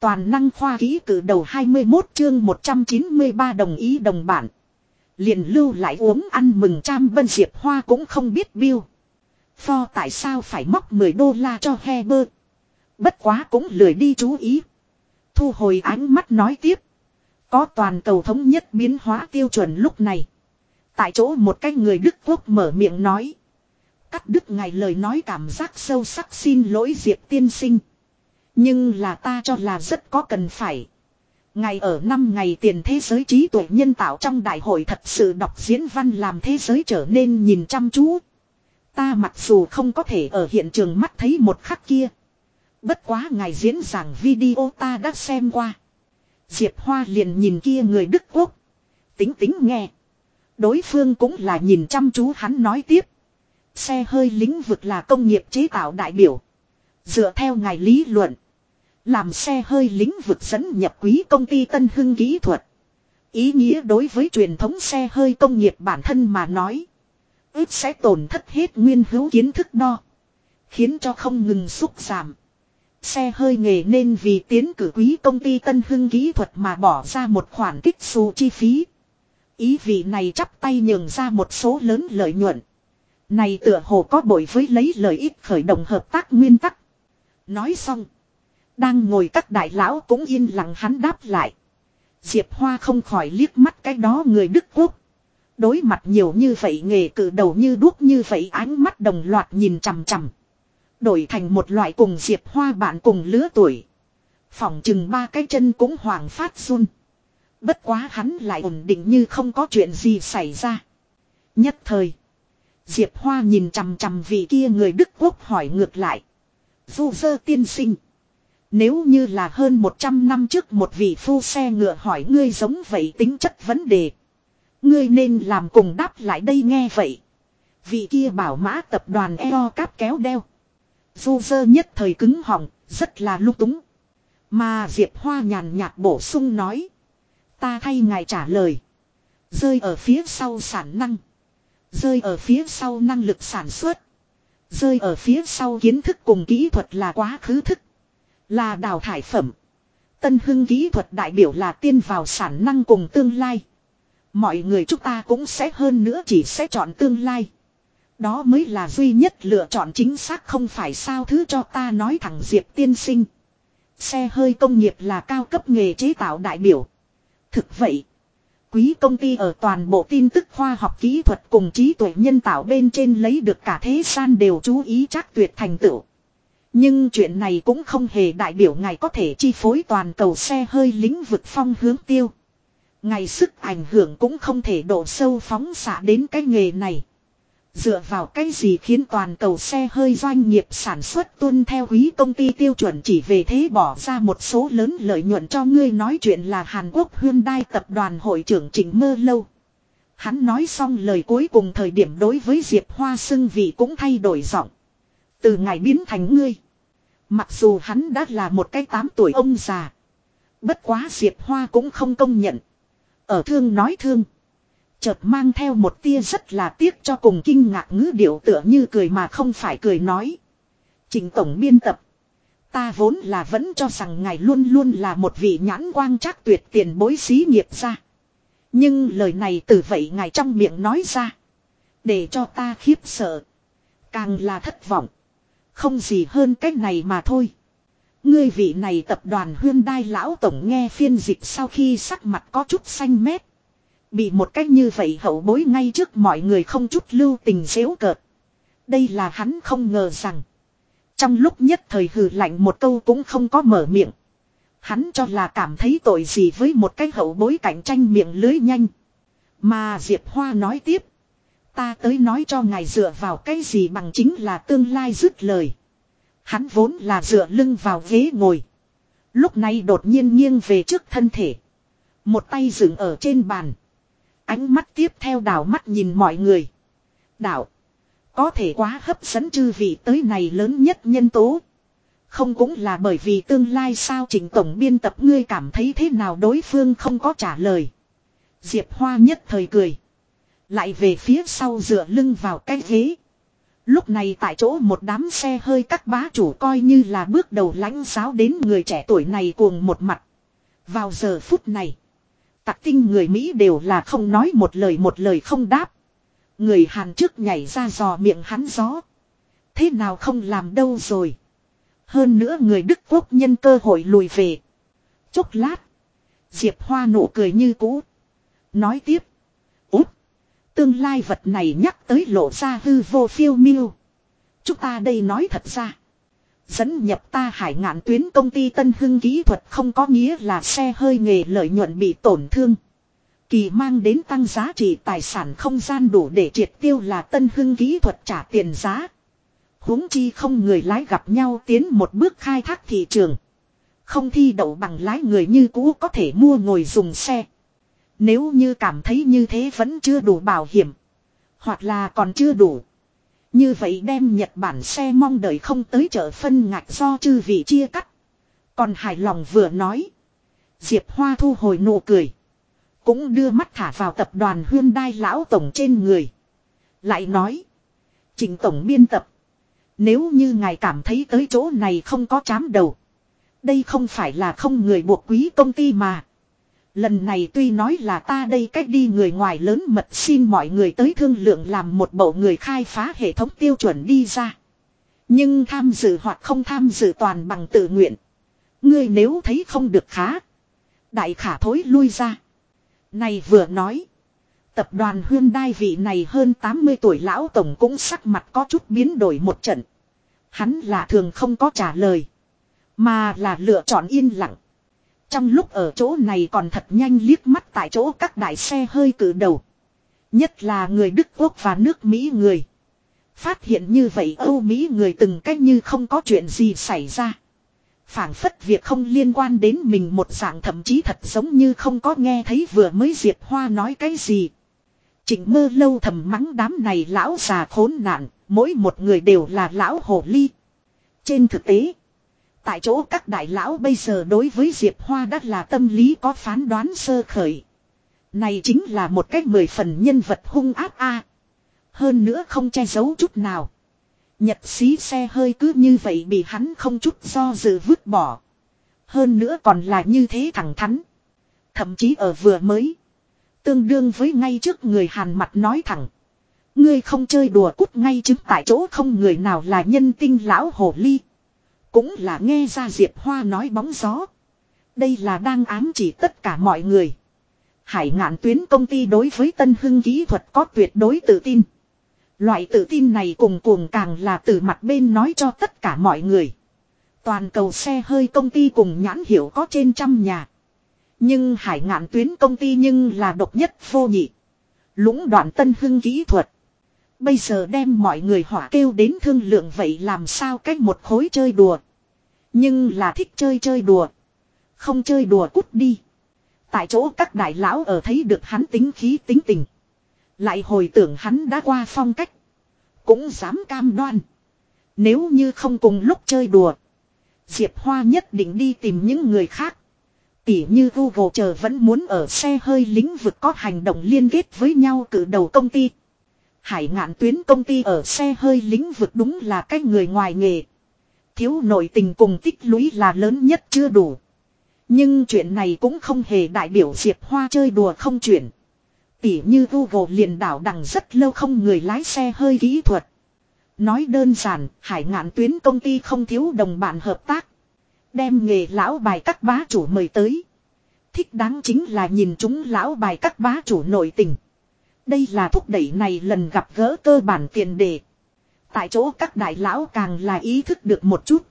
Toàn năng khoa ký cử đầu 21 chương 193 đồng ý đồng bản. Liền lưu lại uống ăn mừng trăm bân diệp hoa cũng không biết biêu. Pho tại sao phải móc 10 đô la cho Heber. Bất quá cũng lười đi chú ý. Thu hồi ánh mắt nói tiếp. Có toàn cầu thống nhất biến hóa tiêu chuẩn lúc này. Tại chỗ một cái người Đức Quốc mở miệng nói. Cắt đứt ngài lời nói cảm giác sâu sắc xin lỗi Diệp tiên sinh. Nhưng là ta cho là rất có cần phải. Ngày ở năm ngày tiền thế giới trí tuệ nhân tạo trong đại hội thật sự đọc diễn văn làm thế giới trở nên nhìn chăm chú. Ta mặc dù không có thể ở hiện trường mắt thấy một khắc kia. Bất quá ngày diễn giảng video ta đã xem qua. Diệp Hoa liền nhìn kia người Đức Quốc. Tính tính nghe. Đối phương cũng là nhìn chăm chú hắn nói tiếp. Xe hơi lĩnh vực là công nghiệp chế tạo đại biểu. Dựa theo ngài lý luận. Làm xe hơi lĩnh vực dẫn nhập quý công ty Tân Hưng kỹ thuật. Ý nghĩa đối với truyền thống xe hơi công nghiệp bản thân mà nói. ước sẽ tổn thất hết nguyên hữu kiến thức đo. Khiến cho không ngừng xúc giảm. Xe hơi nghề nên vì tiến cử quý công ty Tân Hưng kỹ thuật mà bỏ ra một khoản kích xù chi phí. Ý vị này chắp tay nhường ra một số lớn lợi nhuận. Này tựa hồ có bội với lấy lợi ích khởi động hợp tác nguyên tắc. Nói xong. Đang ngồi các đại lão cũng yên lặng hắn đáp lại. Diệp Hoa không khỏi liếc mắt cái đó người Đức Quốc. Đối mặt nhiều như vậy nghề cử đầu như đuốc như vậy ánh mắt đồng loạt nhìn chằm chằm. Đổi thành một loại cùng Diệp Hoa bạn cùng lứa tuổi. Phỏng chừng ba cái chân cũng hoàng phát run. Bất quá hắn lại ổn định như không có chuyện gì xảy ra. Nhất thời. Diệp Hoa nhìn chằm chằm vị kia người Đức Quốc hỏi ngược lại. Du sơ tiên sinh. Nếu như là hơn 100 năm trước một vị phu xe ngựa hỏi ngươi giống vậy tính chất vấn đề. Ngươi nên làm cùng đáp lại đây nghe vậy. Vị kia bảo mã tập đoàn eo cáp kéo đeo. Du dơ nhất thời cứng họng, rất là lúc túng. Mà Diệp Hoa nhàn nhạt bổ sung nói. Ta thay ngài trả lời. Rơi ở phía sau sản năng. Rơi ở phía sau năng lực sản xuất. Rơi ở phía sau kiến thức cùng kỹ thuật là quá khứ thức. Là đào thải phẩm. Tân hưng kỹ thuật đại biểu là tiên vào sản năng cùng tương lai. Mọi người chúng ta cũng sẽ hơn nữa chỉ sẽ chọn tương lai. Đó mới là duy nhất lựa chọn chính xác không phải sao thứ cho ta nói thẳng Diệp tiên sinh. Xe hơi công nghiệp là cao cấp nghề chế tạo đại biểu. Thực vậy. Quý công ty ở toàn bộ tin tức khoa học kỹ thuật cùng trí tuệ nhân tạo bên trên lấy được cả thế gian đều chú ý chắc tuyệt thành tựu. Nhưng chuyện này cũng không hề đại biểu ngài có thể chi phối toàn cầu xe hơi lĩnh vực phong hướng tiêu. Ngài sức ảnh hưởng cũng không thể độ sâu phóng xạ đến cái nghề này. Dựa vào cái gì khiến toàn cầu xe hơi doanh nghiệp sản xuất tuân theo quý công ty tiêu chuẩn chỉ về thế bỏ ra một số lớn lợi nhuận cho ngươi nói chuyện là Hàn Quốc Hyundai tập đoàn hội trưởng Trịnh Mơ Lâu. Hắn nói xong lời cuối cùng thời điểm đối với Diệp Hoa xưng vị cũng thay đổi giọng. Từ ngày biến thành ngươi. Mặc dù hắn đã là một cái tám tuổi ông già. Bất quá Diệp Hoa cũng không công nhận. Ở thương nói thương. Chợt mang theo một tia rất là tiếc cho cùng kinh ngạc ngữ điệu tựa như cười mà không phải cười nói. Trình tổng biên tập. Ta vốn là vẫn cho rằng ngài luôn luôn là một vị nhãn quang trác tuyệt tiền bối xí nghiệp ra. Nhưng lời này từ vậy ngài trong miệng nói ra. Để cho ta khiếp sợ. Càng là thất vọng. Không gì hơn cách này mà thôi. Ngươi vị này tập đoàn huyên đai lão tổng nghe phiên dịch sau khi sắc mặt có chút xanh mét. Bị một cách như vậy hậu bối ngay trước mọi người không chút lưu tình xéo cợt. Đây là hắn không ngờ rằng. Trong lúc nhất thời hừ lạnh một câu cũng không có mở miệng. Hắn cho là cảm thấy tội gì với một cái hậu bối cạnh tranh miệng lưới nhanh. Mà Diệp Hoa nói tiếp. Ta tới nói cho ngài dựa vào cái gì bằng chính là tương lai dứt lời. Hắn vốn là dựa lưng vào ghế ngồi. Lúc này đột nhiên nghiêng về trước thân thể. Một tay dựng ở trên bàn. Ánh mắt tiếp theo đảo mắt nhìn mọi người. Đảo. Có thể quá hấp dẫn chư vị tới này lớn nhất nhân tố. Không cũng là bởi vì tương lai sao trình tổng biên tập ngươi cảm thấy thế nào đối phương không có trả lời. Diệp Hoa nhất thời cười. Lại về phía sau dựa lưng vào cái ghế. Lúc này tại chỗ một đám xe hơi các bá chủ coi như là bước đầu lãnh giáo đến người trẻ tuổi này cuồng một mặt. Vào giờ phút này. Tạc tinh người Mỹ đều là không nói một lời một lời không đáp. Người Hàn trước nhảy ra dò miệng hắn gió. Thế nào không làm đâu rồi. Hơn nữa người Đức Quốc nhân cơ hội lùi về. Chốc lát. Diệp Hoa nụ cười như cũ. Nói tiếp. Tương lai vật này nhắc tới lộ ra hư vô phiêu miêu. Chúng ta đây nói thật ra. Dẫn nhập ta hải ngạn tuyến công ty Tân Hưng kỹ thuật không có nghĩa là xe hơi nghề lợi nhuận bị tổn thương. Kỳ mang đến tăng giá trị tài sản không gian đủ để triệt tiêu là Tân Hưng kỹ thuật trả tiền giá. huống chi không người lái gặp nhau tiến một bước khai thác thị trường. Không thi đậu bằng lái người như cũ có thể mua ngồi dùng xe. Nếu như cảm thấy như thế vẫn chưa đủ bảo hiểm. Hoặc là còn chưa đủ. Như vậy đem Nhật Bản xe mong đợi không tới chợ phân ngạch do chư vị chia cắt. Còn hài lòng vừa nói. Diệp Hoa thu hồi nụ cười. Cũng đưa mắt thả vào tập đoàn Hyundai lão tổng trên người. Lại nói. Trình tổng biên tập. Nếu như ngài cảm thấy tới chỗ này không có chám đầu. Đây không phải là không người buộc quý công ty mà. Lần này tuy nói là ta đây cách đi người ngoài lớn mật xin mọi người tới thương lượng làm một bộ người khai phá hệ thống tiêu chuẩn đi ra. Nhưng tham dự hoặc không tham dự toàn bằng tự nguyện. Ngươi nếu thấy không được khá. Đại khả thối lui ra. Này vừa nói. Tập đoàn huyên đai vị này hơn 80 tuổi lão tổng cũng sắc mặt có chút biến đổi một trận. Hắn là thường không có trả lời. Mà là lựa chọn yên lặng. Trong lúc ở chỗ này còn thật nhanh liếc mắt tại chỗ các đại xe hơi cử đầu. Nhất là người Đức Quốc và nước Mỹ người. Phát hiện như vậy Âu Mỹ người từng cách như không có chuyện gì xảy ra. phảng phất việc không liên quan đến mình một dạng thậm chí thật giống như không có nghe thấy vừa mới Diệp Hoa nói cái gì. Trịnh mơ lâu thầm mắng đám này lão già khốn nạn, mỗi một người đều là lão hồ ly. Trên thực tế, Tại chỗ các đại lão bây giờ đối với Diệp Hoa đã là tâm lý có phán đoán sơ khởi. Này chính là một cách mười phần nhân vật hung ác a. Hơn nữa không che giấu chút nào. Nhật xí xe hơi cứ như vậy bị hắn không chút do dự vứt bỏ. Hơn nữa còn là như thế thẳng thắn. Thậm chí ở vừa mới. Tương đương với ngay trước người hàn mặt nói thẳng. Ngươi không chơi đùa cút ngay chứng tại chỗ không người nào là nhân tinh lão hồ ly. Cũng là nghe ra Diệp Hoa nói bóng gió. Đây là đang ám chỉ tất cả mọi người. Hải ngạn tuyến công ty đối với tân hưng kỹ thuật có tuyệt đối tự tin. Loại tự tin này cùng cuồng càng là từ mặt bên nói cho tất cả mọi người. Toàn cầu xe hơi công ty cùng nhãn hiệu có trên trăm nhà. Nhưng hải ngạn tuyến công ty nhưng là độc nhất vô nhị. Lũng đoạn tân hưng kỹ thuật. Bây giờ đem mọi người hỏa kêu đến thương lượng vậy làm sao cách một khối chơi đùa. Nhưng là thích chơi chơi đùa. Không chơi đùa cút đi. Tại chỗ các đại lão ở thấy được hắn tính khí tính tình. Lại hồi tưởng hắn đã qua phong cách. Cũng dám cam đoan. Nếu như không cùng lúc chơi đùa. Diệp Hoa nhất định đi tìm những người khác. Tỉ như Google chờ vẫn muốn ở xe hơi lĩnh vực có hành động liên kết với nhau cử đầu công ty. Hải ngạn tuyến công ty ở xe hơi lĩnh vực đúng là cái người ngoài nghề. Thiếu nội tình cùng tích lũy là lớn nhất chưa đủ. Nhưng chuyện này cũng không hề đại biểu Diệp Hoa chơi đùa không chuyển. Tỉ như Google liền đảo đằng rất lâu không người lái xe hơi kỹ thuật. Nói đơn giản, hải ngạn tuyến công ty không thiếu đồng bạn hợp tác. Đem nghề lão bài các bá chủ mời tới. Thích đáng chính là nhìn chúng lão bài các bá chủ nội tình. Đây là thúc đẩy này lần gặp gỡ cơ bản tiền đề. Tại chỗ các đại lão càng là ý thức được một chút.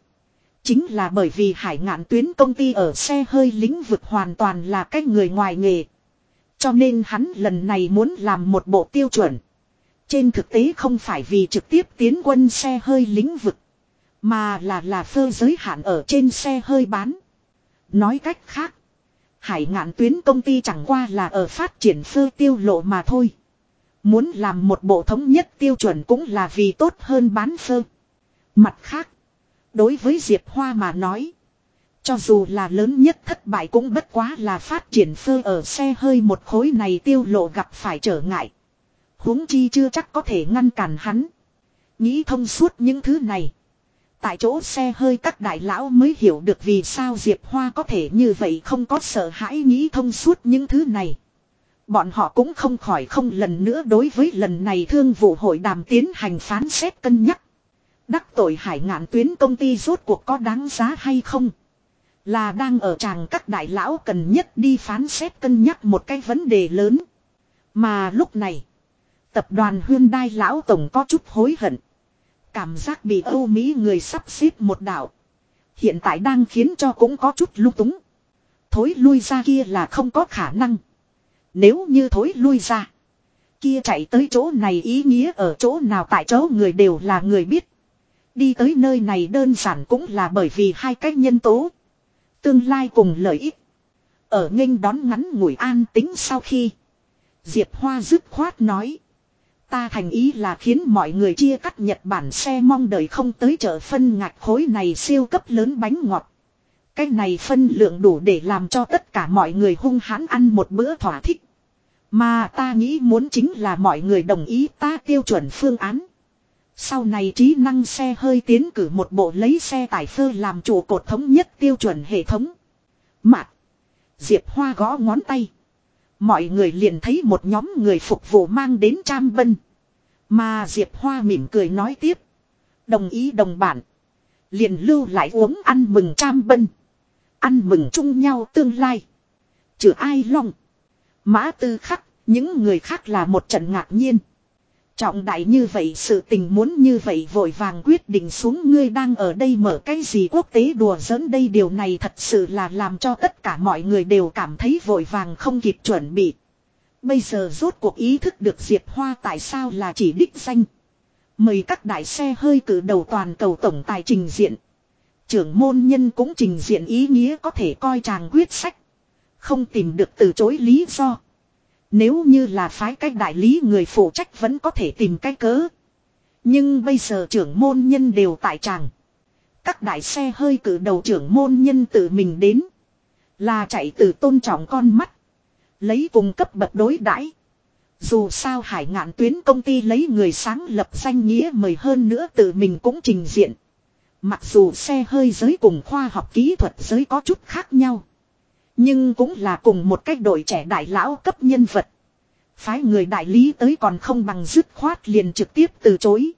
Chính là bởi vì hải ngạn tuyến công ty ở xe hơi lĩnh vực hoàn toàn là cái người ngoài nghề. Cho nên hắn lần này muốn làm một bộ tiêu chuẩn. Trên thực tế không phải vì trực tiếp tiến quân xe hơi lĩnh vực. Mà là là phơ giới hạn ở trên xe hơi bán. Nói cách khác. Hải ngạn tuyến công ty chẳng qua là ở phát triển phơ tiêu lộ mà thôi. Muốn làm một bộ thống nhất tiêu chuẩn cũng là vì tốt hơn bán phơ. Mặt khác, đối với Diệp Hoa mà nói, cho dù là lớn nhất thất bại cũng bất quá là phát triển phơ ở xe hơi một khối này tiêu lộ gặp phải trở ngại. huống chi chưa chắc có thể ngăn cản hắn. Nghĩ thông suốt những thứ này. Tại chỗ xe hơi các đại lão mới hiểu được vì sao Diệp Hoa có thể như vậy không có sợ hãi nghĩ thông suốt những thứ này. Bọn họ cũng không khỏi không lần nữa đối với lần này thương vụ hội đàm tiến hành phán xét cân nhắc. Đắc tội hải ngạn tuyến công ty rốt cuộc có đáng giá hay không? Là đang ở tràng các đại lão cần nhất đi phán xét cân nhắc một cái vấn đề lớn. Mà lúc này, tập đoàn huyên đai lão tổng có chút hối hận. Cảm giác bị Âu Mỹ người sắp xếp một đạo Hiện tại đang khiến cho cũng có chút lung túng. Thối lui ra kia là không có khả năng. Nếu như thối lui ra. Kia chạy tới chỗ này ý nghĩa ở chỗ nào tại chỗ người đều là người biết. Đi tới nơi này đơn giản cũng là bởi vì hai cái nhân tố. Tương lai cùng lợi ích. Ở nghênh đón ngắn ngủi an tính sau khi. Diệp Hoa dứt khoát nói. Ta thành ý là khiến mọi người chia cắt Nhật Bản xe mong đợi không tới chợ phân ngạch khối này siêu cấp lớn bánh ngọt. Cái này phân lượng đủ để làm cho tất cả mọi người hung hãn ăn một bữa thỏa thích. Mà ta nghĩ muốn chính là mọi người đồng ý ta tiêu chuẩn phương án. Sau này trí năng xe hơi tiến cử một bộ lấy xe tải phơ làm chủ cột thống nhất tiêu chuẩn hệ thống. Mạc. Diệp Hoa gõ ngón tay. Mọi người liền thấy một nhóm người phục vụ mang đến Tram Bân. Mà Diệp Hoa mỉm cười nói tiếp. Đồng ý đồng bản. Liền lưu lại uống ăn mừng Tram Bân. Ăn mừng chung nhau tương lai. Trừ ai long. Mã tư khắc, những người khác là một trận ngạc nhiên. Trọng đại như vậy sự tình muốn như vậy vội vàng quyết định xuống ngươi đang ở đây mở cái gì quốc tế đùa giỡn đây điều này thật sự là làm cho tất cả mọi người đều cảm thấy vội vàng không kịp chuẩn bị. Bây giờ rốt cuộc ý thức được Diệp Hoa tại sao là chỉ đích danh. Mời các đại xe hơi cử đầu toàn cầu tổng tài trình diện. Trưởng môn nhân cũng trình diện ý nghĩa có thể coi chàng quyết sách. Không tìm được từ chối lý do. Nếu như là phái cách đại lý người phụ trách vẫn có thể tìm cái cớ. Nhưng bây giờ trưởng môn nhân đều tại tràng. Các đại xe hơi cử đầu trưởng môn nhân tự mình đến. Là chạy từ tôn trọng con mắt. Lấy vùng cấp bậc đối đãi Dù sao hải ngạn tuyến công ty lấy người sáng lập danh nghĩa mời hơn nữa tự mình cũng trình diện. Mặc dù xe hơi giới cùng khoa học kỹ thuật giới có chút khác nhau. Nhưng cũng là cùng một cách đội trẻ đại lão cấp nhân vật. Phái người đại lý tới còn không bằng dứt khoát liền trực tiếp từ chối.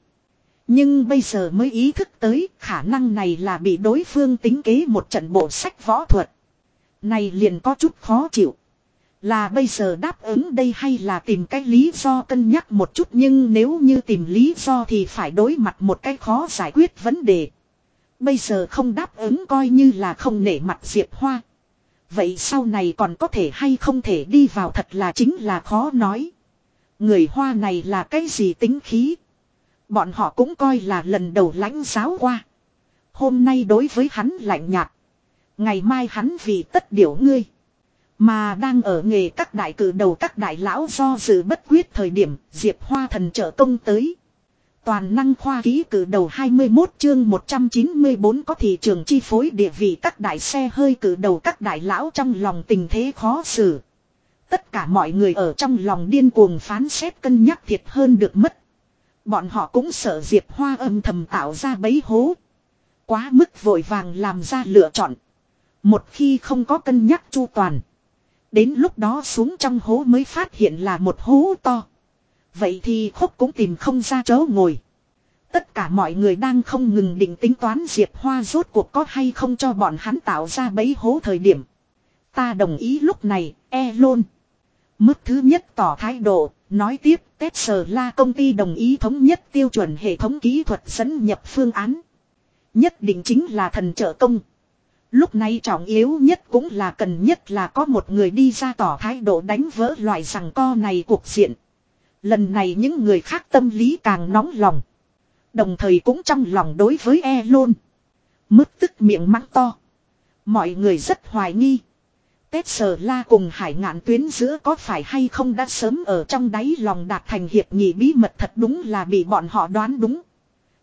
Nhưng bây giờ mới ý thức tới khả năng này là bị đối phương tính kế một trận bộ sách võ thuật. Này liền có chút khó chịu. Là bây giờ đáp ứng đây hay là tìm cái lý do cân nhắc một chút nhưng nếu như tìm lý do thì phải đối mặt một cái khó giải quyết vấn đề. Bây giờ không đáp ứng coi như là không nể mặt Diệp Hoa. Vậy sau này còn có thể hay không thể đi vào thật là chính là khó nói. Người Hoa này là cái gì tính khí. Bọn họ cũng coi là lần đầu lãnh giáo qua. Hôm nay đối với hắn lạnh nhạt. Ngày mai hắn vì tất điểu ngươi. Mà đang ở nghề các đại cử đầu các đại lão do dự bất quyết thời điểm, Diệp Hoa thần trợ công tới. Toàn năng khoa ký cử đầu 21 chương 194 có thị trường chi phối địa vị các đại xe hơi cử đầu các đại lão trong lòng tình thế khó xử. Tất cả mọi người ở trong lòng điên cuồng phán xét cân nhắc thiệt hơn được mất. Bọn họ cũng sợ Diệp Hoa âm thầm tạo ra bấy hố. Quá mức vội vàng làm ra lựa chọn. Một khi không có cân nhắc chu toàn. Đến lúc đó xuống trong hố mới phát hiện là một hố to. Vậy thì khúc cũng tìm không ra chỗ ngồi. Tất cả mọi người đang không ngừng định tính toán Diệp Hoa rốt cuộc có hay không cho bọn hắn tạo ra bấy hố thời điểm. Ta đồng ý lúc này, e luôn. Mức thứ nhất tỏ thái độ, nói tiếp Tesla công ty đồng ý thống nhất tiêu chuẩn hệ thống kỹ thuật dẫn nhập phương án. Nhất định chính là thần trợ công. Lúc này trọng yếu nhất cũng là cần nhất là có một người đi ra tỏ thái độ đánh vỡ loại rằng co này cuộc diện. Lần này những người khác tâm lý càng nóng lòng. Đồng thời cũng trong lòng đối với e luôn. Mức tức miệng mắng to. Mọi người rất hoài nghi. Tết sờ la cùng hải ngạn tuyến giữa có phải hay không đã sớm ở trong đáy lòng đạt thành hiệp nghị bí mật thật đúng là bị bọn họ đoán đúng.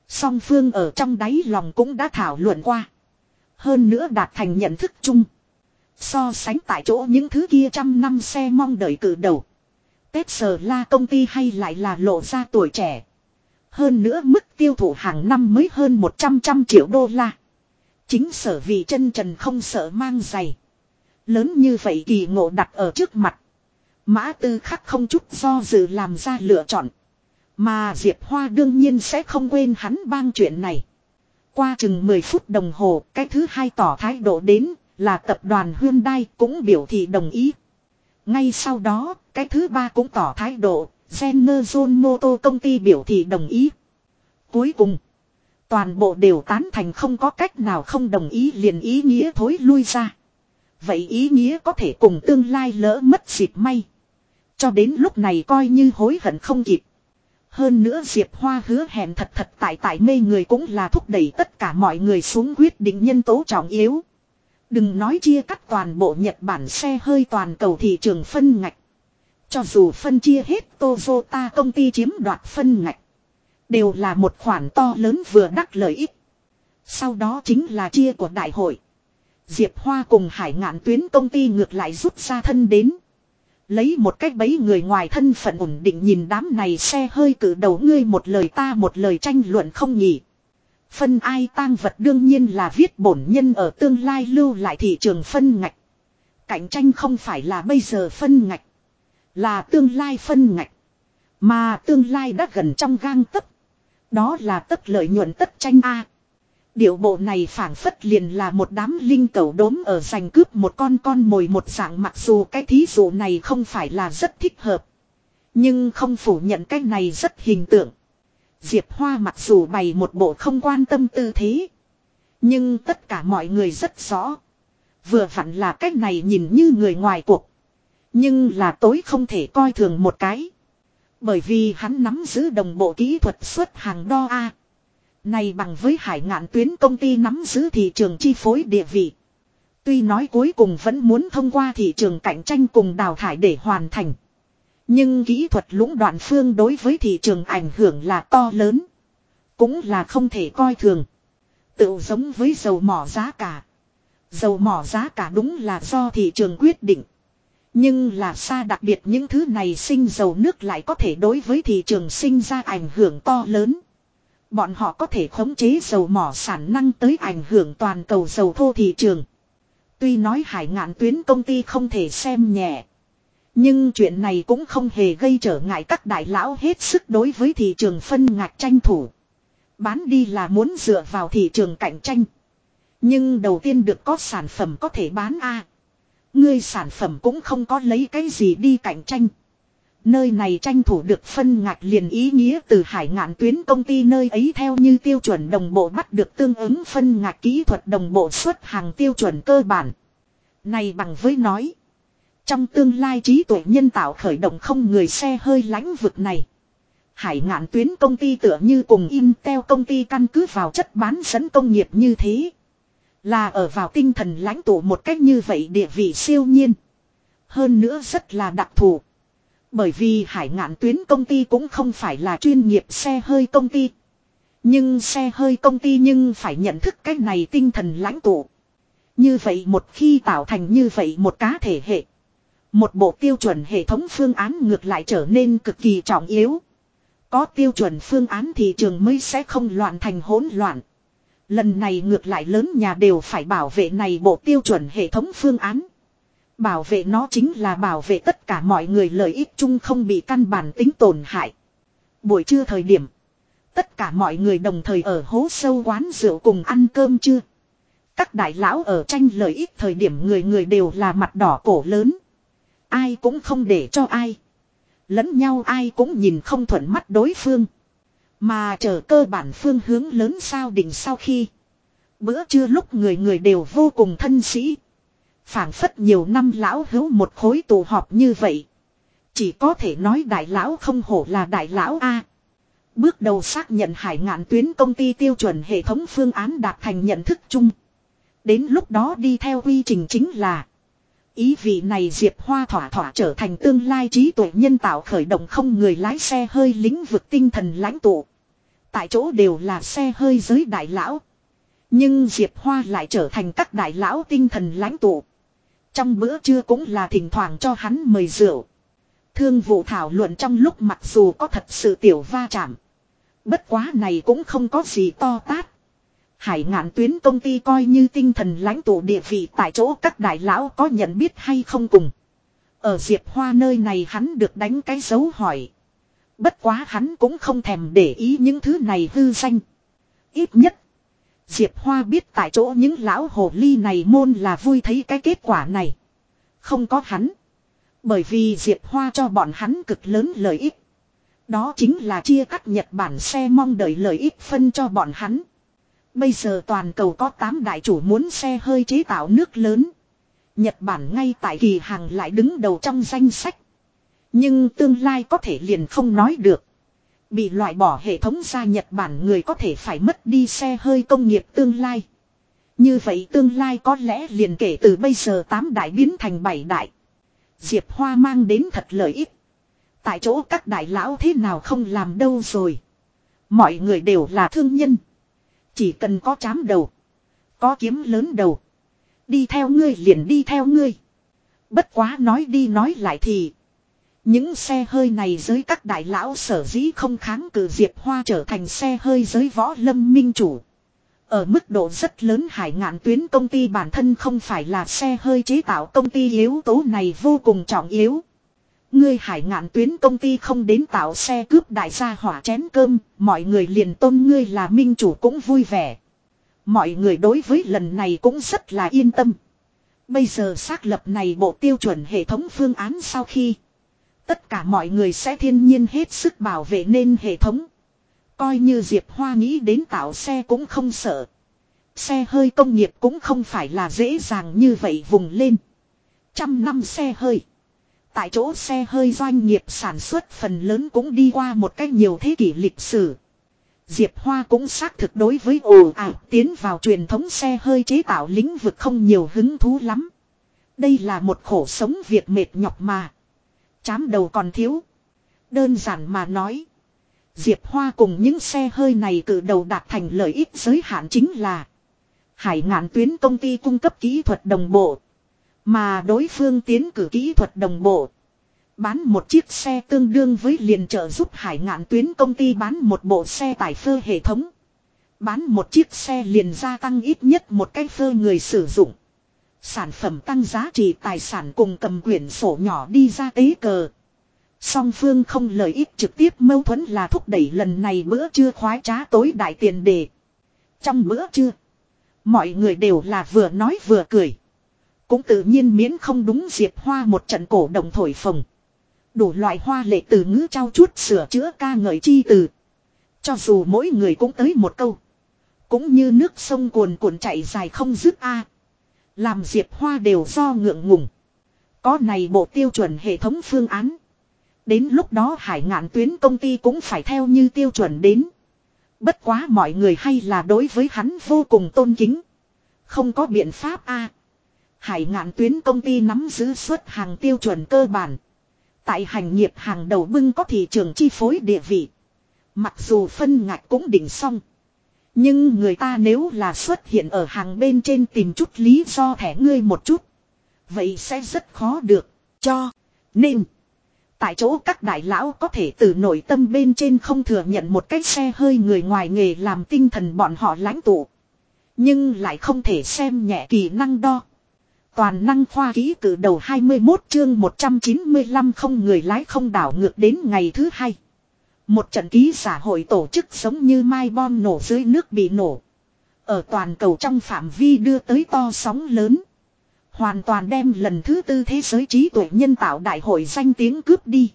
Song phương ở trong đáy lòng cũng đã thảo luận qua. Hơn nữa đạt thành nhận thức chung. So sánh tại chỗ những thứ kia trăm năm xe mong đợi cử đầu. Tết sờ la công ty hay lại là lộ ra tuổi trẻ. Hơn nữa mức tiêu thụ hàng năm mới hơn 100 trăm triệu đô la. Chính sở vì chân trần không sợ mang giày. Lớn như vậy kỳ ngộ đặt ở trước mặt. Mã tư khắc không chút do dự làm ra lựa chọn. Mà Diệp Hoa đương nhiên sẽ không quên hắn bang chuyện này. Qua chừng 10 phút đồng hồ, cái thứ hai tỏ thái độ đến, là tập đoàn Hyundai cũng biểu thị đồng ý. Ngay sau đó, cái thứ ba cũng tỏ thái độ, Zenerzon Moto công ty biểu thị đồng ý. Cuối cùng, toàn bộ đều tán thành không có cách nào không đồng ý liền ý nghĩa thối lui ra. Vậy ý nghĩa có thể cùng tương lai lỡ mất dịp may. Cho đến lúc này coi như hối hận không kịp. Hơn nữa Diệp Hoa hứa hẹn thật thật tại tại mê người cũng là thúc đẩy tất cả mọi người xuống quyết định nhân tố trọng yếu. Đừng nói chia cắt toàn bộ Nhật Bản xe hơi toàn cầu thị trường phân ngạch. Cho dù phân chia hết, Toyota công ty chiếm đoạt phân ngạch. Đều là một khoản to lớn vừa đắc lợi ích. Sau đó chính là chia của đại hội. Diệp Hoa cùng hải ngạn tuyến công ty ngược lại rút ra thân đến. Lấy một cách bấy người ngoài thân phận ổn định nhìn đám này xe hơi cử đầu ngươi một lời ta một lời tranh luận không nhỉ. Phân ai tang vật đương nhiên là viết bổn nhân ở tương lai lưu lại thị trường phân ngạch. Cạnh tranh không phải là bây giờ phân ngạch. Là tương lai phân ngạch. Mà tương lai đã gần trong gang tấc. Đó là tất lợi nhuận tất tranh A. Điệu bộ này phản phất liền là một đám linh cầu đốm ở giành cướp một con con mồi một dạng mặc dù cái thí dụ này không phải là rất thích hợp. Nhưng không phủ nhận cái này rất hình tượng. Diệp Hoa mặc dù bày một bộ không quan tâm tư thế. Nhưng tất cả mọi người rất rõ. Vừa vặn là cách này nhìn như người ngoài cuộc. Nhưng là tối không thể coi thường một cái. Bởi vì hắn nắm giữ đồng bộ kỹ thuật xuất hàng đo A. Này bằng với hải ngạn tuyến công ty nắm giữ thị trường chi phối địa vị. Tuy nói cuối cùng vẫn muốn thông qua thị trường cạnh tranh cùng đào thải để hoàn thành. Nhưng kỹ thuật lũng đoạn phương đối với thị trường ảnh hưởng là to lớn. Cũng là không thể coi thường. Tự giống với dầu mỏ giá cả. Dầu mỏ giá cả đúng là do thị trường quyết định. Nhưng là xa đặc biệt những thứ này sinh dầu nước lại có thể đối với thị trường sinh ra ảnh hưởng to lớn. Bọn họ có thể khống chế dầu mỏ sản năng tới ảnh hưởng toàn cầu dầu thô thị trường. Tuy nói hải ngạn tuyến công ty không thể xem nhẹ. Nhưng chuyện này cũng không hề gây trở ngại các đại lão hết sức đối với thị trường phân ngạch tranh thủ. Bán đi là muốn dựa vào thị trường cạnh tranh. Nhưng đầu tiên được có sản phẩm có thể bán a. Ngươi sản phẩm cũng không có lấy cái gì đi cạnh tranh. Nơi này tranh thủ được phân ngạch liền ý nghĩa từ hải ngạn tuyến công ty nơi ấy theo như tiêu chuẩn đồng bộ bắt được tương ứng phân ngạch kỹ thuật đồng bộ xuất hàng tiêu chuẩn cơ bản. Này bằng với nói. Trong tương lai trí tuệ nhân tạo khởi động không người xe hơi lãnh vực này. Hải ngạn tuyến công ty tựa như cùng Intel công ty căn cứ vào chất bán dẫn công nghiệp như thế. Là ở vào tinh thần lãnh tụ một cách như vậy địa vị siêu nhiên. Hơn nữa rất là đặc thù. Bởi vì hải ngạn tuyến công ty cũng không phải là chuyên nghiệp xe hơi công ty. Nhưng xe hơi công ty nhưng phải nhận thức cách này tinh thần lãnh tụ. Như vậy một khi tạo thành như vậy một cá thể hệ. Một bộ tiêu chuẩn hệ thống phương án ngược lại trở nên cực kỳ trọng yếu. Có tiêu chuẩn phương án thị trường mới sẽ không loạn thành hỗn loạn. Lần này ngược lại lớn nhà đều phải bảo vệ này bộ tiêu chuẩn hệ thống phương án. Bảo vệ nó chính là bảo vệ tất cả mọi người lợi ích chung không bị căn bản tính tổn hại. Buổi trưa thời điểm. Tất cả mọi người đồng thời ở hố sâu quán rượu cùng ăn cơm chưa. Các đại lão ở tranh lợi ích thời điểm người người đều là mặt đỏ cổ lớn. Ai cũng không để cho ai. Lẫn nhau ai cũng nhìn không thuận mắt đối phương. Mà chờ cơ bản phương hướng lớn sao đỉnh sau khi. Bữa trưa lúc người người đều vô cùng thân sĩ phảng phất nhiều năm lão hữu một khối tụ họp như vậy. Chỉ có thể nói đại lão không hổ là đại lão A. Bước đầu xác nhận hải ngạn tuyến công ty tiêu chuẩn hệ thống phương án đạt thành nhận thức chung. Đến lúc đó đi theo quy trình chính là. Ý vị này Diệp Hoa thỏa thỏa trở thành tương lai trí tuệ nhân tạo khởi động không người lái xe hơi lĩnh vực tinh thần lãnh tụ. Tại chỗ đều là xe hơi giới đại lão. Nhưng Diệp Hoa lại trở thành các đại lão tinh thần lãnh tụ. Trong bữa trưa cũng là thỉnh thoảng cho hắn mời rượu. Thương vụ thảo luận trong lúc mặc dù có thật sự tiểu va chạm. Bất quá này cũng không có gì to tát. Hải ngạn tuyến công ty coi như tinh thần lãnh tụ địa vị tại chỗ các đại lão có nhận biết hay không cùng. Ở Diệp Hoa nơi này hắn được đánh cái dấu hỏi. Bất quá hắn cũng không thèm để ý những thứ này hư danh. Ít nhất. Diệp Hoa biết tại chỗ những lão hồ ly này môn là vui thấy cái kết quả này. Không có hắn. Bởi vì Diệp Hoa cho bọn hắn cực lớn lợi ích. Đó chính là chia cắt Nhật Bản xe mong đợi lợi ích phân cho bọn hắn. Bây giờ toàn cầu có 8 đại chủ muốn xe hơi chế tạo nước lớn. Nhật Bản ngay tại kỳ hàng lại đứng đầu trong danh sách. Nhưng tương lai có thể liền không nói được. Bị loại bỏ hệ thống ra Nhật Bản người có thể phải mất đi xe hơi công nghiệp tương lai. Như vậy tương lai có lẽ liền kể từ bây giờ 8 đại biến thành 7 đại. Diệp Hoa mang đến thật lợi ích. Tại chỗ các đại lão thế nào không làm đâu rồi. Mọi người đều là thương nhân. Chỉ cần có chám đầu. Có kiếm lớn đầu. Đi theo ngươi liền đi theo ngươi. Bất quá nói đi nói lại thì. Những xe hơi này giới các đại lão sở dĩ không kháng cự Diệp Hoa trở thành xe hơi giới võ lâm minh chủ. Ở mức độ rất lớn hải ngạn tuyến công ty bản thân không phải là xe hơi chế tạo công ty yếu tố này vô cùng trọng yếu. Ngươi hải ngạn tuyến công ty không đến tạo xe cướp đại gia hỏa chén cơm, mọi người liền tôn ngươi là minh chủ cũng vui vẻ. Mọi người đối với lần này cũng rất là yên tâm. Bây giờ xác lập này bộ tiêu chuẩn hệ thống phương án sau khi Tất cả mọi người sẽ thiên nhiên hết sức bảo vệ nên hệ thống. Coi như Diệp Hoa nghĩ đến tạo xe cũng không sợ. Xe hơi công nghiệp cũng không phải là dễ dàng như vậy vùng lên. Trăm năm xe hơi. Tại chỗ xe hơi doanh nghiệp sản xuất phần lớn cũng đi qua một cách nhiều thế kỷ lịch sử. Diệp Hoa cũng xác thực đối với ồ ạt tiến vào truyền thống xe hơi chế tạo lĩnh vực không nhiều hứng thú lắm. Đây là một khổ sống việc mệt nhọc mà. Chám đầu còn thiếu. Đơn giản mà nói. Diệp Hoa cùng những xe hơi này từ đầu đạt thành lợi ích giới hạn chính là Hải ngạn tuyến công ty cung cấp kỹ thuật đồng bộ mà đối phương tiến cử kỹ thuật đồng bộ Bán một chiếc xe tương đương với liền trợ giúp hải ngạn tuyến công ty bán một bộ xe tải phơ hệ thống Bán một chiếc xe liền gia tăng ít nhất một cái phơ người sử dụng Sản phẩm tăng giá trị tài sản cùng cầm quyển sổ nhỏ đi ra tế cờ. Song phương không lợi ích trực tiếp mâu thuẫn là thúc đẩy lần này bữa trưa khoái trá tối đại tiền đề. Trong bữa trưa, mọi người đều là vừa nói vừa cười. Cũng tự nhiên miễn không đúng Diệp Hoa một trận cổ đồng thổi phồng. Đủ loại hoa lệ từ ngữ trao chuốt sửa chữa ca ngợi chi từ. Cho dù mỗi người cũng tới một câu. Cũng như nước sông cuồn cuộn chạy dài không dứt a. Làm Diệp Hoa đều do ngượng ngùng. Có này bộ tiêu chuẩn hệ thống phương án. Đến lúc đó hải ngạn tuyến công ty cũng phải theo như tiêu chuẩn đến. Bất quá mọi người hay là đối với hắn vô cùng tôn kính. Không có biện pháp a. Hải ngạn tuyến công ty nắm giữ xuất hàng tiêu chuẩn cơ bản. Tại hành nghiệp hàng đầu bưng có thị trường chi phối địa vị. Mặc dù phân ngạch cũng định xong. Nhưng người ta nếu là xuất hiện ở hàng bên trên tìm chút lý do thẻ ngươi một chút. Vậy sẽ rất khó được. Cho. Nên. Tại chỗ các đại lão có thể từ nội tâm bên trên không thừa nhận một cái xe hơi người ngoài nghề làm tinh thần bọn họ lãnh tụ. Nhưng lại không thể xem nhẹ kỹ năng đo. Toàn năng khoa ký cử đầu 21 chương 195 không người lái không đảo ngược đến ngày thứ hai. Một trận ký xã hội tổ chức giống như mai bom nổ dưới nước bị nổ. Ở toàn cầu trong phạm vi đưa tới to sóng lớn. Hoàn toàn đem lần thứ tư thế giới trí tuệ nhân tạo đại hội danh tiếng cướp đi.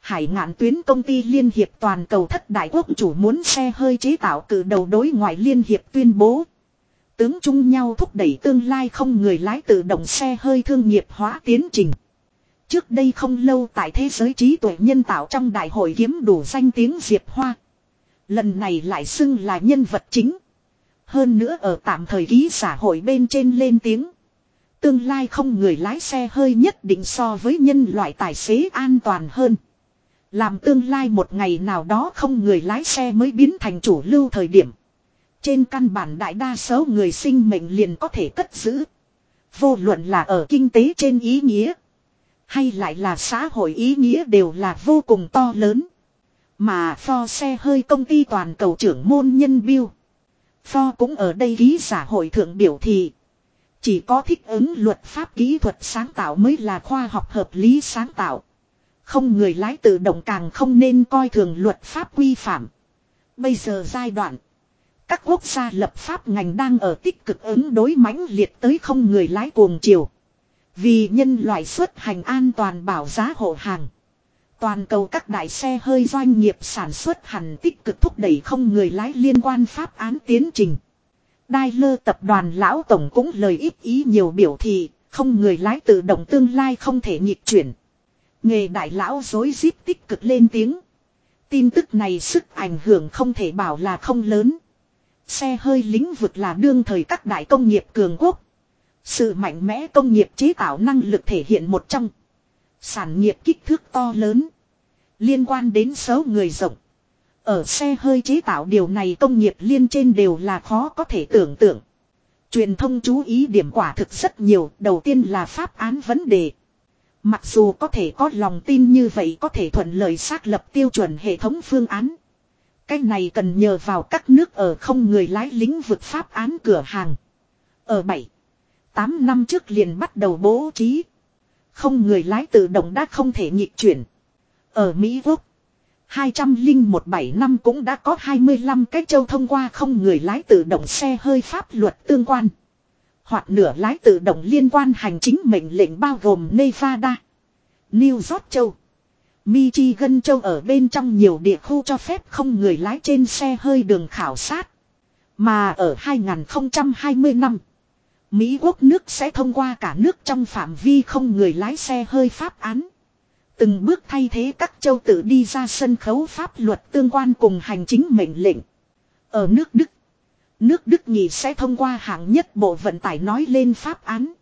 Hải ngạn tuyến công ty liên hiệp toàn cầu thất đại quốc chủ muốn xe hơi chế tạo cử đầu đối ngoại liên hiệp tuyên bố. Tướng chung nhau thúc đẩy tương lai không người lái tự động xe hơi thương nghiệp hóa tiến trình. Trước đây không lâu tại thế giới trí tuệ nhân tạo trong đại hội kiếm đủ danh tiếng Diệp Hoa. Lần này lại xưng là nhân vật chính. Hơn nữa ở tạm thời ký xã hội bên trên lên tiếng. Tương lai không người lái xe hơi nhất định so với nhân loại tài xế an toàn hơn. Làm tương lai một ngày nào đó không người lái xe mới biến thành chủ lưu thời điểm. Trên căn bản đại đa số người sinh mệnh liền có thể cất giữ. Vô luận là ở kinh tế trên ý nghĩa. Hay lại là xã hội ý nghĩa đều là vô cùng to lớn. Mà pho xe hơi công ty toàn cầu trưởng môn nhân Bill. Pho cũng ở đây ký giả hội thượng biểu thị. Chỉ có thích ứng luật pháp kỹ thuật sáng tạo mới là khoa học hợp lý sáng tạo. Không người lái tự động càng không nên coi thường luật pháp quy phạm. Bây giờ giai đoạn. Các quốc gia lập pháp ngành đang ở tích cực ứng đối mãnh liệt tới không người lái cuồng chiều. Vì nhân loại xuất hành an toàn bảo giá hộ hàng. Toàn cầu các đại xe hơi doanh nghiệp sản xuất hẳn tích cực thúc đẩy không người lái liên quan pháp án tiến trình. Đai lơ tập đoàn lão tổng cũng lời ít ý nhiều biểu thị, không người lái tự động tương lai không thể nhịp chuyển. Nghề đại lão dối rít tích cực lên tiếng. Tin tức này sức ảnh hưởng không thể bảo là không lớn. Xe hơi lĩnh vực là đương thời các đại công nghiệp cường quốc. Sự mạnh mẽ công nghiệp chế tạo năng lực thể hiện một trong. Sản nghiệp kích thước to lớn. Liên quan đến số người rộng. Ở xe hơi chế tạo điều này công nghiệp liên trên đều là khó có thể tưởng tượng. Truyền thông chú ý điểm quả thực rất nhiều, đầu tiên là pháp án vấn đề. Mặc dù có thể có lòng tin như vậy có thể thuận lợi xác lập tiêu chuẩn hệ thống phương án. Cái này cần nhờ vào các nước ở không người lái lính vực pháp án cửa hàng. Ở 7, 8 năm trước liền bắt đầu bố trí. Không người lái tự động đã không thể nhịp chuyển. Ở Mỹ Quốc, 2017 năm cũng đã có 25 cái châu thông qua không người lái tự động xe hơi pháp luật tương quan. Hoặc nửa lái tự động liên quan hành chính mệnh lệnh bao gồm Nevada, New York châu, Michigan châu ở bên trong nhiều địa khu cho phép không người lái trên xe hơi đường khảo sát. Mà ở 2020 năm, Mỹ quốc nước sẽ thông qua cả nước trong phạm vi không người lái xe hơi pháp án. Từng bước thay thế các châu tự đi ra sân khấu pháp luật tương quan cùng hành chính mệnh lệnh. Ở nước Đức, nước Đức nhị sẽ thông qua hạng nhất bộ vận tải nói lên pháp án.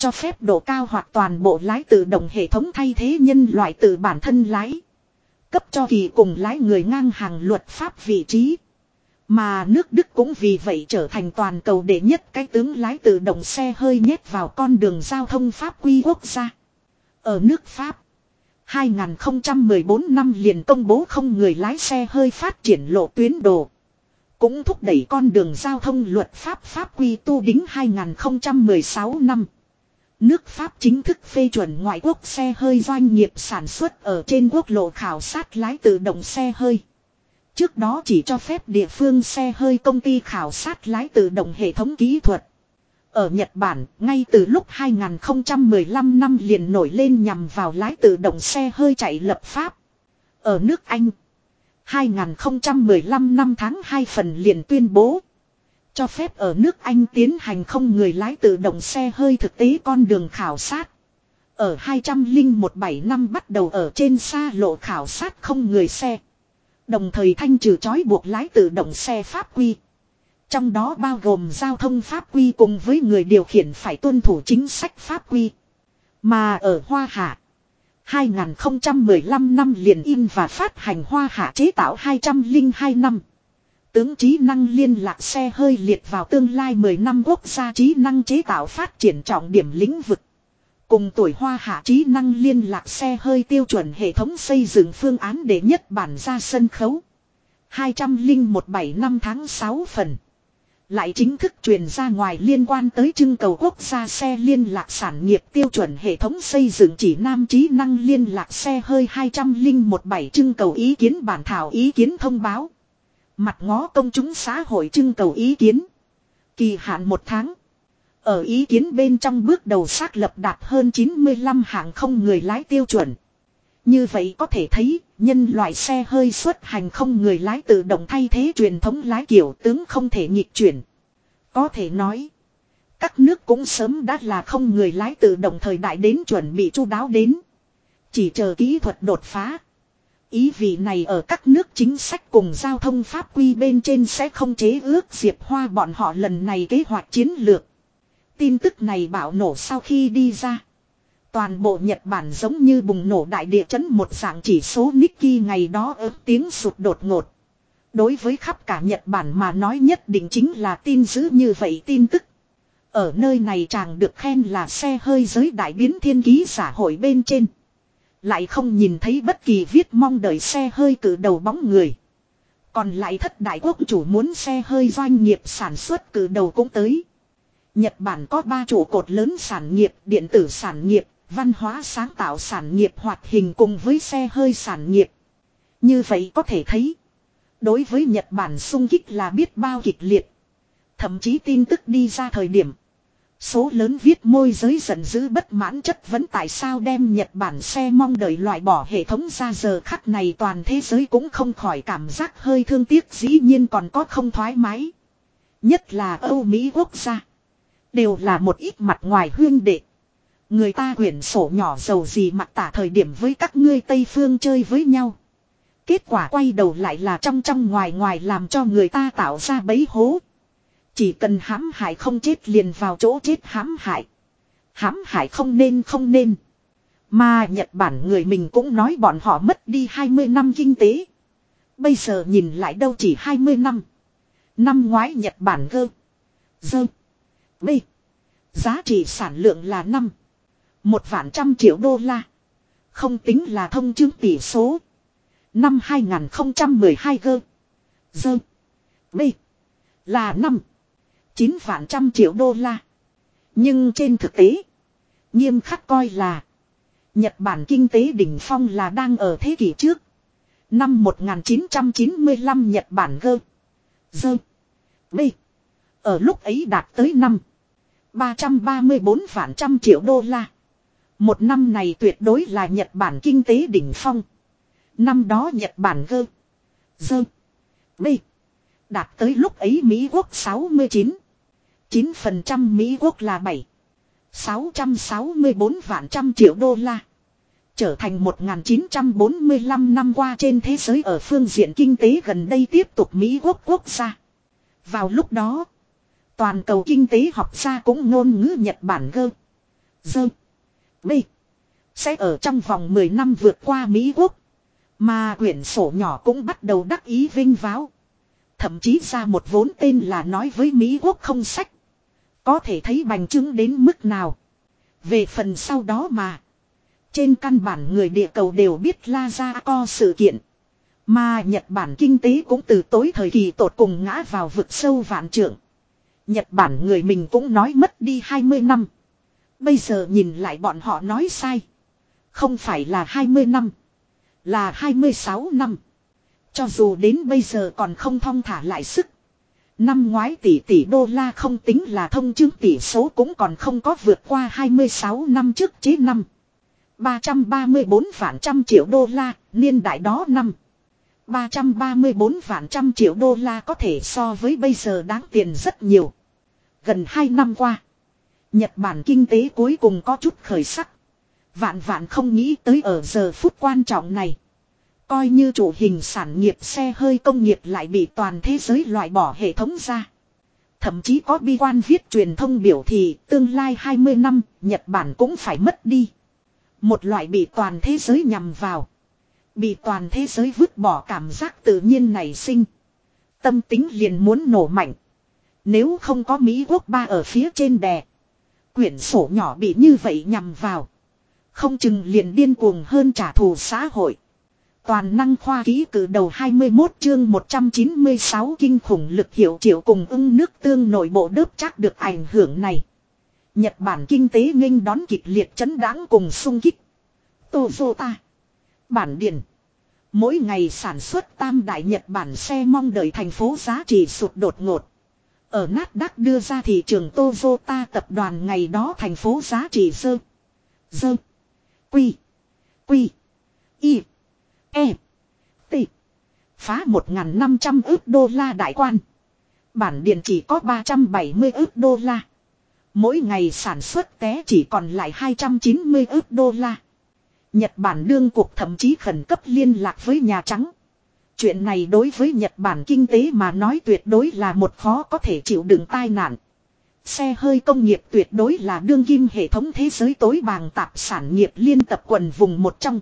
Cho phép độ cao hoặc toàn bộ lái tự động hệ thống thay thế nhân loại từ bản thân lái. Cấp cho kỳ cùng lái người ngang hàng luật pháp vị trí. Mà nước Đức cũng vì vậy trở thành toàn cầu đệ nhất cái tướng lái tự động xe hơi nhét vào con đường giao thông pháp quy quốc gia. Ở nước Pháp, 2014 năm liền công bố không người lái xe hơi phát triển lộ tuyến đồ. Cũng thúc đẩy con đường giao thông luật pháp pháp quy tu đính 2016 năm. Nước Pháp chính thức phê chuẩn ngoại quốc xe hơi doanh nghiệp sản xuất ở trên quốc lộ khảo sát lái tự động xe hơi. Trước đó chỉ cho phép địa phương xe hơi công ty khảo sát lái tự động hệ thống kỹ thuật. Ở Nhật Bản, ngay từ lúc 2015 năm liền nổi lên nhằm vào lái tự động xe hơi chạy lập pháp. Ở nước Anh, 2015 năm tháng 2 phần liền tuyên bố. Cho phép ở nước Anh tiến hành không người lái tự động xe hơi thực tế con đường khảo sát. Ở 2017 năm bắt đầu ở trên xa lộ khảo sát không người xe. Đồng thời thanh trừ chói buộc lái tự động xe pháp quy. Trong đó bao gồm giao thông pháp quy cùng với người điều khiển phải tuân thủ chính sách pháp quy. Mà ở Hoa Hạ, 2015 năm liền in và phát hành Hoa Hạ chế tạo 202 năm. Tướng trí năng liên lạc xe hơi liệt vào tương lai 10 năm quốc gia trí năng chế tạo phát triển trọng điểm lĩnh vực. Cùng tuổi hoa hạ trí năng liên lạc xe hơi tiêu chuẩn hệ thống xây dựng phương án để nhất bản ra sân khấu. 201 năm tháng 6 phần. Lại chính thức truyền ra ngoài liên quan tới trưng cầu quốc gia xe liên lạc sản nghiệp tiêu chuẩn hệ thống xây dựng chỉ nam trí năng liên lạc xe hơi 201 trưng cầu ý kiến bản thảo ý kiến thông báo. Mặt ngó công chúng xã hội trưng cầu ý kiến. Kỳ hạn một tháng. Ở ý kiến bên trong bước đầu xác lập đạt hơn 95 hạng không người lái tiêu chuẩn. Như vậy có thể thấy, nhân loại xe hơi xuất hành không người lái tự động thay thế truyền thống lái kiểu tướng không thể nhịp chuyển. Có thể nói, các nước cũng sớm đã là không người lái tự động thời đại đến chuẩn bị chu đáo đến. Chỉ chờ kỹ thuật đột phá. Ý vị này ở các nước chính sách cùng giao thông pháp quy bên trên sẽ không chế ước Diệp Hoa bọn họ lần này kế hoạch chiến lược. Tin tức này bạo nổ sau khi đi ra. Toàn bộ Nhật Bản giống như bùng nổ đại địa chấn một dạng chỉ số Nikkei ngày đó ớt tiếng sụt đột ngột. Đối với khắp cả Nhật Bản mà nói nhất định chính là tin dữ như vậy tin tức. Ở nơi này chàng được khen là xe hơi giới đại biến thiên ký xã hội bên trên. Lại không nhìn thấy bất kỳ viết mong đợi xe hơi cử đầu bóng người. Còn lại thất đại quốc chủ muốn xe hơi doanh nghiệp sản xuất cử đầu cũng tới. Nhật Bản có ba trụ cột lớn sản nghiệp, điện tử sản nghiệp, văn hóa sáng tạo sản nghiệp hoạt hình cùng với xe hơi sản nghiệp. Như vậy có thể thấy, đối với Nhật Bản sung kích là biết bao kịch liệt. Thậm chí tin tức đi ra thời điểm. Số lớn viết môi giới giận dữ bất mãn chất vấn tại sao đem Nhật Bản xe mong đợi loại bỏ hệ thống ra giờ khắc này toàn thế giới cũng không khỏi cảm giác hơi thương tiếc dĩ nhiên còn có không thoải mái. Nhất là Âu Mỹ quốc gia. Đều là một ít mặt ngoài huyên đệ. Người ta quyển sổ nhỏ giàu gì mặt tả thời điểm với các ngươi Tây Phương chơi với nhau. Kết quả quay đầu lại là trong trong ngoài ngoài làm cho người ta tạo ra bấy hố. Chỉ cần hãm hại không chết liền vào chỗ chết hãm hại. Hãm hại không nên không nên. Mà Nhật Bản người mình cũng nói bọn họ mất đi 20 năm kinh tế. Bây giờ nhìn lại đâu chỉ 20 năm. Năm ngoái Nhật Bản gơ. Dơ. Bê. Giá trị sản lượng là 5. Một vạn trăm triệu đô la. Không tính là thông chứng tỷ số. Năm 2012 gơ. Dơ. Bê. Là 5. 9 vạn trăm triệu đô la. Nhưng trên thực tế. Nghiêm khắc coi là. Nhật Bản kinh tế đỉnh phong là đang ở thế kỷ trước. Năm 1995 Nhật Bản gơ. Dơ. B. Ở lúc ấy đạt tới năm. 334 vạn trăm triệu đô la. Một năm này tuyệt đối là Nhật Bản kinh tế đỉnh phong. Năm đó Nhật Bản gơ. Dơ. B. Đạt tới lúc ấy Mỹ Quốc 69. 9% Mỹ Quốc là 7. 664 vạn trăm triệu đô la. Trở thành 1945 năm qua trên thế giới ở phương diện kinh tế gần đây tiếp tục Mỹ Quốc quốc gia. Vào lúc đó, toàn cầu kinh tế học gia cũng ngôn ngữ Nhật Bản gơ. Dơ. B. Sẽ ở trong vòng 10 năm vượt qua Mỹ Quốc. Mà quyển sổ nhỏ cũng bắt đầu đắc ý vinh váo. Thậm chí ra một vốn tên là nói với Mỹ Quốc không sách. Có thể thấy bành chứng đến mức nào. Về phần sau đó mà. Trên căn bản người địa cầu đều biết La Gia Co sự kiện. Mà Nhật Bản kinh tế cũng từ tối thời kỳ tột cùng ngã vào vực sâu vạn trượng. Nhật Bản người mình cũng nói mất đi 20 năm. Bây giờ nhìn lại bọn họ nói sai. Không phải là 20 năm. Là 26 năm. Cho dù đến bây giờ còn không thong thả lại sức. Năm ngoái tỷ tỷ đô la không tính là thông chứng tỷ số cũng còn không có vượt qua 26 năm trước chế năm. 334 vạn trăm triệu đô la, niên đại đó năm. 334 vạn trăm triệu đô la có thể so với bây giờ đáng tiền rất nhiều. Gần 2 năm qua, Nhật Bản kinh tế cuối cùng có chút khởi sắc. Vạn vạn không nghĩ tới ở giờ phút quan trọng này. Coi như chủ hình sản nghiệp xe hơi công nghiệp lại bị toàn thế giới loại bỏ hệ thống ra. Thậm chí có bi quan viết truyền thông biểu thị tương lai 20 năm, Nhật Bản cũng phải mất đi. Một loại bị toàn thế giới nhằm vào. Bị toàn thế giới vứt bỏ cảm giác tự nhiên nảy sinh. Tâm tính liền muốn nổ mạnh. Nếu không có Mỹ quốc ba ở phía trên đè. Quyển sổ nhỏ bị như vậy nhằm vào. Không chừng liền điên cuồng hơn trả thù xã hội. Toàn năng khoa ký cử đầu 21 chương 196 kinh khủng lực hiệu triệu cùng ưng nước tương nội bộ đớp chắc được ảnh hưởng này. Nhật Bản kinh tế nghênh đón kịch liệt chấn đáng cùng sung kích. Toyota. Bản điển. Mỗi ngày sản xuất tam đại Nhật Bản xe mong đợi thành phố giá trị sụt đột ngột. Ở nát đắc đưa ra thị trường Toyota tập đoàn ngày đó thành phố giá trị dơ. Dơ. Quy. Quy. Y. E. T. Phá 1.500 ước đô la đại quan. Bản điện chỉ có 370 ước đô la. Mỗi ngày sản xuất té chỉ còn lại 290 ước đô la. Nhật Bản đương cuộc thậm chí khẩn cấp liên lạc với Nhà Trắng. Chuyện này đối với Nhật Bản kinh tế mà nói tuyệt đối là một khó có thể chịu đựng tai nạn. Xe hơi công nghiệp tuyệt đối là đương kim hệ thống thế giới tối bàng tạp sản nghiệp liên tập quần vùng một trong.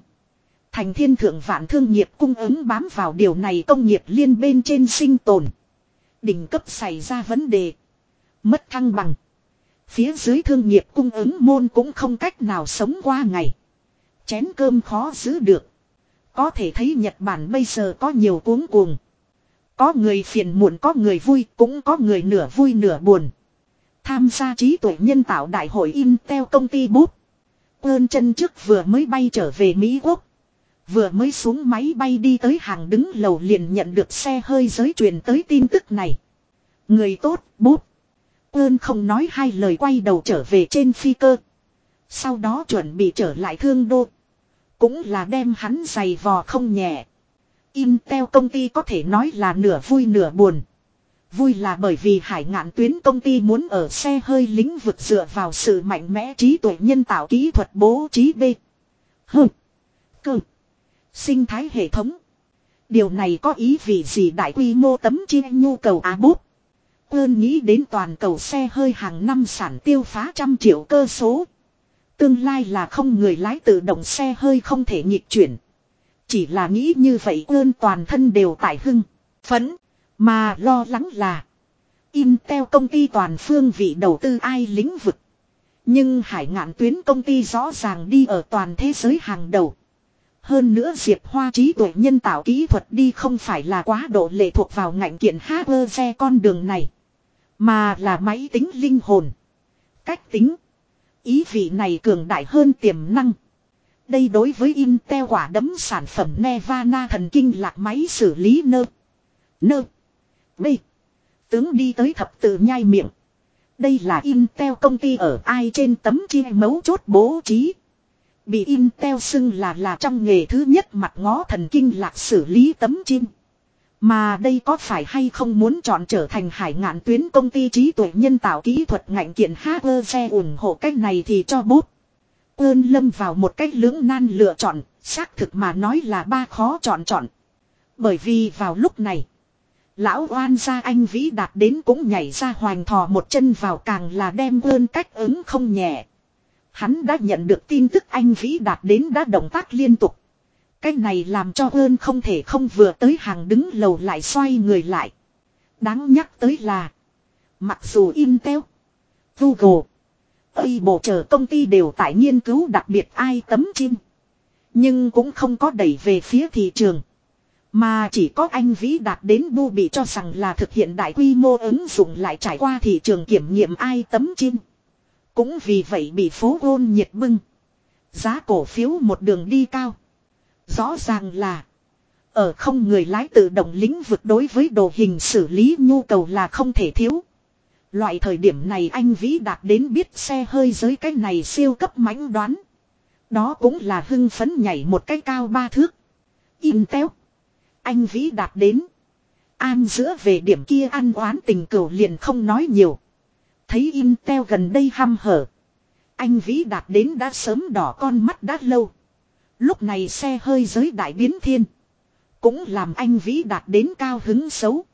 Thành thiên thượng vạn thương nghiệp cung ứng bám vào điều này công nghiệp liên bên trên sinh tồn. Đỉnh cấp xảy ra vấn đề. Mất thăng bằng. Phía dưới thương nghiệp cung ứng môn cũng không cách nào sống qua ngày. Chén cơm khó giữ được. Có thể thấy Nhật Bản bây giờ có nhiều cuốn cuồng. Có người phiền muộn, có người vui, cũng có người nửa vui nửa buồn. Tham gia trí tuệ nhân tạo đại hội Intel công ty bút. Ơn chân trước vừa mới bay trở về Mỹ Quốc. Vừa mới xuống máy bay đi tới hàng đứng lầu liền nhận được xe hơi giới truyền tới tin tức này. Người tốt, bút. Ơn không nói hai lời quay đầu trở về trên phi cơ. Sau đó chuẩn bị trở lại thương đô. Cũng là đem hắn giày vò không nhẹ. Intel công ty có thể nói là nửa vui nửa buồn. Vui là bởi vì hải ngạn tuyến công ty muốn ở xe hơi lĩnh vực dựa vào sự mạnh mẽ trí tuệ nhân tạo kỹ thuật bố trí B. H. Cơ. Sinh thái hệ thống. Điều này có ý vị gì đại quy mô tấm chi nhu cầu á bút. Ơn nghĩ đến toàn cầu xe hơi hàng năm sản tiêu phá trăm triệu cơ số. Tương lai là không người lái tự động xe hơi không thể nhịp chuyển. Chỉ là nghĩ như vậy ơn toàn thân đều tại hưng, phấn, mà lo lắng là Intel công ty toàn phương vị đầu tư ai lĩnh vực. Nhưng hải ngạn tuyến công ty rõ ràng đi ở toàn thế giới hàng đầu. Hơn nữa Diệp Hoa trí tuệ nhân tạo kỹ thuật đi không phải là quá độ lệ thuộc vào ngành kiện xe con đường này. Mà là máy tính linh hồn. Cách tính. Ý vị này cường đại hơn tiềm năng. Đây đối với Intel quả đấm sản phẩm Nevana thần kinh lạc máy xử lý nơ. Nơ. B. Tướng đi tới thập tự nhai miệng. Đây là Intel công ty ở ai trên tấm chi mấu chốt bố trí. Bị Intel xưng là là trong nghề thứ nhất mặt ngó thần kinh lạc xử lý tấm chim. Mà đây có phải hay không muốn chọn trở thành hải ngạn tuyến công ty trí tuệ nhân tạo kỹ thuật ngành kiện xe ủng hộ cách này thì cho bút. Ơn lâm vào một cách lưỡng nan lựa chọn, xác thực mà nói là ba khó chọn chọn. Bởi vì vào lúc này, lão oan gia anh vĩ đạt đến cũng nhảy ra hoành thò một chân vào càng là đem ơn cách ứng không nhẹ. Hắn đã nhận được tin tức anh vĩ đạt đến đã động tác liên tục. Cái này làm cho ơn không thể không vừa tới hàng đứng lầu lại xoay người lại. Đáng nhắc tới là. Mặc dù Intel, Google, Ây bộ chờ công ty đều tại nghiên cứu đặc biệt ai tấm chim. Nhưng cũng không có đẩy về phía thị trường. Mà chỉ có anh Vĩ đạt đến bu bị cho rằng là thực hiện đại quy mô ứng dụng lại trải qua thị trường kiểm nghiệm ai tấm chim. Cũng vì vậy bị phố ôn nhiệt bưng. Giá cổ phiếu một đường đi cao. Rõ ràng là. Ở không người lái tự động lĩnh vực đối với đồ hình xử lý nhu cầu là không thể thiếu. Loại thời điểm này anh Vĩ đạt đến biết xe hơi giới cái này siêu cấp mãnh đoán. Đó cũng là hưng phấn nhảy một cái cao ba thước. Intel. Anh Vĩ đạt đến. An giữa về điểm kia ăn oán tình cửu liền không nói nhiều. Thấy Intel gần đây ham hở. Anh Vĩ đạt đến đã sớm đỏ con mắt đã lâu. Lúc này xe hơi giới đại biến thiên. Cũng làm anh Vĩ đạt đến cao hứng xấu.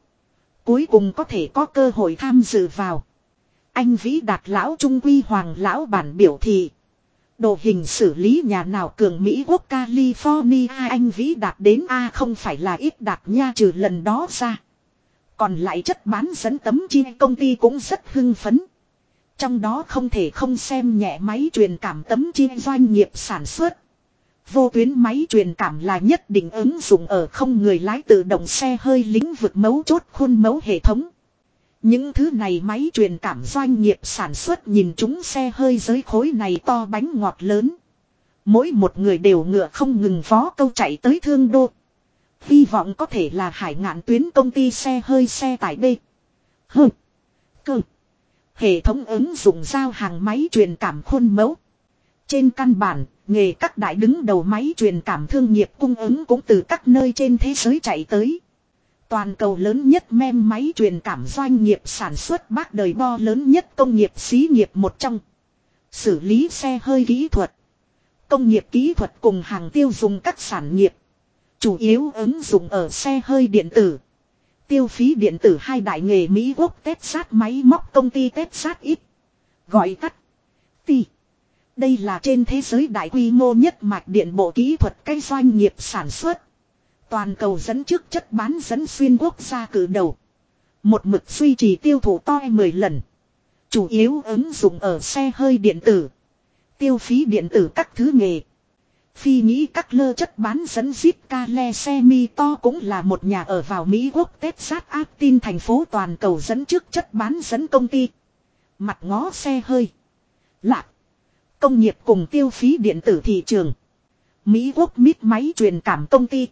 Cuối cùng có thể có cơ hội tham dự vào. Anh Vĩ đạt lão trung quy hoàng lão bản biểu thị. Đồ hình xử lý nhà nào cường Mỹ quốc California, anh Vĩ đạt đến A không phải là ít đạt nha trừ lần đó ra. Còn lại chất bán dẫn tấm chi công ty cũng rất hưng phấn. Trong đó không thể không xem nhẹ máy truyền cảm tấm chi doanh nghiệp sản xuất. Vô tuyến máy truyền cảm là nhất định ứng dụng ở không người lái tự động xe hơi lĩnh vực mấu chốt khuôn mẫu hệ thống. Những thứ này máy truyền cảm doanh nghiệp sản xuất nhìn chúng xe hơi giới khối này to bánh ngọt lớn. Mỗi một người đều ngựa không ngừng phó câu chạy tới thương đô. Hy vọng có thể là hải ngạn tuyến công ty xe hơi xe tải B. H. Cơ. Hệ thống ứng dụng giao hàng máy truyền cảm khuôn mẫu. Trên căn bản, nghề các đại đứng đầu máy truyền cảm thương nghiệp cung ứng cũng từ các nơi trên thế giới chạy tới. Toàn cầu lớn nhất mem máy truyền cảm doanh nghiệp sản xuất bác đời bo lớn nhất công nghiệp xí nghiệp một trong. Xử lý xe hơi kỹ thuật. Công nghiệp kỹ thuật cùng hàng tiêu dùng các sản nghiệp. Chủ yếu ứng dụng ở xe hơi điện tử. Tiêu phí điện tử hai đại nghề Mỹ Quốc tết sát máy móc công ty tết sát ít. Gọi tắt. Ti. Đây là trên thế giới đại quy mô nhất mạch điện bộ kỹ thuật cây doanh nghiệp sản xuất. Toàn cầu dẫn trước chất bán dẫn xuyên quốc gia cử đầu. Một mực duy trì tiêu thụ to 10 lần. Chủ yếu ứng dụng ở xe hơi điện tử. Tiêu phí điện tử các thứ nghề. Phi nghĩ các lơ chất bán dẫn zip ca le xe mi to cũng là một nhà ở vào Mỹ quốc Tết sát áp tin thành phố toàn cầu dẫn trước chất bán dẫn công ty. Mặt ngó xe hơi. Lạc. Công nghiệp cùng tiêu phí điện tử thị trường. Mỹ quốc mít máy truyền cảm công ty.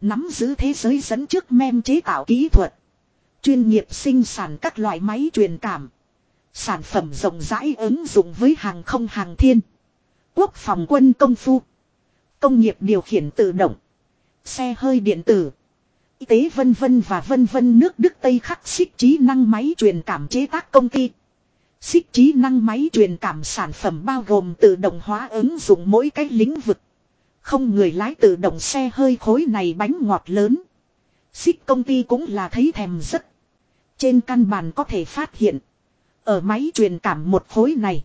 Nắm giữ thế giới dẫn trước mem chế tạo kỹ thuật. Chuyên nghiệp sinh sản các loại máy truyền cảm. Sản phẩm rộng rãi ứng dụng với hàng không hàng thiên. Quốc phòng quân công phu. Công nghiệp điều khiển tự động. Xe hơi điện tử. Y tế vân vân và vân vân nước Đức Tây khắc xích trí năng máy truyền cảm chế tác công ty. Xích trí năng máy truyền cảm sản phẩm bao gồm tự động hóa ứng dụng mỗi cái lĩnh vực. Không người lái tự động xe hơi khối này bánh ngọt lớn. Xích công ty cũng là thấy thèm rất. Trên căn bản có thể phát hiện. Ở máy truyền cảm một khối này.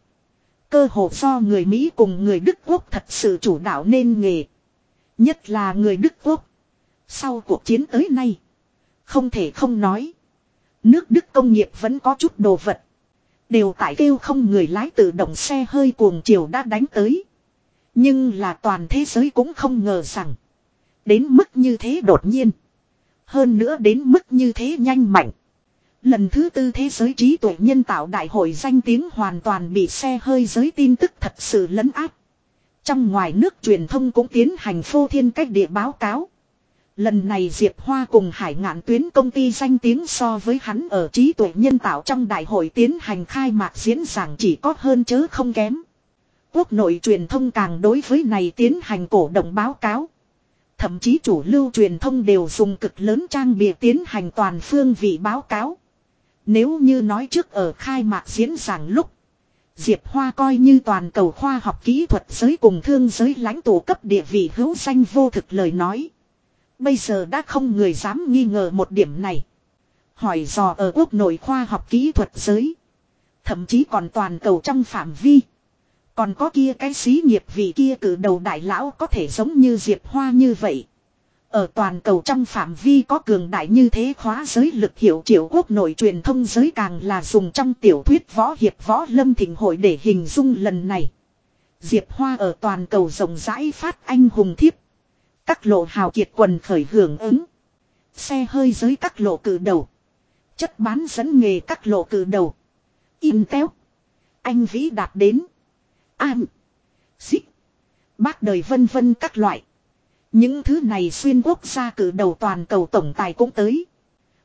Cơ hồ do người Mỹ cùng người Đức Quốc thật sự chủ đạo nên nghề. Nhất là người Đức Quốc. Sau cuộc chiến tới nay. Không thể không nói. Nước Đức công nghiệp vẫn có chút đồ vật. Đều tại kêu không người lái tự động xe hơi cuồng chiều đã đánh tới. Nhưng là toàn thế giới cũng không ngờ rằng. Đến mức như thế đột nhiên. Hơn nữa đến mức như thế nhanh mạnh. Lần thứ tư thế giới trí tuệ nhân tạo đại hội danh tiếng hoàn toàn bị xe hơi giới tin tức thật sự lấn áp. Trong ngoài nước truyền thông cũng tiến hành phô thiên cách địa báo cáo. Lần này Diệp Hoa cùng hải ngạn tuyến công ty danh tiếng so với hắn ở trí tuệ nhân tạo trong đại hội tiến hành khai mạc diễn giảng chỉ có hơn chứ không kém. Quốc nội truyền thông càng đối với này tiến hành cổ động báo cáo. Thậm chí chủ lưu truyền thông đều dùng cực lớn trang bìa tiến hành toàn phương vị báo cáo. Nếu như nói trước ở khai mạc diễn giảng lúc. Diệp Hoa coi như toàn cầu khoa học kỹ thuật giới cùng thương giới lãnh tụ cấp địa vị hữu danh vô thực lời nói. Bây giờ đã không người dám nghi ngờ một điểm này. Hỏi dò ở quốc nội khoa học kỹ thuật giới. Thậm chí còn toàn cầu trong phạm vi. Còn có kia cái xí nghiệp vì kia cử đầu đại lão có thể giống như Diệp Hoa như vậy. Ở toàn cầu trong phạm vi có cường đại như thế khóa giới lực hiệu triệu quốc nội truyền thông giới càng là dùng trong tiểu thuyết võ hiệp võ lâm thịnh hội để hình dung lần này. Diệp Hoa ở toàn cầu rộng rãi phát anh hùng thiếp. Các lộ hào kiệt quần khởi hưởng ứng. Xe hơi giới các lộ cử đầu. Chất bán dẫn nghề các lộ cử đầu. Intel. Anh Vĩ đạt đến. an Xích. Bác đời vân vân các loại. Những thứ này xuyên quốc gia cử đầu toàn cầu tổng tài cũng tới.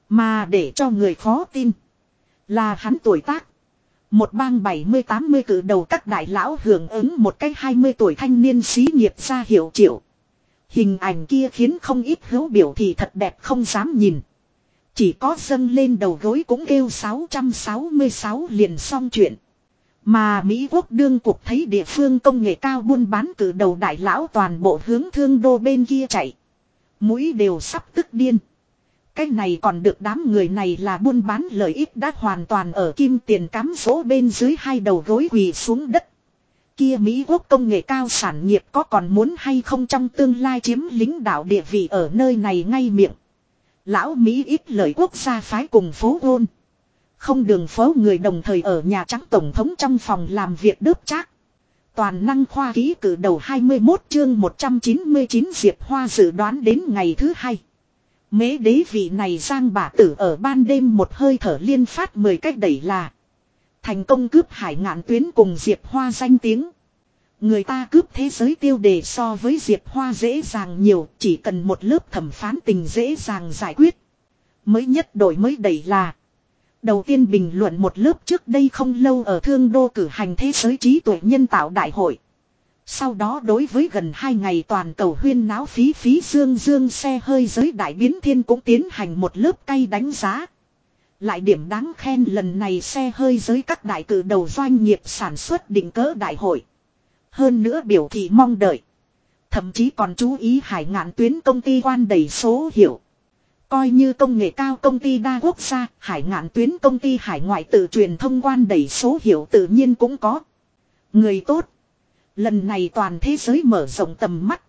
Mà để cho người khó tin. Là hắn tuổi tác. Một bang 70-80 cử đầu các đại lão hưởng ứng một cái 20 tuổi thanh niên xí nghiệp ra hiệu triệu. Hình ảnh kia khiến không ít hữu biểu thì thật đẹp không dám nhìn. Chỉ có dâng lên đầu gối cũng kêu 666 liền xong chuyện. Mà Mỹ quốc đương cục thấy địa phương công nghệ cao buôn bán cử đầu đại lão toàn bộ hướng thương đô bên kia chạy. Mũi đều sắp tức điên. Cái này còn được đám người này là buôn bán lợi ích đã hoàn toàn ở kim tiền cắm số bên dưới hai đầu gối quỳ xuống đất. Kia Mỹ quốc công nghệ cao sản nghiệp có còn muốn hay không trong tương lai chiếm lính đạo địa vị ở nơi này ngay miệng. Lão Mỹ ít lợi quốc gia phái cùng phố ôn. Không đường phố người đồng thời ở Nhà Trắng Tổng thống trong phòng làm việc đớp chác. Toàn năng khoa ký cử đầu 21 chương 199 Diệp Hoa dự đoán đến ngày thứ hai. Mế đế vị này giang bà tử ở ban đêm một hơi thở liên phát 10 cách đẩy là. Thành công cướp hải ngạn tuyến cùng Diệp Hoa danh tiếng. Người ta cướp thế giới tiêu đề so với Diệp Hoa dễ dàng nhiều, chỉ cần một lớp thẩm phán tình dễ dàng giải quyết. Mới nhất đổi mới đẩy là. Đầu tiên bình luận một lớp trước đây không lâu ở thương đô cử hành thế giới trí tuệ nhân tạo đại hội. Sau đó đối với gần 2 ngày toàn cầu huyên náo phí phí dương dương xe hơi giới đại biến thiên cũng tiến hành một lớp cay đánh giá. Lại điểm đáng khen lần này xe hơi giới các đại cử đầu doanh nghiệp sản xuất định cỡ đại hội. Hơn nữa biểu thị mong đợi. Thậm chí còn chú ý hải ngạn tuyến công ty quan đầy số hiệu. Coi như công nghệ cao công ty đa quốc gia, hải ngạn tuyến công ty hải ngoại tự truyền thông quan đẩy số hiệu tự nhiên cũng có. Người tốt. Lần này toàn thế giới mở rộng tầm mắt.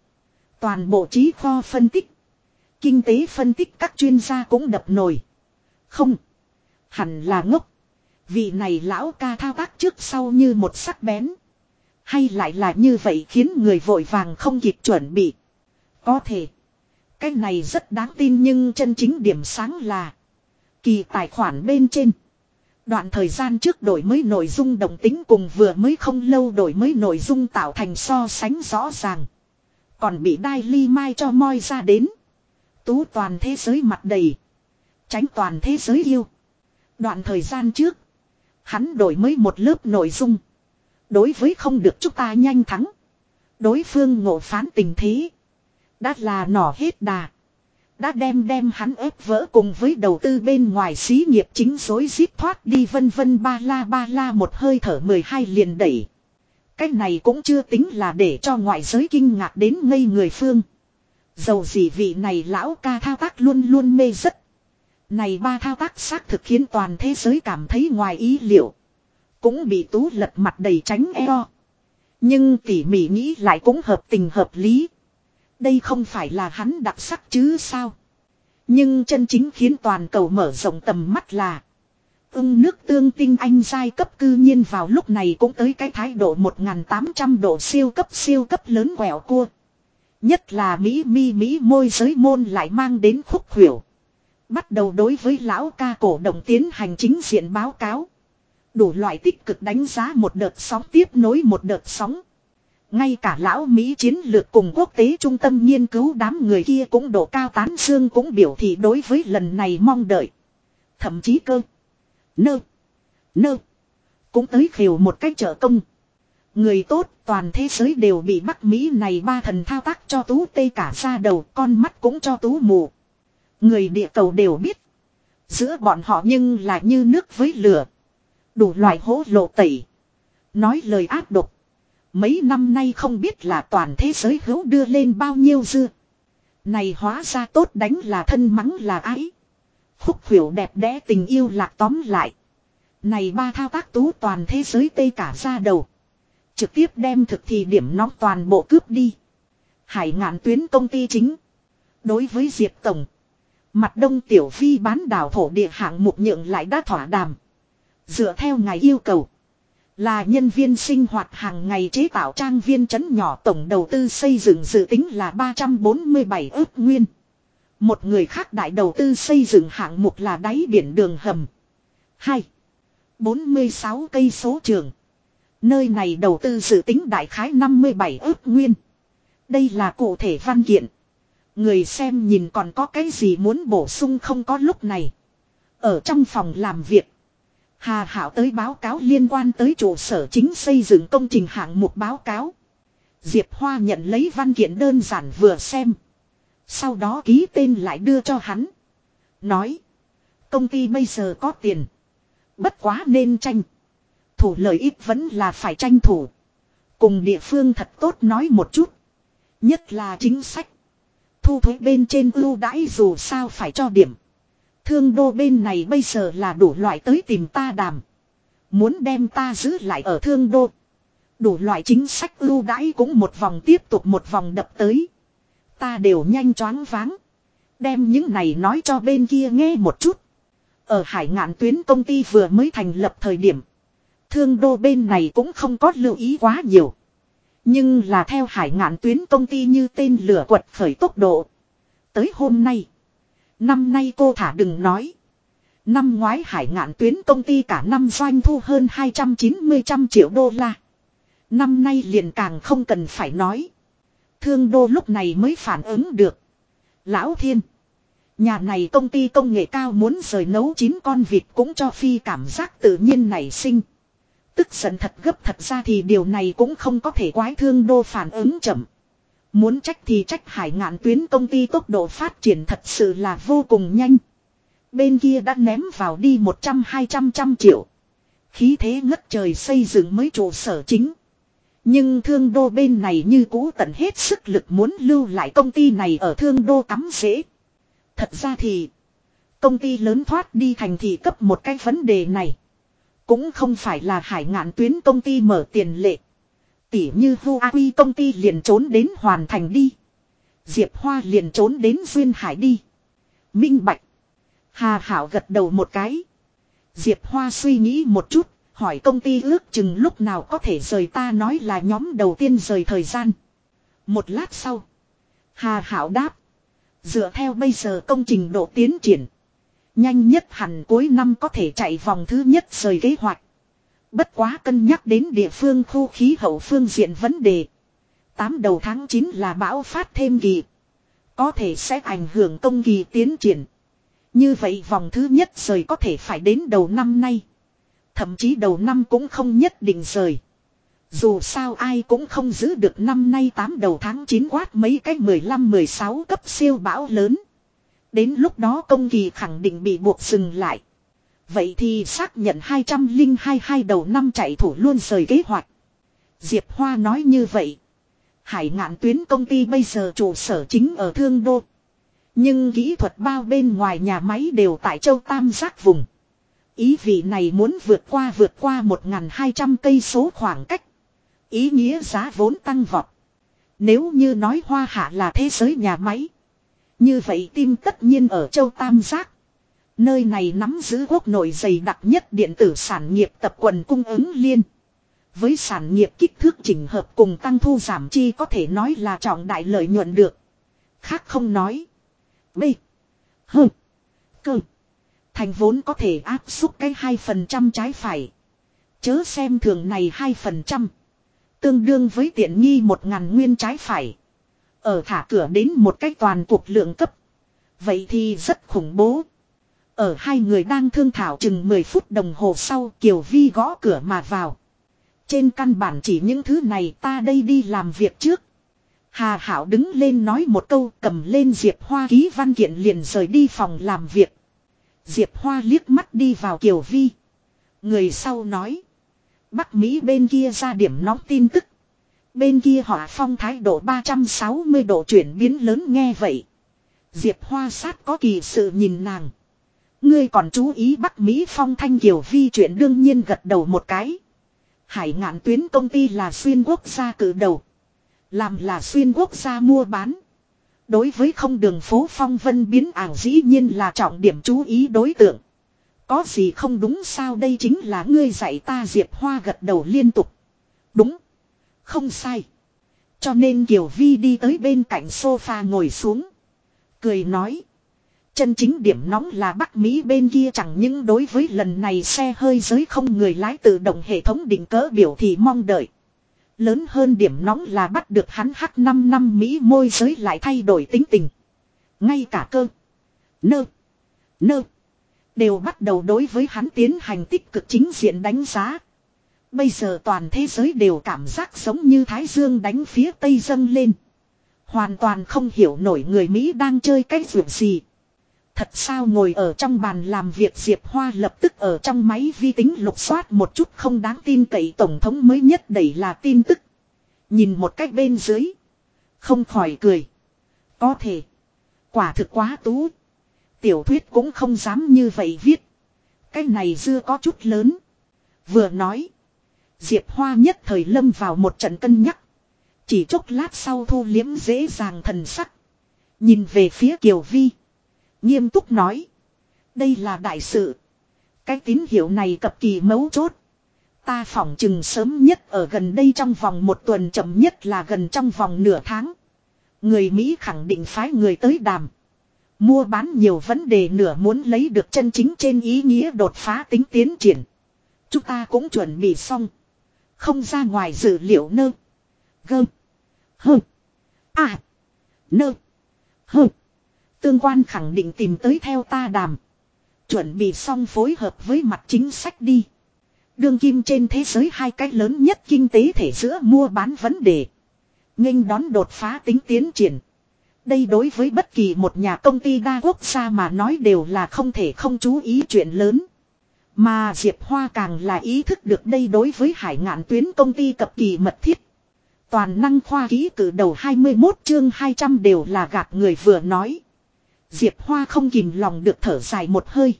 Toàn bộ trí kho phân tích. Kinh tế phân tích các chuyên gia cũng đập nổi. Không. Hẳn là ngốc. Vị này lão ca thao tác trước sau như một sắc bén. Hay lại là như vậy khiến người vội vàng không kịp chuẩn bị. Có thể. Cái này rất đáng tin nhưng chân chính điểm sáng là. Kỳ tài khoản bên trên. Đoạn thời gian trước đổi mới nội dung đồng tính cùng vừa mới không lâu đổi mới nội dung tạo thành so sánh rõ ràng. Còn bị đai ly mai cho moi ra đến. Tú toàn thế giới mặt đầy. Tránh toàn thế giới yêu. Đoạn thời gian trước. Hắn đổi mới một lớp nội dung. Đối với không được chúng ta nhanh thắng. Đối phương ngộ phán tình thế. Đã là nỏ hết đà. Đã đem đem hắn ép vỡ cùng với đầu tư bên ngoài xí nghiệp chính dối giết thoát đi vân vân ba la ba la một hơi thở 12 liền đẩy. Cái này cũng chưa tính là để cho ngoại giới kinh ngạc đến ngây người phương. Dầu gì vị này lão ca thao tác luôn luôn mê rất. Này ba thao tác xác thực khiến toàn thế giới cảm thấy ngoài ý liệu. Cũng bị tú lật mặt đầy tránh eo. Nhưng tỉ mỉ nghĩ lại cũng hợp tình hợp lý. Đây không phải là hắn đặc sắc chứ sao. Nhưng chân chính khiến toàn cầu mở rộng tầm mắt là. Ưng nước tương tinh anh giai cấp cư nhiên vào lúc này cũng tới cái thái độ 1.800 độ siêu cấp siêu cấp lớn quẹo cua. Nhất là Mỹ mi Mỹ, môi giới môn lại mang đến khúc hiểu. Bắt đầu đối với lão ca cổ động tiến hành chính diện báo cáo. Đủ loại tích cực đánh giá một đợt sóng tiếp nối một đợt sóng. Ngay cả lão Mỹ chiến lược cùng quốc tế trung tâm nghiên cứu đám người kia cũng độ cao tán xương cũng biểu thị đối với lần này mong đợi. Thậm chí cơ. Nơ. Nơ. Cũng tới khều một cách trợ công. Người tốt, toàn thế giới đều bị Bắc Mỹ này ba thần thao tác cho tú tê cả ra đầu, con mắt cũng cho tú mù. Người địa cầu đều biết. Giữa bọn họ nhưng là như nước với lửa. Đủ loại hố lộ tẩy. Nói lời áp độc. Mấy năm nay không biết là toàn thế giới hữu đưa lên bao nhiêu dưa. Này hóa ra tốt đánh là thân mắng là ái. Khúc hiểu đẹp đẽ tình yêu lạc tóm lại. Này ba thao tác tú toàn thế giới tây cả ra đầu. Trực tiếp đem thực thì điểm nóng toàn bộ cướp đi. Hải ngạn tuyến công ty chính. Đối với Diệp Tổng. Mặt đông tiểu phi bán đảo thổ địa hạng mục nhượng lại đã thỏa đàm. Dựa theo ngày yêu cầu. Là nhân viên sinh hoạt hàng ngày chế tạo trang viên trấn nhỏ tổng đầu tư xây dựng dự tính là 347 ước nguyên. Một người khác đại đầu tư xây dựng hạng mục là đáy biển đường hầm. 2. 46 cây số trường. Nơi này đầu tư dự tính đại khái 57 ước nguyên. Đây là cụ thể văn kiện. Người xem nhìn còn có cái gì muốn bổ sung không có lúc này. Ở trong phòng làm việc. Hà Hảo tới báo cáo liên quan tới trụ sở chính xây dựng công trình hạng mục báo cáo. Diệp Hoa nhận lấy văn kiện đơn giản vừa xem. Sau đó ký tên lại đưa cho hắn. Nói. Công ty bây giờ có tiền. Bất quá nên tranh. Thủ lợi ích vẫn là phải tranh thủ. Cùng địa phương thật tốt nói một chút. Nhất là chính sách. Thu thuế bên trên ưu đãi dù sao phải cho điểm. Thương đô bên này bây giờ là đủ loại tới tìm ta đàm. Muốn đem ta giữ lại ở thương đô. Đủ loại chính sách ưu đãi cũng một vòng tiếp tục một vòng đập tới. Ta đều nhanh choáng váng. Đem những này nói cho bên kia nghe một chút. Ở hải ngạn tuyến công ty vừa mới thành lập thời điểm. Thương đô bên này cũng không có lưu ý quá nhiều. Nhưng là theo hải ngạn tuyến công ty như tên lửa quật khởi tốc độ. Tới hôm nay. Năm nay cô thả đừng nói. Năm ngoái hải ngạn tuyến công ty cả năm doanh thu hơn 290 trăm triệu đô la. Năm nay liền càng không cần phải nói. Thương đô lúc này mới phản ứng được. Lão thiên. Nhà này công ty công nghệ cao muốn rời nấu chín con vịt cũng cho phi cảm giác tự nhiên nảy sinh. Tức giận thật gấp thật ra thì điều này cũng không có thể quái thương đô phản ứng chậm. Muốn trách thì trách hải ngạn tuyến công ty tốc độ phát triển thật sự là vô cùng nhanh. Bên kia đã ném vào đi 100-200 trăm triệu. Khí thế ngất trời xây dựng mới trụ sở chính. Nhưng thương đô bên này như cũ tận hết sức lực muốn lưu lại công ty này ở thương đô tắm dễ. Thật ra thì, công ty lớn thoát đi thành thị cấp một cái vấn đề này. Cũng không phải là hải ngạn tuyến công ty mở tiền lệ. Tỉ như Huawei công ty liền trốn đến hoàn thành đi. Diệp Hoa liền trốn đến Duyên Hải đi. Minh Bạch. Hà Hảo gật đầu một cái. Diệp Hoa suy nghĩ một chút, hỏi công ty ước chừng lúc nào có thể rời ta nói là nhóm đầu tiên rời thời gian. Một lát sau. Hà Hảo đáp. Dựa theo bây giờ công trình độ tiến triển. Nhanh nhất hẳn cuối năm có thể chạy vòng thứ nhất rời kế hoạch. Bất quá cân nhắc đến địa phương khu khí hậu phương diện vấn đề. Tám đầu tháng 9 là bão phát thêm kỳ. Có thể sẽ ảnh hưởng công kỳ tiến triển. Như vậy vòng thứ nhất rời có thể phải đến đầu năm nay. Thậm chí đầu năm cũng không nhất định rời. Dù sao ai cũng không giữ được năm nay 8 đầu tháng 9 quát mấy cái 15-16 cấp siêu bão lớn. Đến lúc đó công kỳ khẳng định bị buộc dừng lại. Vậy thì xác nhận 202 hai đầu năm chạy thủ luôn rời kế hoạch. Diệp Hoa nói như vậy. Hải ngạn tuyến công ty bây giờ trụ sở chính ở Thương Đô. Nhưng kỹ thuật bao bên ngoài nhà máy đều tại châu Tam Giác vùng. Ý vị này muốn vượt qua vượt qua 1.200 cây số khoảng cách. Ý nghĩa giá vốn tăng vọt. Nếu như nói hoa hạ là thế giới nhà máy. Như vậy tim tất nhiên ở châu Tam Giác. Nơi này nắm giữ quốc nội dày đặc nhất điện tử sản nghiệp tập quần cung ứng liên. Với sản nghiệp kích thước chỉnh hợp cùng tăng thu giảm chi có thể nói là trọng đại lợi nhuận được. Khác không nói. B. H. Cơ. Thành vốn có thể áp xúc cái 2% trái phải. Chớ xem thường này 2%. Tương đương với tiện nghi một ngàn nguyên trái phải. Ở thả cửa đến một cái toàn cuộc lượng cấp. Vậy thì rất khủng bố. Ở hai người đang thương thảo chừng 10 phút đồng hồ sau Kiều Vi gõ cửa mà vào. Trên căn bản chỉ những thứ này ta đây đi làm việc trước. Hà Hảo đứng lên nói một câu cầm lên Diệp Hoa ký văn kiện liền rời đi phòng làm việc. Diệp Hoa liếc mắt đi vào Kiều Vi. Người sau nói. Bắc Mỹ bên kia ra điểm nóng tin tức. Bên kia họ phong thái độ 360 độ chuyển biến lớn nghe vậy. Diệp Hoa sát có kỳ sự nhìn nàng. Ngươi còn chú ý Bắc Mỹ phong thanh Kiều Vi chuyện đương nhiên gật đầu một cái. Hải ngạn tuyến công ty là xuyên quốc gia cử đầu. Làm là xuyên quốc gia mua bán. Đối với không đường phố phong vân biến ảo dĩ nhiên là trọng điểm chú ý đối tượng. Có gì không đúng sao đây chính là ngươi dạy ta Diệp Hoa gật đầu liên tục. Đúng. Không sai. Cho nên Kiều Vi đi tới bên cạnh sofa ngồi xuống. Cười nói. Chân chính điểm nóng là Bắc Mỹ bên kia chẳng những đối với lần này xe hơi giới không người lái tự động hệ thống định cỡ biểu thì mong đợi. Lớn hơn điểm nóng là bắt được hắn hắc 5 năm Mỹ môi giới lại thay đổi tính tình. Ngay cả cơ. Nơ. Nơ. Đều bắt đầu đối với hắn tiến hành tích cực chính diện đánh giá. Bây giờ toàn thế giới đều cảm giác giống như Thái Dương đánh phía Tây dâng lên. Hoàn toàn không hiểu nổi người Mỹ đang chơi cái vượt gì. Thật sao ngồi ở trong bàn làm việc Diệp Hoa lập tức ở trong máy vi tính lục soát một chút không đáng tin cậy Tổng thống mới nhất đẩy là tin tức. Nhìn một cách bên dưới. Không khỏi cười. Có thể. Quả thực quá tú. Tiểu thuyết cũng không dám như vậy viết. Cái này dưa có chút lớn. Vừa nói. Diệp Hoa nhất thời lâm vào một trận cân nhắc. Chỉ chốc lát sau thu liếm dễ dàng thần sắc. Nhìn về phía Kiều Vi. Nghiêm túc nói. Đây là đại sự. Cái tín hiệu này cập kỳ mấu chốt. Ta phỏng chừng sớm nhất ở gần đây trong vòng một tuần, chậm nhất là gần trong vòng nửa tháng. Người Mỹ khẳng định phái người tới đàm. Mua bán nhiều vấn đề nửa muốn lấy được chân chính trên ý nghĩa đột phá tính tiến triển. Chúng ta cũng chuẩn bị xong. Không ra ngoài dự liệu nơ. Gơ. Hơ. À. Nơ. Hơ. Tương quan khẳng định tìm tới theo ta đàm. Chuẩn bị xong phối hợp với mặt chính sách đi. Đường kim trên thế giới hai cách lớn nhất kinh tế thể giữa mua bán vấn đề. nghênh đón đột phá tính tiến triển. Đây đối với bất kỳ một nhà công ty đa quốc gia mà nói đều là không thể không chú ý chuyện lớn. Mà Diệp Hoa càng là ý thức được đây đối với hải ngạn tuyến công ty cập kỳ mật thiết. Toàn năng khoa ký cử đầu 21 chương 200 đều là gạt người vừa nói. Diệp Hoa không kìm lòng được thở dài một hơi.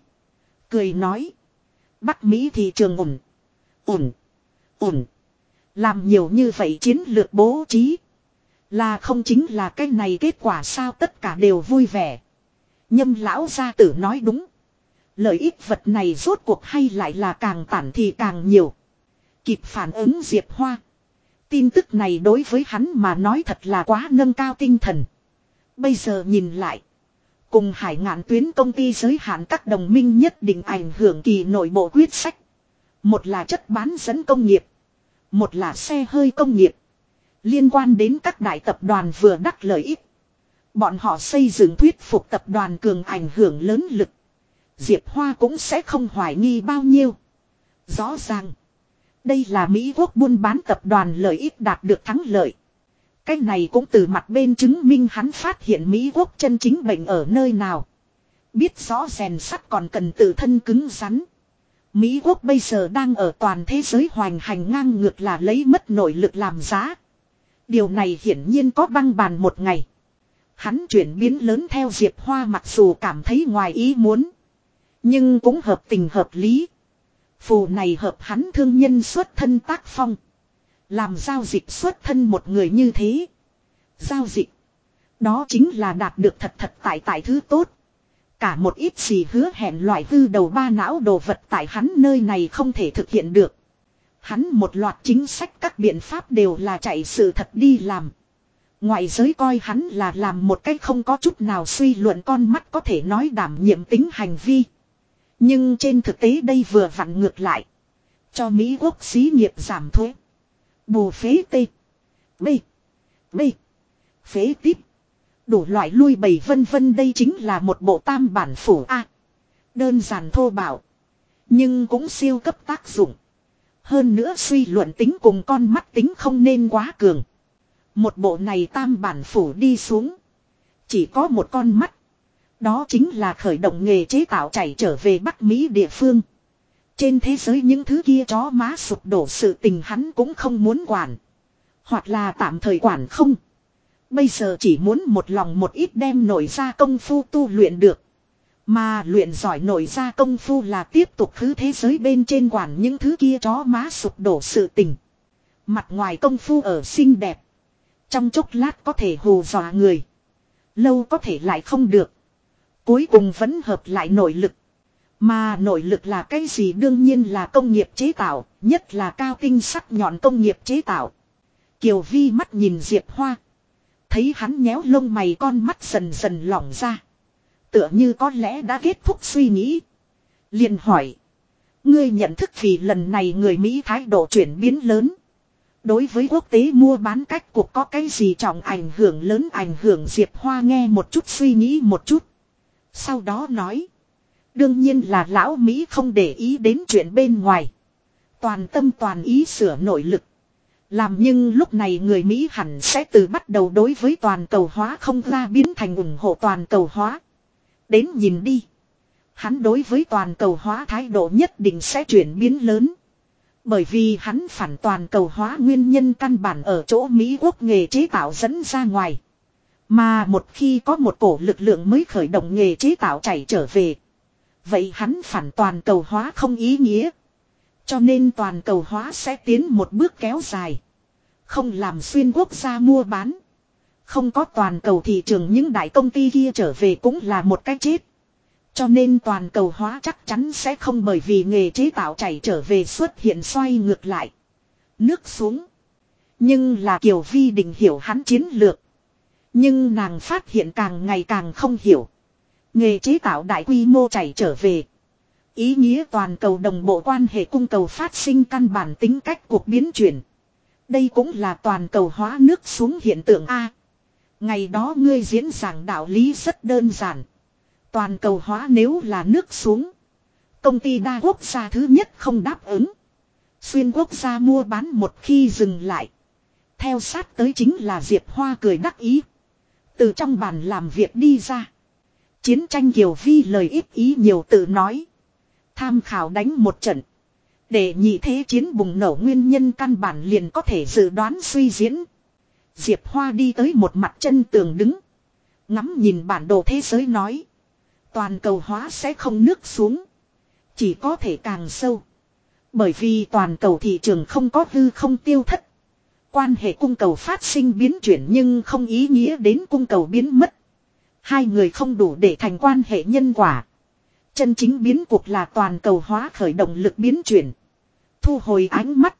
Cười nói. Bắc Mỹ thị trường ổn. Ổn. Ổn. Làm nhiều như vậy chiến lược bố trí. Là không chính là cái này kết quả sao tất cả đều vui vẻ. Nhâm lão gia tử nói đúng. Lợi ích vật này rốt cuộc hay lại là càng tản thì càng nhiều. Kịp phản ứng Diệp Hoa. Tin tức này đối với hắn mà nói thật là quá nâng cao tinh thần. Bây giờ nhìn lại. Cùng hải ngạn tuyến công ty giới hạn các đồng minh nhất định ảnh hưởng kỳ nội bộ quyết sách. Một là chất bán dẫn công nghiệp. Một là xe hơi công nghiệp. Liên quan đến các đại tập đoàn vừa đắc lợi ích. Bọn họ xây dựng thuyết phục tập đoàn cường ảnh hưởng lớn lực. Diệp Hoa cũng sẽ không hoài nghi bao nhiêu. Rõ ràng. Đây là Mỹ quốc buôn bán tập đoàn lợi ích đạt được thắng lợi. Cái này cũng từ mặt bên chứng minh hắn phát hiện Mỹ quốc chân chính bệnh ở nơi nào. Biết rõ rèn sắt còn cần tự thân cứng rắn. Mỹ quốc bây giờ đang ở toàn thế giới hoành hành ngang ngược là lấy mất nội lực làm giá. Điều này hiển nhiên có băng bàn một ngày. Hắn chuyển biến lớn theo Diệp Hoa mặc dù cảm thấy ngoài ý muốn. Nhưng cũng hợp tình hợp lý. Phù này hợp hắn thương nhân xuất thân tác phong. Làm giao dịch xuất thân một người như thế. Giao dịch. Đó chính là đạt được thật thật tại tại thứ tốt. Cả một ít gì hứa hẹn loại hư đầu ba não đồ vật tại hắn nơi này không thể thực hiện được. Hắn một loạt chính sách các biện pháp đều là chạy sự thật đi làm. Ngoại giới coi hắn là làm một cách không có chút nào suy luận con mắt có thể nói đảm nhiệm tính hành vi. Nhưng trên thực tế đây vừa vặn ngược lại. Cho Mỹ quốc xí nghiệp giảm thuế. Bù phế tê. Bê. Bê. Phế tiếp. Đủ loại lui bầy vân vân đây chính là một bộ tam bản phủ A. đơn giản thô bạo. Nhưng cũng siêu cấp tác dụng. Hơn nữa suy luận tính cùng con mắt tính không nên quá cường. Một bộ này tam bản phủ đi xuống. Chỉ có một con mắt. Đó chính là khởi động nghề chế tạo chảy trở về Bắc Mỹ địa phương. Trên thế giới những thứ kia chó má sụp đổ sự tình hắn cũng không muốn quản. Hoặc là tạm thời quản không. Bây giờ chỉ muốn một lòng một ít đem nổi ra công phu tu luyện được. Mà luyện giỏi nổi ra công phu là tiếp tục thứ thế giới bên trên quản những thứ kia chó má sụp đổ sự tình. Mặt ngoài công phu ở xinh đẹp. Trong chốc lát có thể hù dọa người. Lâu có thể lại không được. Cuối cùng vẫn hợp lại nội lực. Mà nội lực là cái gì đương nhiên là công nghiệp chế tạo, nhất là cao tinh sắc nhọn công nghiệp chế tạo. Kiều Vi mắt nhìn Diệp Hoa. Thấy hắn nhéo lông mày con mắt dần dần lỏng ra. Tựa như có lẽ đã kết thúc suy nghĩ. liền hỏi. Ngươi nhận thức vì lần này người Mỹ thái độ chuyển biến lớn. Đối với quốc tế mua bán cách cuộc có cái gì trọng ảnh hưởng lớn ảnh hưởng Diệp Hoa nghe một chút suy nghĩ một chút. Sau đó nói. Đương nhiên là lão Mỹ không để ý đến chuyện bên ngoài. Toàn tâm toàn ý sửa nội lực. Làm nhưng lúc này người Mỹ hẳn sẽ từ bắt đầu đối với toàn cầu hóa không ra biến thành ủng hộ toàn cầu hóa. Đến nhìn đi. Hắn đối với toàn cầu hóa thái độ nhất định sẽ chuyển biến lớn. Bởi vì hắn phản toàn cầu hóa nguyên nhân căn bản ở chỗ Mỹ quốc nghề chế tạo dẫn ra ngoài. Mà một khi có một cổ lực lượng mới khởi động nghề chế tạo chảy trở về. Vậy hắn phản toàn cầu hóa không ý nghĩa. Cho nên toàn cầu hóa sẽ tiến một bước kéo dài. Không làm xuyên quốc gia mua bán. Không có toàn cầu thị trường những đại công ty kia trở về cũng là một cái chết. Cho nên toàn cầu hóa chắc chắn sẽ không bởi vì nghề chế tạo chảy trở về xuất hiện xoay ngược lại. Nước xuống. Nhưng là Kiều Vi định hiểu hắn chiến lược. Nhưng nàng phát hiện càng ngày càng không hiểu. Nghề chế tạo đại quy mô chảy trở về. Ý nghĩa toàn cầu đồng bộ quan hệ cung cầu phát sinh căn bản tính cách cuộc biến chuyển. Đây cũng là toàn cầu hóa nước xuống hiện tượng A. Ngày đó ngươi diễn giảng đạo lý rất đơn giản. Toàn cầu hóa nếu là nước xuống. Công ty đa quốc gia thứ nhất không đáp ứng. Xuyên quốc gia mua bán một khi dừng lại. Theo sát tới chính là Diệp Hoa cười đắc ý. Từ trong bàn làm việc đi ra. Chiến tranh Kiều Vi lời ít ý nhiều tự nói. Tham khảo đánh một trận. Để nhị thế chiến bùng nổ nguyên nhân căn bản liền có thể dự đoán suy diễn. Diệp Hoa đi tới một mặt chân tường đứng. Ngắm nhìn bản đồ thế giới nói. Toàn cầu hóa sẽ không nước xuống. Chỉ có thể càng sâu. Bởi vì toàn cầu thị trường không có hư không tiêu thất. Quan hệ cung cầu phát sinh biến chuyển nhưng không ý nghĩa đến cung cầu biến mất. Hai người không đủ để thành quan hệ nhân quả. Chân chính biến cuộc là toàn cầu hóa khởi động lực biến chuyển. Thu hồi ánh mắt.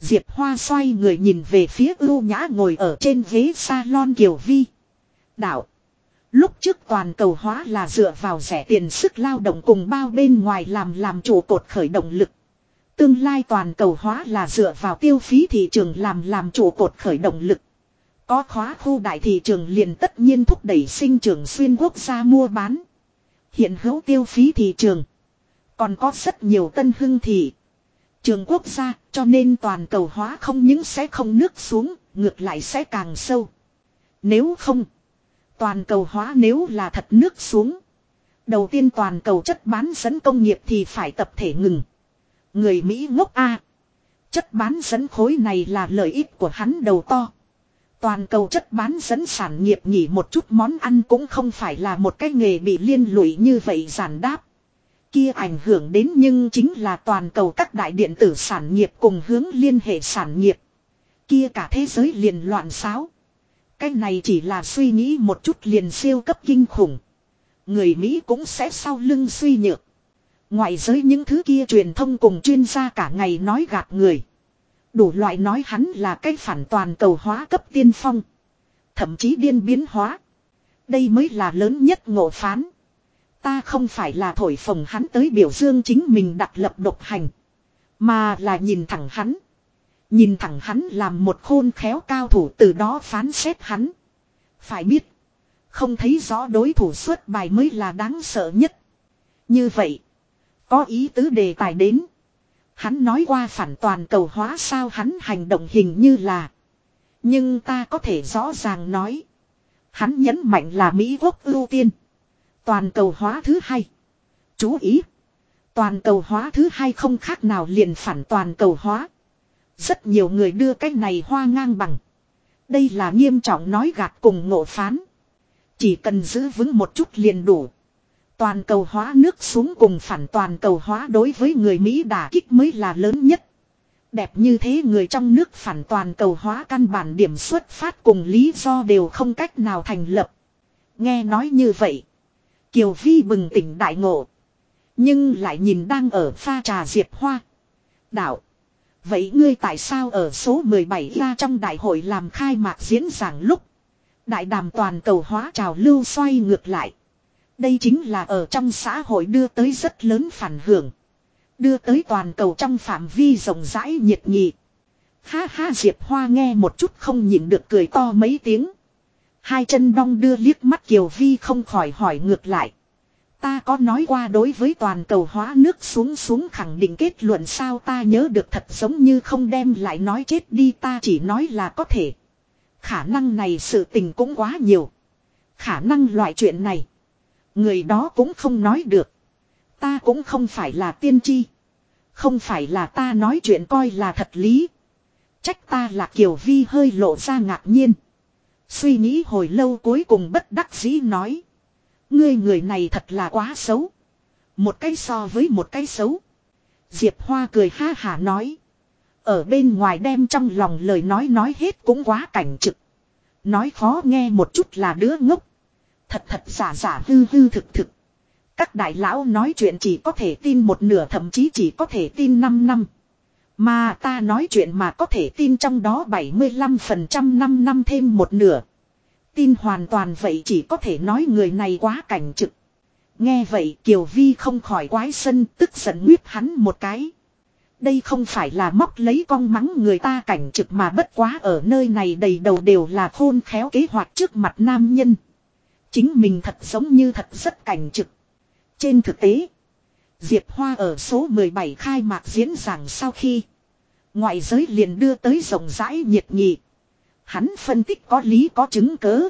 Diệp Hoa xoay người nhìn về phía ưu nhã ngồi ở trên ghế salon Kiều Vi. Đạo. Lúc trước toàn cầu hóa là dựa vào rẻ tiền sức lao động cùng bao bên ngoài làm làm trụ cột khởi động lực. Tương lai toàn cầu hóa là dựa vào tiêu phí thị trường làm làm trụ cột khởi động lực. Có khóa khu đại thị trường liền tất nhiên thúc đẩy sinh trưởng xuyên quốc gia mua bán. Hiện hữu tiêu phí thị trường. Còn có rất nhiều tân hưng thị. Trường quốc gia cho nên toàn cầu hóa không những sẽ không nước xuống, ngược lại sẽ càng sâu. Nếu không, toàn cầu hóa nếu là thật nước xuống. Đầu tiên toàn cầu chất bán dẫn công nghiệp thì phải tập thể ngừng. Người Mỹ ngốc A. Chất bán dẫn khối này là lợi ích của hắn đầu to. Toàn cầu chất bán dẫn sản nghiệp nhỉ một chút món ăn cũng không phải là một cái nghề bị liên lụy như vậy giản đáp. Kia ảnh hưởng đến nhưng chính là toàn cầu các đại điện tử sản nghiệp cùng hướng liên hệ sản nghiệp. Kia cả thế giới liền loạn xáo. Cái này chỉ là suy nghĩ một chút liền siêu cấp kinh khủng. Người Mỹ cũng sẽ sau lưng suy nhược. Ngoại giới những thứ kia truyền thông cùng chuyên gia cả ngày nói gạt người. Đủ loại nói hắn là cái phản toàn cầu hóa cấp tiên phong. Thậm chí điên biến hóa. Đây mới là lớn nhất ngộ phán. Ta không phải là thổi phồng hắn tới biểu dương chính mình đặt lập độc hành. Mà là nhìn thẳng hắn. Nhìn thẳng hắn làm một khôn khéo cao thủ từ đó phán xét hắn. Phải biết. Không thấy rõ đối thủ suốt bài mới là đáng sợ nhất. Như vậy. Có ý tứ đề tài đến. Hắn nói qua phản toàn cầu hóa sao hắn hành động hình như là. Nhưng ta có thể rõ ràng nói. Hắn nhấn mạnh là Mỹ quốc ưu tiên. Toàn cầu hóa thứ hai. Chú ý. Toàn cầu hóa thứ hai không khác nào liền phản toàn cầu hóa. Rất nhiều người đưa cái này hoa ngang bằng. Đây là nghiêm trọng nói gạt cùng ngộ phán. Chỉ cần giữ vững một chút liền đủ. Toàn cầu hóa nước xuống cùng phản toàn cầu hóa đối với người Mỹ đả kích mới là lớn nhất. Đẹp như thế người trong nước phản toàn cầu hóa căn bản điểm xuất phát cùng lý do đều không cách nào thành lập. Nghe nói như vậy. Kiều Vi bừng tỉnh đại ngộ. Nhưng lại nhìn đang ở pha trà diệp hoa. Đạo. Vậy ngươi tại sao ở số 17 ra trong đại hội làm khai mạc diễn giảng lúc. Đại đàm toàn cầu hóa trào lưu xoay ngược lại. Đây chính là ở trong xã hội đưa tới rất lớn phản hưởng. Đưa tới toàn cầu trong phạm vi rộng rãi nhiệt nghị. Ha ha, Diệp Hoa nghe một chút không nhịn được cười to mấy tiếng. Hai chân đong đưa liếc mắt Kiều Vi không khỏi hỏi ngược lại. Ta có nói qua đối với toàn cầu hóa nước xuống xuống khẳng định kết luận sao ta nhớ được thật giống như không đem lại nói chết đi, ta chỉ nói là có thể. Khả năng này sự tình cũng quá nhiều. Khả năng loại chuyện này. Người đó cũng không nói được. Ta cũng không phải là tiên tri. Không phải là ta nói chuyện coi là thật lý. Trách ta là Kiều Vi hơi lộ ra ngạc nhiên. Suy nghĩ hồi lâu cuối cùng bất đắc dĩ nói. Ngươi người này thật là quá xấu. Một cái so với một cái xấu. Diệp Hoa cười ha hà nói. Ở bên ngoài đem trong lòng lời nói nói hết cũng quá cảnh trực. Nói khó nghe một chút là đứa ngốc. Thật thật giả giả hư hư thực thực. Các đại lão nói chuyện chỉ có thể tin một nửa, thậm chí chỉ có thể tin 5 năm. Mà ta nói chuyện mà có thể tin trong đó 75% 5 năm thêm một nửa. Tin hoàn toàn vậy chỉ có thể nói người này quá cảnh trực. Nghe vậy, Kiều Vi không khỏi quái sân, tức giận nguyết hắn một cái. Đây không phải là móc lấy con mắng người ta cảnh trực mà bất quá ở nơi này đầy đầu đều là khôn khéo kế hoạch trước mặt nam nhân. Chính mình thật giống như thật rất cảnh trực. Trên thực tế, Diệp Hoa ở số 17 khai mạc diễn giảng sau khi ngoại giới liền đưa tới rộng rãi nhiệt nghị. Hắn phân tích có lý có chứng cớ.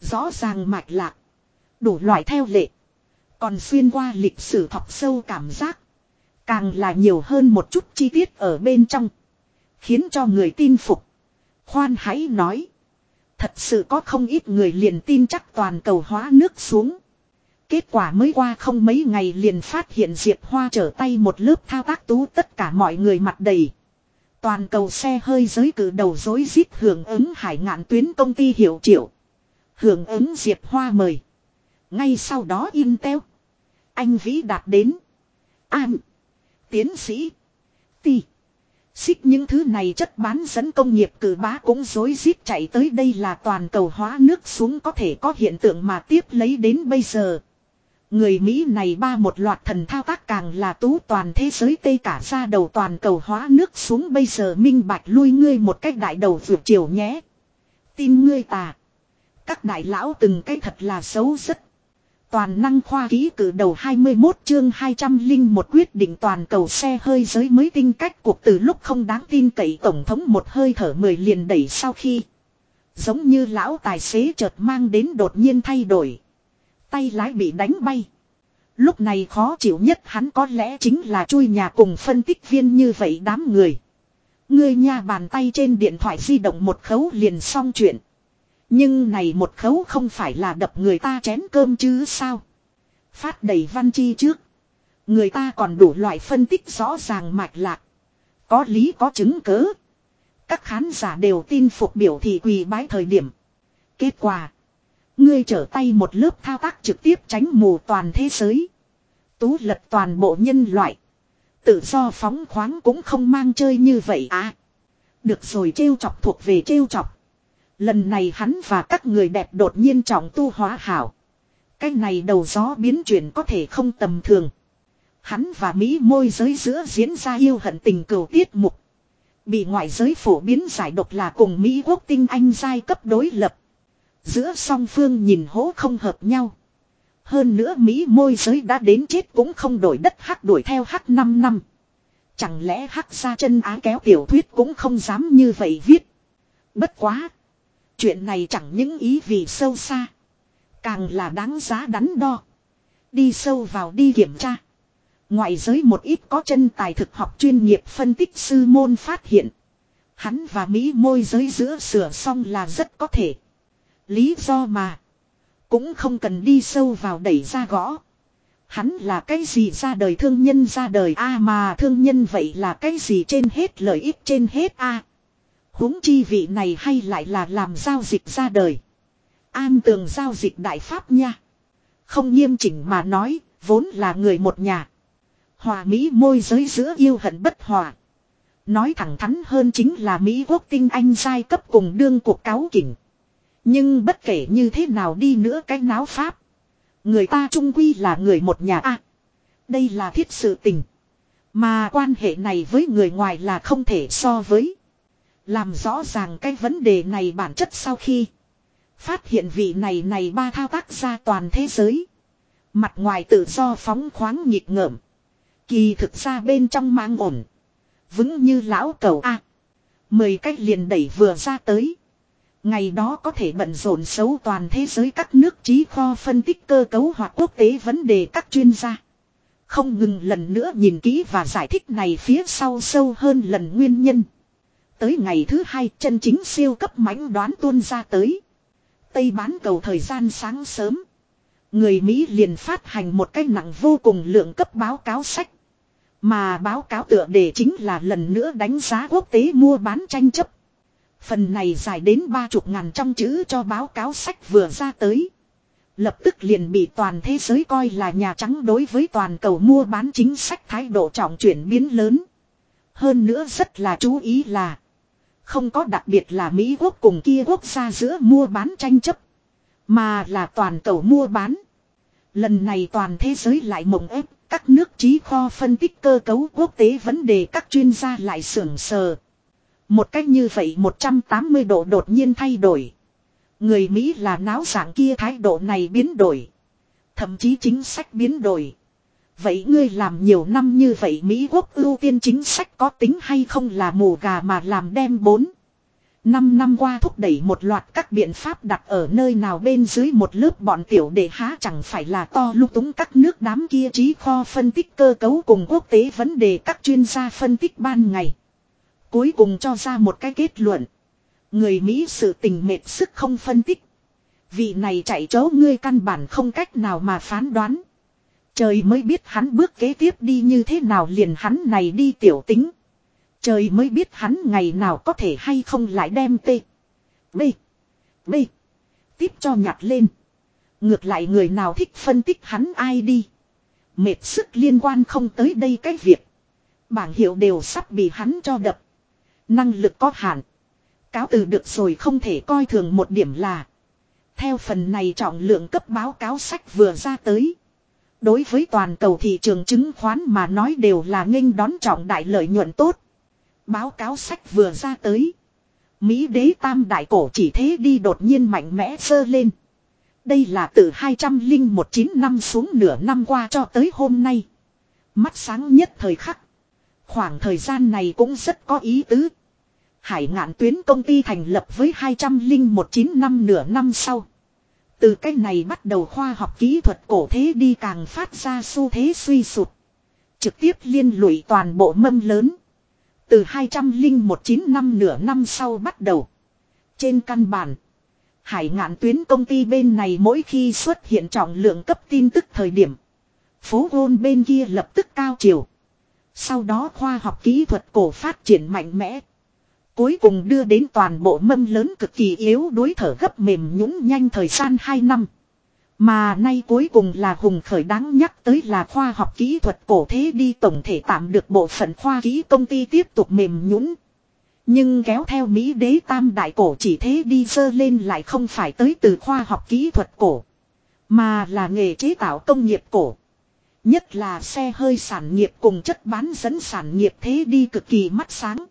Rõ ràng mạch lạc. Đủ loại theo lệ. Còn xuyên qua lịch sử thọc sâu cảm giác. Càng là nhiều hơn một chút chi tiết ở bên trong. Khiến cho người tin phục. Khoan hãy nói. Thật sự có không ít người liền tin chắc toàn cầu hóa nước xuống. Kết quả mới qua không mấy ngày liền phát hiện Diệp Hoa trở tay một lớp thao tác tú tất cả mọi người mặt đầy. Toàn cầu xe hơi giới cử đầu dối rít hưởng ứng hải ngạn tuyến công ty hiệu triệu. Hưởng ứng Diệp Hoa mời. Ngay sau đó Intel, Anh Vĩ đạt đến. Am. Tiến sĩ. Ti. Xích những thứ này chất bán dẫn công nghiệp cử bá cũng dối rít chạy tới đây là toàn cầu hóa nước xuống có thể có hiện tượng mà tiếp lấy đến bây giờ. Người Mỹ này ba một loạt thần thao tác càng là tú toàn thế giới tây cả ra đầu toàn cầu hóa nước xuống bây giờ minh bạch lui ngươi một cách đại đầu vượt chiều nhé. Tin ngươi tà. Các đại lão từng cái thật là xấu rất. Toàn năng khoa ký cử đầu 21 chương 200 linh một quyết định toàn cầu xe hơi giới mới tinh cách cuộc từ lúc không đáng tin cậy tổng thống một hơi thở mười liền đẩy sau khi. Giống như lão tài xế chợt mang đến đột nhiên thay đổi. Tay lái bị đánh bay. Lúc này khó chịu nhất hắn có lẽ chính là chui nhà cùng phân tích viên như vậy đám người. Người nhà bàn tay trên điện thoại di động một khấu liền xong chuyện. Nhưng này một khấu không phải là đập người ta chén cơm chứ sao. Phát đầy văn chi trước. Người ta còn đủ loại phân tích rõ ràng mạch lạc. Có lý có chứng cớ. Các khán giả đều tin phục biểu thị quỳ bái thời điểm. Kết quả. Ngươi trở tay một lớp thao tác trực tiếp tránh mù toàn thế giới. Tú lật toàn bộ nhân loại. Tự do phóng khoáng cũng không mang chơi như vậy à. Được rồi, trêu chọc thuộc về trêu chọc. Lần này hắn và các người đẹp đột nhiên trọng tu hóa hảo. Cái này đầu gió biến chuyển có thể không tầm thường. Hắn và Mỹ môi giới giữa diễn ra yêu hận tình cừu tiết mục. Bị ngoại giới phổ biến giải độc là cùng Mỹ quốc tinh anh giai cấp đối lập. Giữa song phương nhìn hố không hợp nhau. Hơn nữa Mỹ môi giới đã đến chết cũng không đổi đất hắc đuổi theo hắc 5 năm. Chẳng lẽ hắc ra chân á kéo tiểu thuyết cũng không dám như vậy viết. Bất quá. Chuyện này chẳng những ý vì sâu xa. Càng là đáng giá đắn đo. Đi sâu vào đi kiểm tra. Ngoại giới một ít có chân tài thực học chuyên nghiệp phân tích sư môn phát hiện. Hắn và Mỹ môi giới giữa sửa xong là rất có thể. Lý do mà. Cũng không cần đi sâu vào đẩy ra gõ. Hắn là cái gì ra đời thương nhân ra đời a mà thương nhân vậy là cái gì trên hết lợi ích, trên hết a huống chi vị này hay lại là làm giao dịch ra đời. An tường giao dịch đại pháp nha. Không nghiêm chỉnh mà nói, vốn là người một nhà. Hòa Mỹ môi giới giữa yêu hận bất hòa. Nói thẳng thắn hơn chính là Mỹ quốc tinh anh giai cấp cùng đương cuộc cáo kỉnh. Nhưng bất kể như thế nào đi nữa cái náo pháp. Người ta trung quy là người một nhà a Đây là thiết sự tình. Mà quan hệ này với người ngoài là không thể so với. Làm rõ ràng cái vấn đề này bản chất sau khi. Phát hiện vị này này ba thao tác ra toàn thế giới. Mặt ngoài tự do phóng khoáng nhịp ngợm. Kỳ thực ra bên trong mang ổn. Vững như lão cầu A. Mười cách liền đẩy vừa ra tới. Ngày đó có thể bận rộn xấu toàn thế giới các nước trí kho phân tích cơ cấu hoặc quốc tế vấn đề các chuyên gia. Không ngừng lần nữa nhìn kỹ và giải thích này phía sau sâu hơn lần nguyên nhân. Tới ngày thứ hai chân chính siêu cấp mãnh đoán tuôn ra tới. Tây bán cầu thời gian sáng sớm. Người Mỹ liền phát hành một cái nặng vô cùng lượng cấp báo cáo sách. Mà báo cáo tựa đề chính là lần nữa đánh giá quốc tế mua bán tranh chấp. Phần này dài đến ba chục ngàn trong chữ cho báo cáo sách vừa ra tới. Lập tức liền bị toàn thế giới coi là Nhà Trắng đối với toàn cầu mua bán chính sách thái độ trọng chuyển biến lớn. Hơn nữa rất là chú ý là không có đặc biệt là Mỹ quốc cùng kia quốc gia giữa mua bán tranh chấp. Mà là toàn cầu mua bán. Lần này toàn thế giới lại mộng ép, các nước trí kho phân tích cơ cấu quốc tế vấn đề các chuyên gia lại sưởng sờ. Một cách như vậy 180 độ đột nhiên thay đổi. Người Mỹ là náo dạng kia thái độ này biến đổi. Thậm chí chính sách biến đổi. Vậy ngươi làm nhiều năm như vậy Mỹ quốc ưu tiên chính sách có tính hay không là mù gà mà làm đem bốn. Năm năm qua thúc đẩy một loạt các biện pháp đặt ở nơi nào bên dưới một lớp bọn tiểu để há chẳng phải là to lúc túng các nước đám kia trí kho phân tích cơ cấu cùng quốc tế vấn đề các chuyên gia phân tích ban ngày. Cuối cùng cho ra một cái kết luận. Người Mỹ sự tình mệt sức không phân tích. Vị này chạy chấu ngươi căn bản không cách nào mà phán đoán. Trời mới biết hắn bước kế tiếp đi như thế nào liền hắn này đi tiểu tính. Trời mới biết hắn ngày nào có thể hay không lại đem tê. Bê. Bê. Tiếp cho nhặt lên. Ngược lại người nào thích phân tích hắn ai đi. Mệt sức liên quan không tới đây cái việc. Bảng hiệu đều sắp bị hắn cho đập. Năng lực có hạn. Cáo từ được rồi không thể coi thường một điểm là. Theo phần này trọng lượng cấp báo cáo sách vừa ra tới. Đối với toàn cầu thị trường chứng khoán mà nói đều là nghênh đón trọng đại lợi nhuận tốt. Báo cáo sách vừa ra tới. Mỹ đế tam đại cổ chỉ thế đi đột nhiên mạnh mẽ sơ lên. Đây là từ 201 năm xuống nửa năm qua cho tới hôm nay. Mắt sáng nhất thời khắc. Khoảng thời gian này cũng rất có ý tứ. Hải ngạn tuyến công ty thành lập với 201 năm nửa năm sau. Từ cái này bắt đầu khoa học kỹ thuật cổ thế đi càng phát ra xu thế suy sụt. Trực tiếp liên lụy toàn bộ mâm lớn. Từ 2019 năm nửa năm sau bắt đầu. Trên căn bản. Hải ngạn tuyến công ty bên này mỗi khi xuất hiện trọng lượng cấp tin tức thời điểm. Phố gôn bên kia lập tức cao chiều. Sau đó khoa học kỹ thuật cổ phát triển mạnh mẽ. Cuối cùng đưa đến toàn bộ mâm lớn cực kỳ yếu đối thở gấp mềm nhũng nhanh thời gian 2 năm. Mà nay cuối cùng là hùng khởi đáng nhắc tới là khoa học kỹ thuật cổ thế đi tổng thể tạm được bộ phận khoa kỹ công ty tiếp tục mềm nhũng. Nhưng kéo theo Mỹ đế tam đại cổ chỉ thế đi dơ lên lại không phải tới từ khoa học kỹ thuật cổ. Mà là nghề chế tạo công nghiệp cổ. Nhất là xe hơi sản nghiệp cùng chất bán dẫn sản nghiệp thế đi cực kỳ mắt sáng.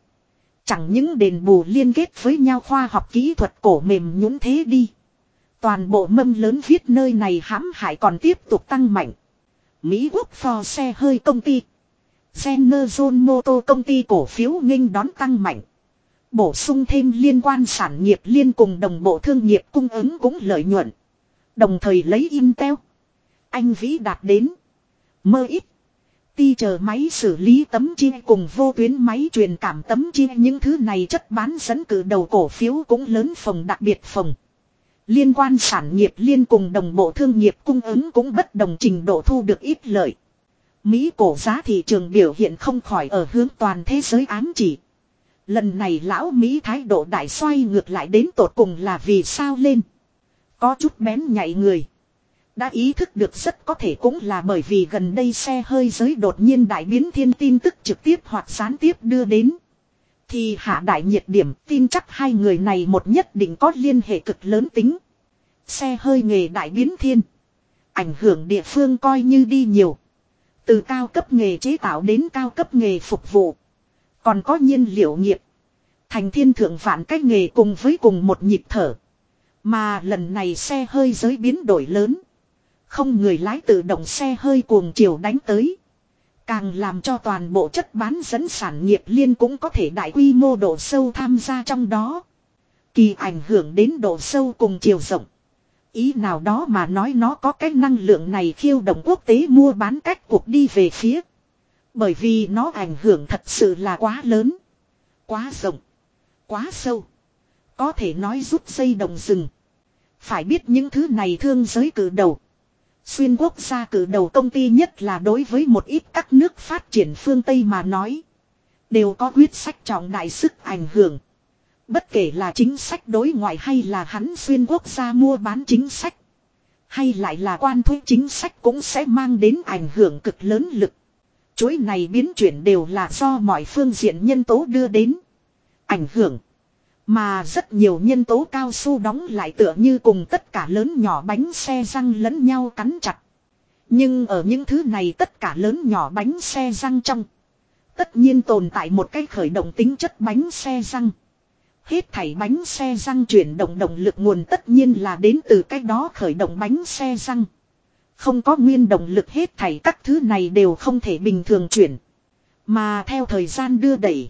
Chẳng những đền bù liên kết với nhau khoa học kỹ thuật cổ mềm nhũng thế đi. Toàn bộ mâm lớn viết nơi này hãm hại còn tiếp tục tăng mạnh. Mỹ quốc phò xe hơi công ty. General Motor công ty cổ phiếu nghênh đón tăng mạnh. Bổ sung thêm liên quan sản nghiệp liên cùng đồng bộ thương nghiệp cung ứng cũng lợi nhuận. Đồng thời lấy Intel. Anh Vĩ đạt đến. Mơ ít. Ti chờ máy xử lý tấm chia cùng vô tuyến máy truyền cảm tấm chia những thứ này chất bán dẫn cử đầu cổ phiếu cũng lớn phòng đặc biệt phòng. Liên quan sản nghiệp liên cùng đồng bộ thương nghiệp cung ứng cũng bất đồng trình độ thu được ít lợi. Mỹ cổ giá thị trường biểu hiện không khỏi ở hướng toàn thế giới ám chỉ. Lần này lão Mỹ thái độ đại xoay ngược lại đến tột cùng là vì sao lên. Có chút bén nhạy người. Đã ý thức được rất có thể cũng là bởi vì gần đây xe hơi giới đột nhiên đại biến thiên tin tức trực tiếp hoặc gián tiếp đưa đến. Thì hạ đại nhiệt điểm, tin chắc hai người này một nhất định có liên hệ cực lớn tính. Xe hơi nghề đại biến thiên. Ảnh hưởng địa phương coi như đi nhiều. Từ cao cấp nghề chế tạo đến cao cấp nghề phục vụ. Còn có nhiên liệu nghiệp. Thành thiên thượng phản cách nghề cùng với cùng một nhịp thở. Mà lần này xe hơi giới biến đổi lớn. Không người lái tự động xe hơi cuồng chiều đánh tới. Càng làm cho toàn bộ chất bán dẫn sản nghiệp liên cũng có thể đại quy mô độ sâu tham gia trong đó. Kỳ ảnh hưởng đến độ sâu cùng chiều rộng. Ý nào đó mà nói nó có cái năng lượng này khiêu động quốc tế mua bán cách cuộc đi về phía. Bởi vì nó ảnh hưởng thật sự là quá lớn. Quá rộng. Quá sâu. Có thể nói rút dây đồng rừng. Phải biết những thứ này thương giới cử đầu. Xuyên quốc gia cử đầu công ty nhất là đối với một ít các nước phát triển phương Tây mà nói. Đều có quyết sách trọng đại sức ảnh hưởng. Bất kể là chính sách đối ngoại hay là hắn xuyên quốc gia mua bán chính sách. Hay lại là quan thuế chính sách cũng sẽ mang đến ảnh hưởng cực lớn lực. Chuỗi này biến chuyển đều là do mọi phương diện nhân tố đưa đến. Ảnh hưởng. Mà rất nhiều nhân tố cao su đóng lại tựa như cùng tất cả lớn nhỏ bánh xe răng lẫn nhau cắn chặt. Nhưng ở những thứ này tất cả lớn nhỏ bánh xe răng trong. Tất nhiên tồn tại một cái khởi động tính chất bánh xe răng. Hết thảy bánh xe răng chuyển động động lực nguồn tất nhiên là đến từ cái đó khởi động bánh xe răng. Không có nguyên động lực hết thảy các thứ này đều không thể bình thường chuyển. Mà theo thời gian đưa đẩy.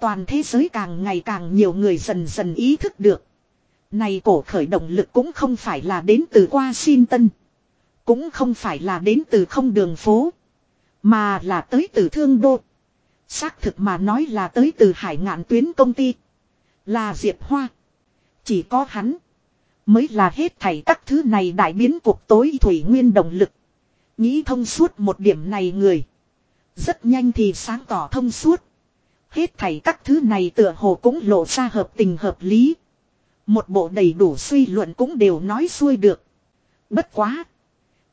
Toàn thế giới càng ngày càng nhiều người dần dần ý thức được. Này cổ khởi động lực cũng không phải là đến từ Washington. Cũng không phải là đến từ không đường phố. Mà là tới từ thương đô. Xác thực mà nói là tới từ hải ngạn tuyến công ty. Là Diệp Hoa. Chỉ có hắn. Mới là hết thảy các thứ này đại biến cuộc tối thủy nguyên động lực. Nghĩ thông suốt một điểm này người. Rất nhanh thì sáng tỏ thông suốt. Hết thảy các thứ này tựa hồ cũng lộ ra hợp tình hợp lý. Một bộ đầy đủ suy luận cũng đều nói xuôi được. Bất quá.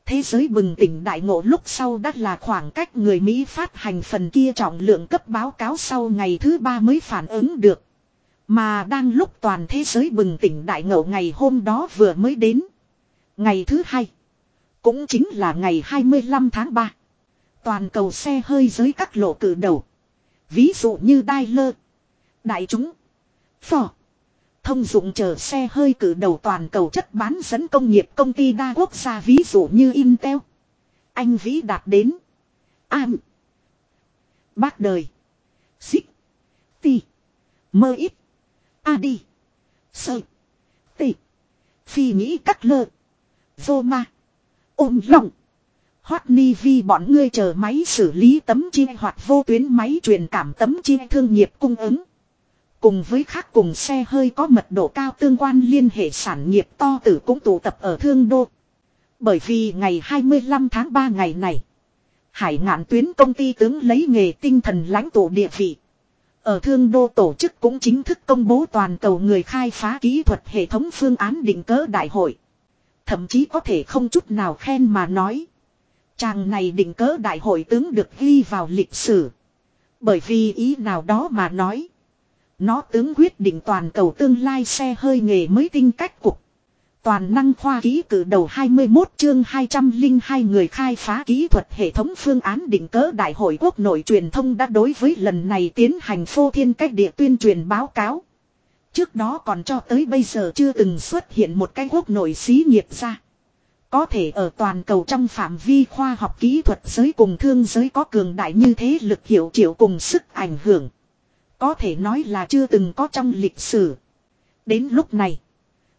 Thế giới bừng tỉnh đại ngộ lúc sau đã là khoảng cách người Mỹ phát hành phần kia trọng lượng cấp báo cáo sau ngày thứ ba mới phản ứng được. Mà đang lúc toàn thế giới bừng tỉnh đại ngộ ngày hôm đó vừa mới đến. Ngày thứ hai. Cũng chính là ngày 25 tháng 3. Toàn cầu xe hơi dưới các lộ cử đầu. Ví dụ như Daimler. Đại chúng. phò, Thông dụng chờ xe hơi cử đầu toàn cầu chất bán dẫn công nghiệp công ty đa quốc gia ví dụ như Intel. Anh Vĩ đạt đến. Am. Bác đời. Xích. Ti. Mơ ít. A đi. Sơ. Ti. Phi nghĩ cắt lơ. Vô ma. Ôm lòng. Hoát ni vi bọn ngươi chờ máy xử lý tấm chi hoặc vô tuyến máy truyền cảm tấm chi thương nghiệp cung ứng. Cùng với khác cùng xe hơi có mật độ cao tương quan liên hệ sản nghiệp to tử cũng tụ tập ở Thương Đô. Bởi vì ngày 25 tháng 3 ngày này, Hải ngạn tuyến công ty tướng lấy nghề tinh thần lãnh tụ địa vị. Ở Thương Đô tổ chức cũng chính thức công bố toàn cầu người khai phá kỹ thuật hệ thống phương án định cỡ đại hội. Thậm chí có thể không chút nào khen mà nói. Chàng này định cỡ đại hội tướng được ghi vào lịch sử. Bởi vì ý nào đó mà nói. Nó tướng quyết định toàn cầu tương lai xe hơi nghề mới tinh cách cục. Toàn năng khoa ký cử đầu 21 chương 202 người khai phá kỹ thuật hệ thống phương án định cỡ Đại hội quốc nội truyền thông đã đối với lần này tiến hành phô thiên cách địa tuyên truyền báo cáo. Trước đó còn cho tới bây giờ chưa từng xuất hiện một cái quốc nội xí nghiệp ra. Có thể ở toàn cầu trong phạm vi khoa học kỹ thuật giới cùng thương giới có cường đại như thế lực hiệu triệu cùng sức ảnh hưởng. Có thể nói là chưa từng có trong lịch sử. Đến lúc này.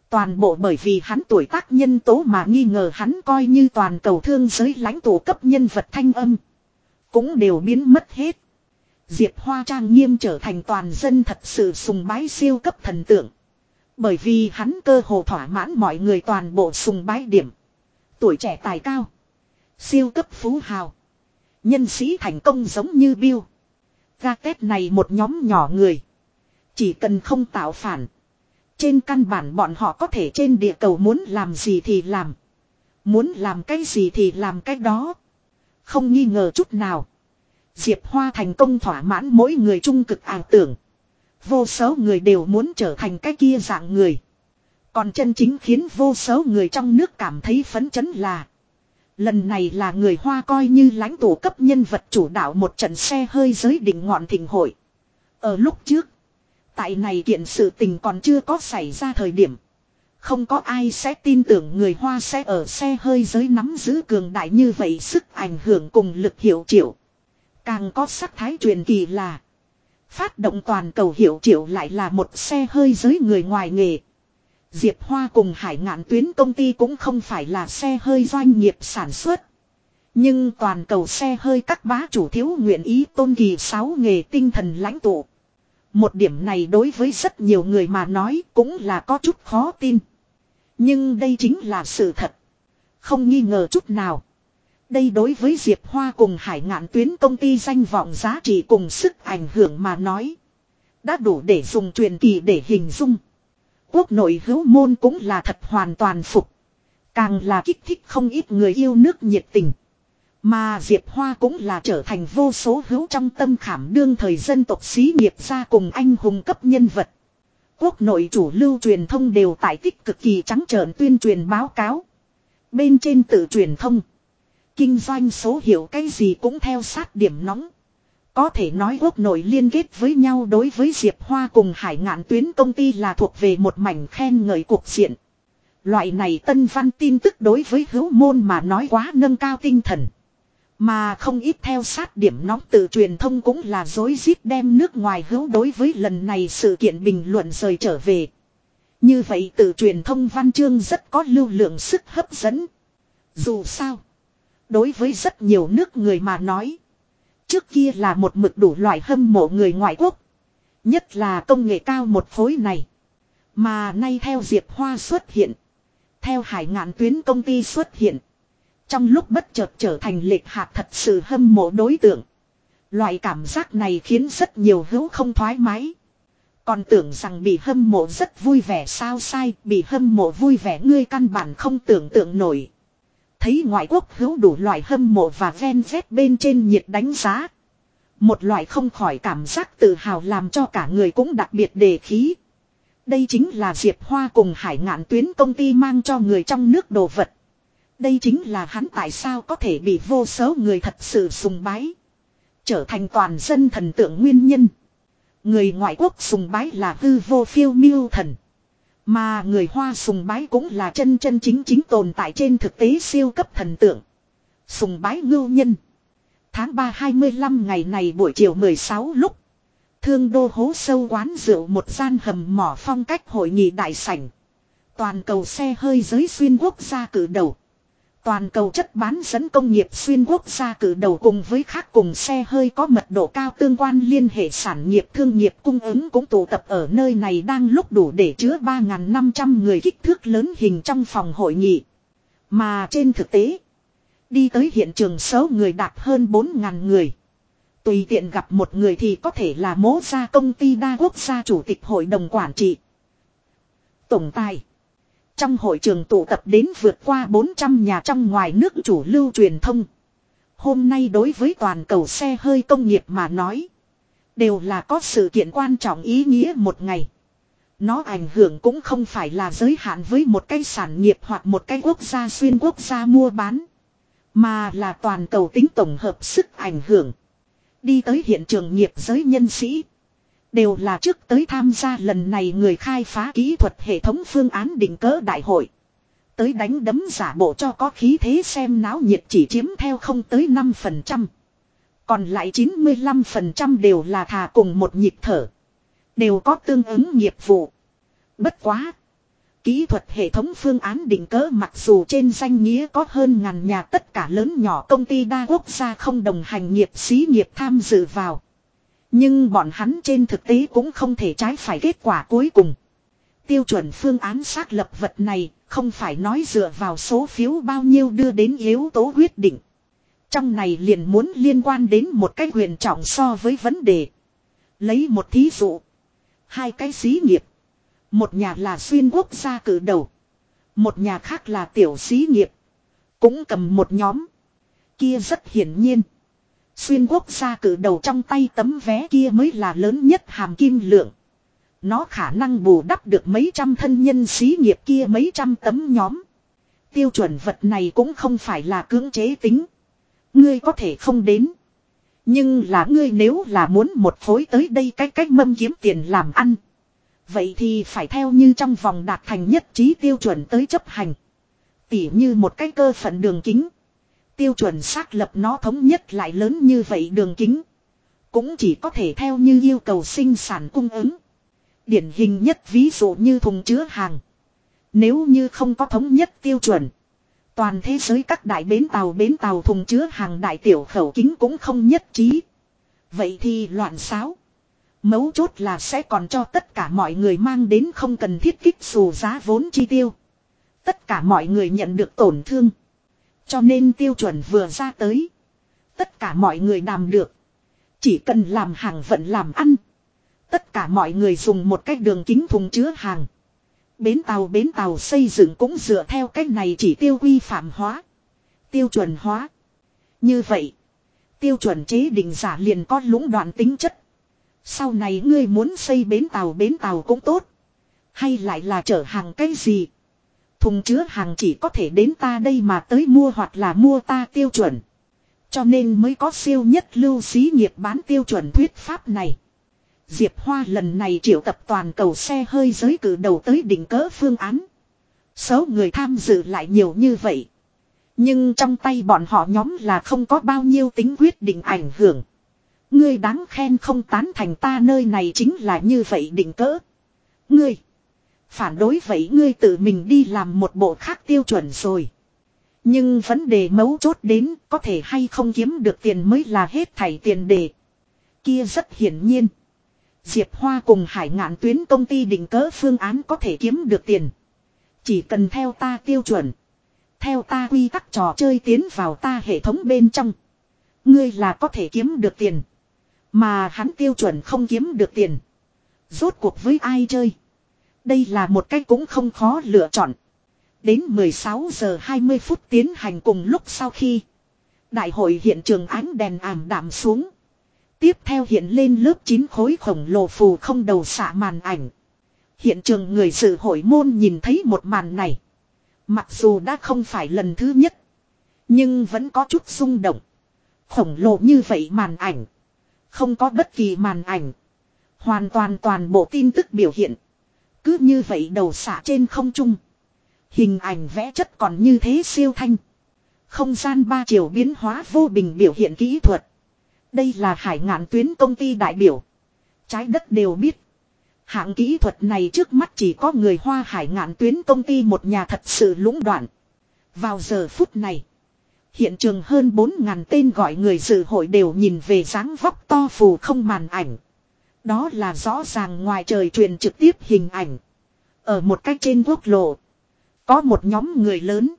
Toàn bộ bởi vì hắn tuổi tác nhân tố mà nghi ngờ hắn coi như toàn cầu thương giới lãnh tụ cấp nhân vật thanh âm. Cũng đều biến mất hết. Diệp Hoa trang nghiêm trở thành toàn dân thật sự sùng bái siêu cấp thần tượng. Bởi vì hắn cơ hồ thỏa mãn mọi người toàn bộ sùng bái điểm. Tuổi trẻ tài cao. Siêu cấp phú hào. Nhân sĩ thành công giống như Bill. Ga tết này một nhóm nhỏ người. Chỉ cần không tạo phản. Trên căn bản bọn họ có thể trên địa cầu muốn làm gì thì làm. Muốn làm cái gì thì làm cái đó. Không nghi ngờ chút nào. Diệp Hoa thành công thỏa mãn mỗi người trung cực ảo tưởng. Vô số người đều muốn trở thành cái kia dạng người. Còn chân chính khiến vô số người trong nước cảm thấy phấn chấn là. Lần này là người Hoa coi như lãnh tụ cấp nhân vật chủ đạo một trận xe hơi giới đỉnh ngọn thịnh hội. Ở lúc trước, tại này kiện sự tình còn chưa có xảy ra thời điểm. Không có ai sẽ tin tưởng người Hoa sẽ ở xe hơi giới nắm giữ cường đại như vậy sức ảnh hưởng cùng lực hiệu triệu. Càng có sắc thái truyền kỳ là Phát động toàn cầu hiệu triệu lại là một xe hơi giới người ngoài nghề. Diệp Hoa cùng hải ngạn tuyến công ty cũng không phải là xe hơi doanh nghiệp sản xuất. Nhưng toàn cầu xe hơi các bá chủ thiếu nguyện ý tôn kỳ sáu nghề tinh thần lãnh tụ. Một điểm này đối với rất nhiều người mà nói cũng là có chút khó tin. Nhưng đây chính là sự thật. Không nghi ngờ chút nào. Đây đối với Diệp Hoa cùng hải ngạn tuyến công ty danh vọng giá trị cùng sức ảnh hưởng mà nói. Đã đủ để dùng truyền kỳ để hình dung. Quốc nội hữu môn cũng là thật hoàn toàn phục. Càng là kích thích không ít người yêu nước nhiệt tình. Mà Diệp Hoa cũng là trở thành vô số hữu trong tâm khảm đương thời dân tộc xí nghiệp ra cùng anh hùng cấp nhân vật. Quốc nội chủ lưu truyền thông đều tại tích cực kỳ trắng trợn tuyên truyền báo cáo. Bên trên tự truyền thông. Kinh doanh số hiệu cái gì cũng theo sát điểm nóng. Có thể nói quốc nội liên kết với nhau đối với Diệp Hoa cùng hải ngạn tuyến công ty là thuộc về một mảnh khen ngợi cuộc diện. Loại này tân văn tin tức đối với hữu môn mà nói quá nâng cao tinh thần. Mà không ít theo sát điểm nóng từ truyền thông cũng là dối rít đem nước ngoài hữu đối với lần này sự kiện bình luận rời trở về. Như vậy từ truyền thông văn chương rất có lưu lượng sức hấp dẫn. Dù sao, đối với rất nhiều nước người mà nói, Trước kia là một mực đủ loại hâm mộ người ngoại quốc. Nhất là công nghệ cao một phối này. Mà nay theo Diệp Hoa xuất hiện. Theo hải ngạn tuyến công ty xuất hiện. Trong lúc bất chợt trở thành lệch hạt thật sự hâm mộ đối tượng. Loại cảm giác này khiến rất nhiều hữu không thoải mái. Còn tưởng rằng bị hâm mộ rất vui vẻ sao sai, bị hâm mộ vui vẻ ngươi căn bản không tưởng tượng nổi thấy ngoại quốc hữu đủ loại hâm mộ và ven vét bên trên nhiệt đánh giá. Một loại không khỏi cảm giác tự hào làm cho cả người cũng đặc biệt đề khí. Đây chính là Diệp Hoa cùng hải ngạn tuyến công ty mang cho người trong nước đồ vật. Đây chính là hắn tại sao có thể bị vô số người thật sự sùng bái. Trở thành toàn dân thần tượng nguyên nhân. Người ngoại quốc sùng bái là hư vô phiêu miêu thần. Mà người Hoa sùng bái cũng là chân chân chính chính tồn tại trên thực tế siêu cấp thần tượng. Sùng bái ngưu nhân. Tháng 3 25 ngày này buổi chiều 16 lúc. Thương đô hố sâu quán rượu một gian hầm mỏ phong cách hội nghị đại sảnh. Toàn cầu xe hơi giới xuyên quốc gia cử đầu. Toàn cầu chất bán dẫn công nghiệp xuyên quốc gia cử đầu cùng với khác cùng xe hơi có mật độ cao tương quan liên hệ sản nghiệp thương nghiệp cung ứng cũng tụ tập ở nơi này đang lúc đủ để chứa 3.500 người kích thước lớn hình trong phòng hội nghị. Mà trên thực tế, đi tới hiện trường số người đạt hơn 4.000 người. Tùy tiện gặp một người thì có thể là mố gia công ty đa quốc gia chủ tịch hội đồng quản trị. Tổng tài. Trong hội trường tụ tập đến vượt qua 400 nhà trong ngoài nước chủ lưu truyền thông. Hôm nay đối với toàn cầu xe hơi công nghiệp mà nói. Đều là có sự kiện quan trọng ý nghĩa một ngày. Nó ảnh hưởng cũng không phải là giới hạn với một cái sản nghiệp hoặc một cái quốc gia xuyên quốc gia mua bán. Mà là toàn cầu tính tổng hợp sức ảnh hưởng. Đi tới hiện trường nghiệp giới nhân sĩ. Đều là trước tới tham gia lần này người khai phá kỹ thuật hệ thống phương án định cỡ đại hội. Tới đánh đấm giả bộ cho có khí thế xem náo nhiệt chỉ chiếm theo không tới 5%. Còn lại 95% đều là thà cùng một nhịp thở. Đều có tương ứng nghiệp vụ. Bất quá. Kỹ thuật hệ thống phương án định cỡ mặc dù trên danh nghĩa có hơn ngàn nhà tất cả lớn nhỏ công ty đa quốc gia không đồng hành nghiệp xí nghiệp tham dự vào. Nhưng bọn hắn trên thực tế cũng không thể trái phải kết quả cuối cùng. Tiêu chuẩn phương án xác lập vật này không phải nói dựa vào số phiếu bao nhiêu đưa đến yếu tố quyết định. Trong này liền muốn liên quan đến một cái quyền trọng so với vấn đề. Lấy một thí dụ. Hai cái xí nghiệp. Một nhà là xuyên quốc gia cử đầu. Một nhà khác là tiểu xí nghiệp. Cũng cầm một nhóm. Kia rất hiển nhiên. Xuyên quốc gia cử đầu trong tay tấm vé kia mới là lớn nhất hàm kim lượng. Nó khả năng bù đắp được mấy trăm thân nhân xí nghiệp kia mấy trăm tấm nhóm. Tiêu chuẩn vật này cũng không phải là cưỡng chế tính. Ngươi có thể không đến. Nhưng là ngươi nếu là muốn một phối tới đây cách cách mâm kiếm tiền làm ăn. Vậy thì phải theo như trong vòng đạt thành nhất trí tiêu chuẩn tới chấp hành. Tỉ như một cái cơ phận đường kính. Tiêu chuẩn xác lập nó thống nhất lại lớn như vậy đường kính. Cũng chỉ có thể theo như yêu cầu sinh sản cung ứng. Điển hình nhất ví dụ như thùng chứa hàng. Nếu như không có thống nhất tiêu chuẩn. Toàn thế giới các đại bến tàu bến tàu thùng chứa hàng đại tiểu khẩu kính cũng không nhất trí. Vậy thì loạn xáo. Mấu chốt là sẽ còn cho tất cả mọi người mang đến không cần thiết kích dù giá vốn chi tiêu. Tất cả mọi người nhận được tổn thương. Cho nên tiêu chuẩn vừa ra tới. Tất cả mọi người làm được. Chỉ cần làm hàng vận làm ăn. Tất cả mọi người dùng một cách đường kính thùng chứa hàng. Bến tàu bến tàu xây dựng cũng dựa theo cách này chỉ tiêu quy phạm hóa. Tiêu chuẩn hóa. Như vậy. Tiêu chuẩn chế định giả liền có lũng đoạn tính chất. Sau này ngươi muốn xây bến tàu bến tàu cũng tốt. Hay lại là chở hàng cái gì. Thùng chứa hàng chỉ có thể đến ta đây mà tới mua hoặc là mua ta tiêu chuẩn. Cho nên mới có siêu nhất lưu xí nghiệp bán tiêu chuẩn thuyết pháp này. Diệp Hoa lần này triệu tập toàn cầu xe hơi giới cử đầu tới đỉnh cỡ phương án. Số người tham dự lại nhiều như vậy. Nhưng trong tay bọn họ nhóm là không có bao nhiêu tính quyết định ảnh hưởng. Ngươi đáng khen không tán thành ta nơi này chính là như vậy định cỡ. Ngươi. Phản đối vậy ngươi tự mình đi làm một bộ khác tiêu chuẩn rồi. Nhưng vấn đề mấu chốt đến có thể hay không kiếm được tiền mới là hết thảy tiền đề. Kia rất hiển nhiên. Diệp Hoa cùng hải ngạn tuyến công ty định cỡ phương án có thể kiếm được tiền. Chỉ cần theo ta tiêu chuẩn. Theo ta quy tắc trò chơi tiến vào ta hệ thống bên trong. Ngươi là có thể kiếm được tiền. Mà hắn tiêu chuẩn không kiếm được tiền. Rốt cuộc với ai chơi. Đây là một cách cũng không khó lựa chọn. đến 16 giờ 20 phút tiến hành cùng lúc sau khi. Đại hội hiện trường ánh đèn ảm đạm xuống. Tiếp theo hiện lên lớp 9 khối khổng lồ phù không đầu xạ màn ảnh. Hiện trường người dự hội môn nhìn thấy một màn này. Mặc dù đã không phải lần thứ nhất. Nhưng vẫn có chút rung động. Khổng lồ như vậy màn ảnh. Không có bất kỳ màn ảnh. Hoàn toàn toàn bộ tin tức biểu hiện. Cứ như vậy đầu xả trên không trung. Hình ảnh vẽ chất còn như thế siêu thanh. Không gian ba chiều biến hóa vô bình biểu hiện kỹ thuật. Đây là hải ngạn tuyến công ty đại biểu. Trái đất đều biết. Hạng kỹ thuật này trước mắt chỉ có người hoa hải ngạn tuyến công ty một nhà thật sự lũng đoạn. Vào giờ phút này. Hiện trường hơn 4.000 tên gọi người dự hội đều nhìn về dáng vóc to phù không màn ảnh. Đó là rõ ràng ngoài trời truyền trực tiếp hình ảnh. Ở một cách trên quốc lộ. Có một nhóm người lớn.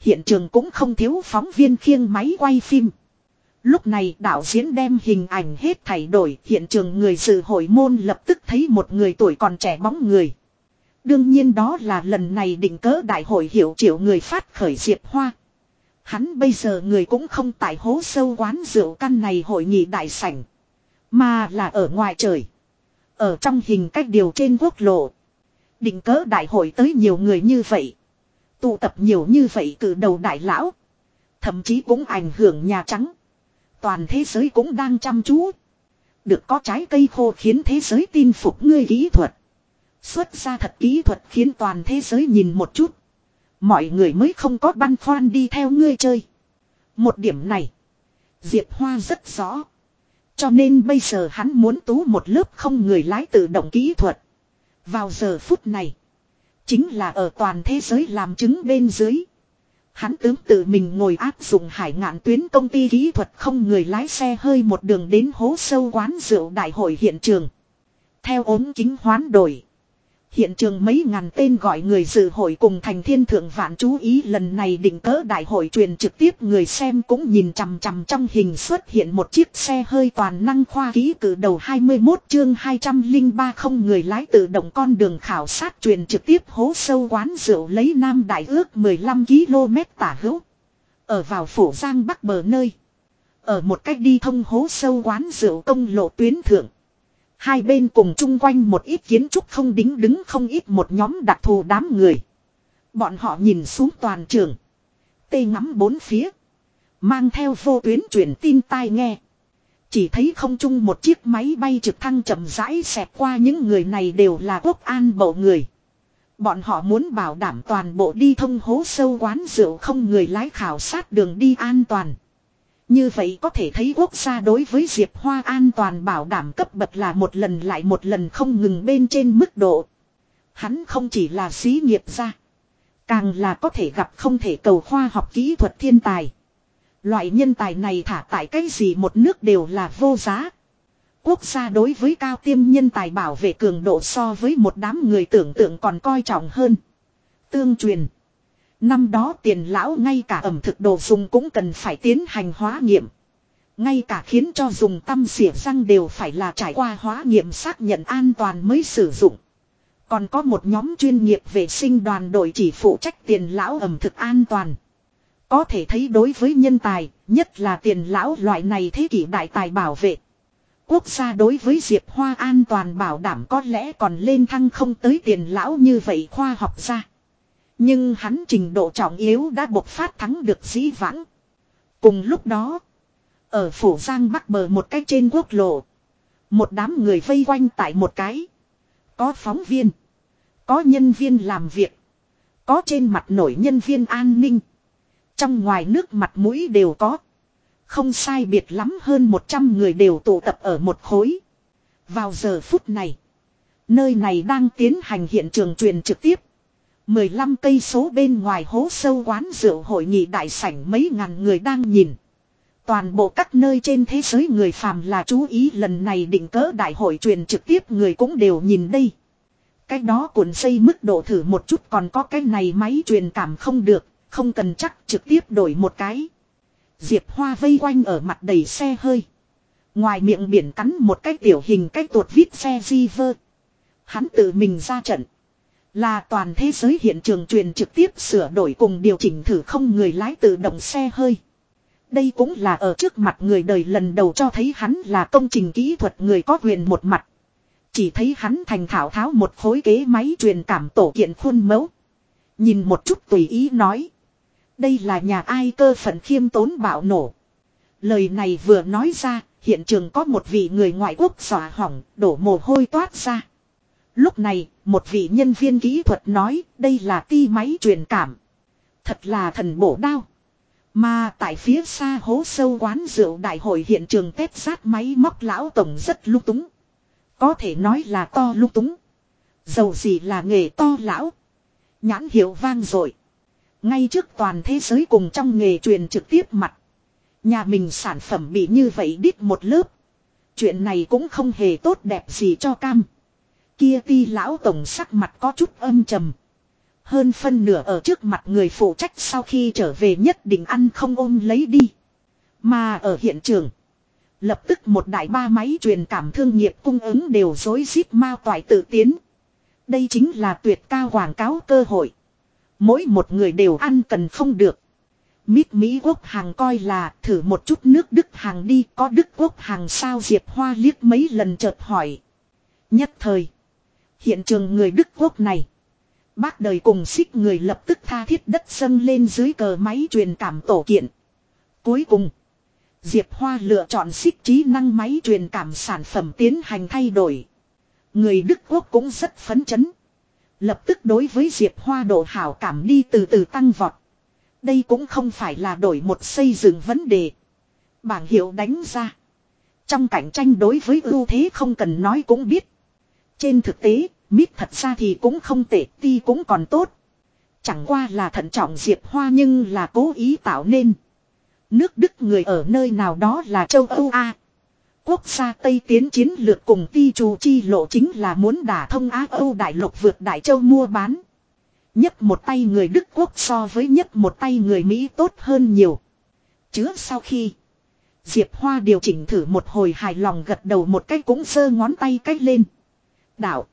Hiện trường cũng không thiếu phóng viên khiêng máy quay phim. Lúc này đạo diễn đem hình ảnh hết thảy đổi, hiện trường người dự hội môn lập tức thấy một người tuổi còn trẻ bóng người. Đương nhiên đó là lần này định cỡ đại hội hiệu triệu người phát khởi diệp hoa. Hắn bây giờ người cũng không tại hố sâu quán rượu căn này hội nghị đại sảnh. Mà là ở ngoài trời. Ở trong hình cách điều trên quốc lộ. Định cỡ đại hội tới nhiều người như vậy. Tụ tập nhiều như vậy từ đầu đại lão. Thậm chí cũng ảnh hưởng Nhà Trắng. Toàn thế giới cũng đang chăm chú. Được có trái cây khô khiến thế giới tin phục ngươi kỹ thuật. Xuất ra thật kỹ thuật khiến toàn thế giới nhìn một chút. Mọi người mới không có băn khoăn đi theo ngươi chơi. Một điểm này. Diệp Hoa rất rõ. Cho nên bây giờ hắn muốn tú một lớp không người lái tự động kỹ thuật. Vào giờ phút này. Chính là ở toàn thế giới làm chứng bên dưới. Hắn tướng tự mình ngồi áp dụng hải ngạn tuyến công ty kỹ thuật không người lái xe hơi một đường đến hố sâu quán rượu đại hội hiện trường. Theo ốm kính hoán đổi. Hiện trường mấy ngàn tên gọi người dự hội cùng thành thiên thượng vạn chú ý lần này định cỡ đại hội truyền trực tiếp, người xem cũng nhìn chằm chằm trong hình xuất hiện một chiếc xe hơi toàn năng khoa ký cử đầu 21 chương 203 không người lái tự động con đường khảo sát truyền trực tiếp hố sâu quán rượu lấy nam đại ước 15 km tả hữu. Ở vào phủ giang bắc bờ nơi. Ở một cách đi thông hố sâu quán rượu công lộ tuyến thượng. Hai bên cùng chung quanh một ít kiến trúc không đính đứng không ít một nhóm đặc thù đám người. Bọn họ nhìn xuống toàn trường. Tê ngắm bốn phía. Mang theo vô tuyến truyền tin tai nghe. Chỉ thấy không chung một chiếc máy bay trực thăng chậm rãi xẹt qua những người này đều là quốc an bộ người. Bọn họ muốn bảo đảm toàn bộ đi thông hố sâu quán rượu không người lái khảo sát đường đi an toàn. Như vậy có thể thấy quốc gia đối với Diệp Hoa an toàn bảo đảm cấp bậc là một lần lại một lần không ngừng bên trên mức độ. Hắn không chỉ là xí nghiệp gia. Càng là có thể gặp không thể cầu khoa học kỹ thuật thiên tài. Loại nhân tài này thả tại cái gì một nước đều là vô giá. Quốc gia đối với cao tiêm nhân tài bảo vệ cường độ so với một đám người tưởng tượng còn coi trọng hơn. Tương truyền. Năm đó tiền lão ngay cả ẩm thực đồ dùng cũng cần phải tiến hành hóa nghiệm. Ngay cả khiến cho dùng tâm xỉa răng đều phải là trải qua hóa nghiệm xác nhận an toàn mới sử dụng. Còn có một nhóm chuyên nghiệp vệ sinh đoàn đội chỉ phụ trách tiền lão ẩm thực an toàn. Có thể thấy đối với nhân tài, nhất là tiền lão loại này thế kỷ đại tài bảo vệ. Quốc gia đối với Diệp Hoa an toàn bảo đảm có lẽ còn lên thăng không tới tiền lão như vậy khoa học gia. Nhưng hắn trình độ trọng yếu đã bộc phát thắng được dĩ vãng. Cùng lúc đó, ở phủ giang bắc bờ một cách trên quốc lộ, một đám người vây quanh tại một cái. Có phóng viên, có nhân viên làm việc, có trên mặt nổi nhân viên an ninh. Trong ngoài nước mặt mũi đều có. Không sai biệt lắm hơn 100 người đều tụ tập ở một khối. Vào giờ phút này, nơi này đang tiến hành hiện trường truyền trực tiếp. 15 cây số bên ngoài hố sâu quán rượu hội nghị đại sảnh mấy ngàn người đang nhìn. Toàn bộ các nơi trên thế giới người phàm là chú ý lần này định cỡ đại hội truyền trực tiếp người cũng đều nhìn đây. Cái đó cuộn xây mức độ thử một chút còn có cái này máy truyền cảm không được, không cần chắc trực tiếp đổi một cái. Diệp Hoa vây quanh ở mặt đầy xe hơi. Ngoài miệng biển cắn một cái tiểu hình cái tuột vít xe di vơ. Hắn tự mình ra trận. Là toàn thế giới hiện trường truyền trực tiếp sửa đổi cùng điều chỉnh thử không người lái tự động xe hơi. Đây cũng là ở trước mặt người đời lần đầu cho thấy hắn là công trình kỹ thuật người có quyền một mặt. Chỉ thấy hắn thành thảo tháo một khối kế máy truyền cảm tổ kiện khuôn mẫu. Nhìn một chút tùy ý nói. Đây là nhà ai cơ phận khiêm tốn bạo nổ. Lời này vừa nói ra, hiện trường có một vị người ngoại quốc xòa hỏng, đổ mồ hôi toát ra. Lúc này, một vị nhân viên kỹ thuật nói, đây là ti máy truyền cảm. Thật là thần bổ đao. Mà tại phía xa hố sâu quán rượu đại hội hiện trường tép sát máy móc lão tổng rất lúc túng. Có thể nói là to lúc túng. Dầu gì là nghề to lão. Nhãn hiệu vang rồi. Ngay trước toàn thế giới cùng trong nghề truyền trực tiếp mặt. Nhà mình sản phẩm bị như vậy đít một lớp. Chuyện này cũng không hề tốt đẹp gì cho cam. Kia ti lão tổng sắc mặt có chút âm trầm. Hơn phân nửa ở trước mặt người phụ trách sau khi trở về nhất định ăn không ôm lấy đi. Mà ở hiện trường. Lập tức một đại ba máy truyền cảm thương nghiệp cung ứng đều dối rít mao toại tự tiến. Đây chính là tuyệt cao quảng cáo cơ hội. Mỗi một người đều ăn cần không được. Mít Mỹ quốc hàng coi là thử một chút nước Đức hàng đi, có Đức quốc hàng sao Diệp Hoa liếc mấy lần chợt hỏi. Nhất thời. Hiện trường người Đức quốc này. Bác đời cùng xích người lập tức tha thiết đất dâng lên dưới cờ máy truyền cảm tổ kiện. Cuối cùng. Diệp Hoa lựa chọn xích trí năng máy truyền cảm sản phẩm tiến hành thay đổi. Người Đức Quốc cũng rất phấn chấn. Lập tức đối với Diệp Hoa độ hảo cảm đi từ từ tăng vọt. Đây cũng không phải là đổi một xây dựng vấn đề. Bảng hiệu đánh ra. Trong cạnh tranh đối với ưu thế không cần nói cũng biết. Trên thực tế, mít thật ra thì cũng không tệ, ti cũng còn tốt. Chẳng qua là thận trọng Diệp Hoa nhưng là cố ý tạo nên. Nước Đức người ở nơi nào đó là châu Âu A. Quốc gia Tây tiến chiến lược cùng ti chủ chi lộ chính là muốn đả thông Á Âu đại lục vượt đại châu mua bán. Nhất một tay người Đức quốc so với nhất một tay người Mỹ tốt hơn nhiều. Chứa sau khi Diệp Hoa điều chỉnh thử một hồi hài lòng gật đầu một cái cũng sơ ngón tay cách lên. Đạo.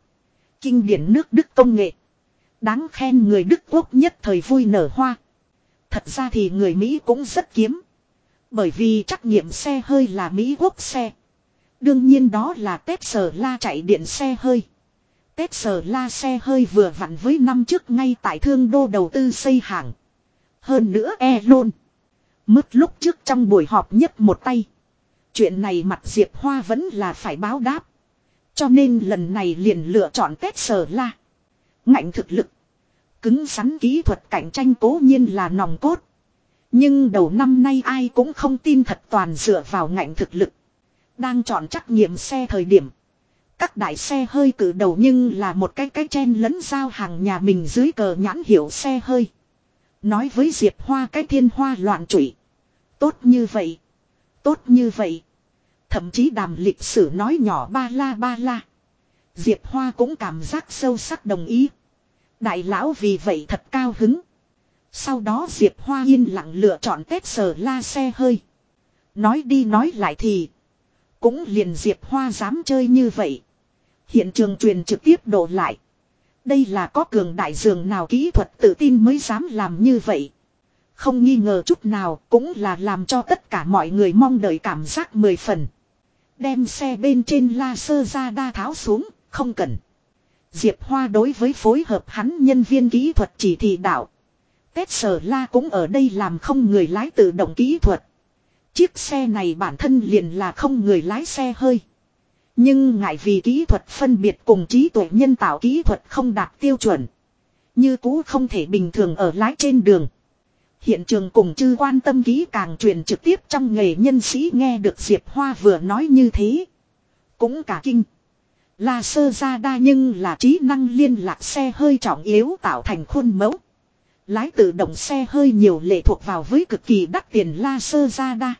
Kinh điển nước Đức công nghệ. Đáng khen người Đức quốc nhất thời vui nở hoa. Thật ra thì người Mỹ cũng rất kiếm. Bởi vì trắc nghiệm xe hơi là Mỹ quốc xe. Đương nhiên đó là Tết Sở La chạy điện xe hơi. Tết Sở La xe hơi vừa vặn với năm trước ngay tại thương đô đầu tư xây hàng. Hơn nữa e luôn. Mất lúc trước trong buổi họp nhất một tay. Chuyện này mặt Diệp Hoa vẫn là phải báo đáp. Cho nên lần này liền lựa chọn Tết Sở La. Ngạnh thực lực. Cứng rắn kỹ thuật cạnh tranh cố nhiên là nòng cốt. Nhưng đầu năm nay ai cũng không tin thật toàn dựa vào ngạnh thực lực. Đang chọn trắc nghiệm xe thời điểm. Các đại xe hơi cử đầu nhưng là một cái cái chen lẫn giao hàng nhà mình dưới cờ nhãn hiệu xe hơi. Nói với Diệp Hoa cái thiên hoa loạn trụy. Tốt như vậy. Tốt như vậy. Thậm chí đàm lịch sử nói nhỏ ba la ba la. Diệp Hoa cũng cảm giác sâu sắc đồng ý. Đại lão vì vậy thật cao hứng. Sau đó Diệp Hoa yên lặng lựa chọn Tết Sở La xe hơi. Nói đi nói lại thì. Cũng liền Diệp Hoa dám chơi như vậy. Hiện trường truyền trực tiếp đổ lại. Đây là có cường đại dường nào kỹ thuật tự tin mới dám làm như vậy. Không nghi ngờ chút nào cũng là làm cho tất cả mọi người mong đợi cảm giác mười phần. Đem xe bên trên la sơ ra đa tháo xuống, không cần. Diệp Hoa đối với phối hợp hắn nhân viên kỹ thuật chỉ thị đạo. Tết sở la cũng ở đây làm không người lái tự động kỹ thuật. Chiếc xe này bản thân liền là không người lái xe hơi. Nhưng ngại vì kỹ thuật phân biệt cùng trí tuệ nhân tạo kỹ thuật không đạt tiêu chuẩn. Như cũ không thể bình thường ở lái trên đường. Hiện trường cùng chư quan tâm kỹ càng truyền trực tiếp trong nghề nhân sĩ nghe được Diệp Hoa vừa nói như thế. Cũng cả kinh. Là sơ ra đa nhưng là trí năng liên lạc xe hơi trọng yếu tạo thành khuôn mẫu. Lái tự động xe hơi nhiều lệ thuộc vào với cực kỳ đắt tiền la sơ ra đa.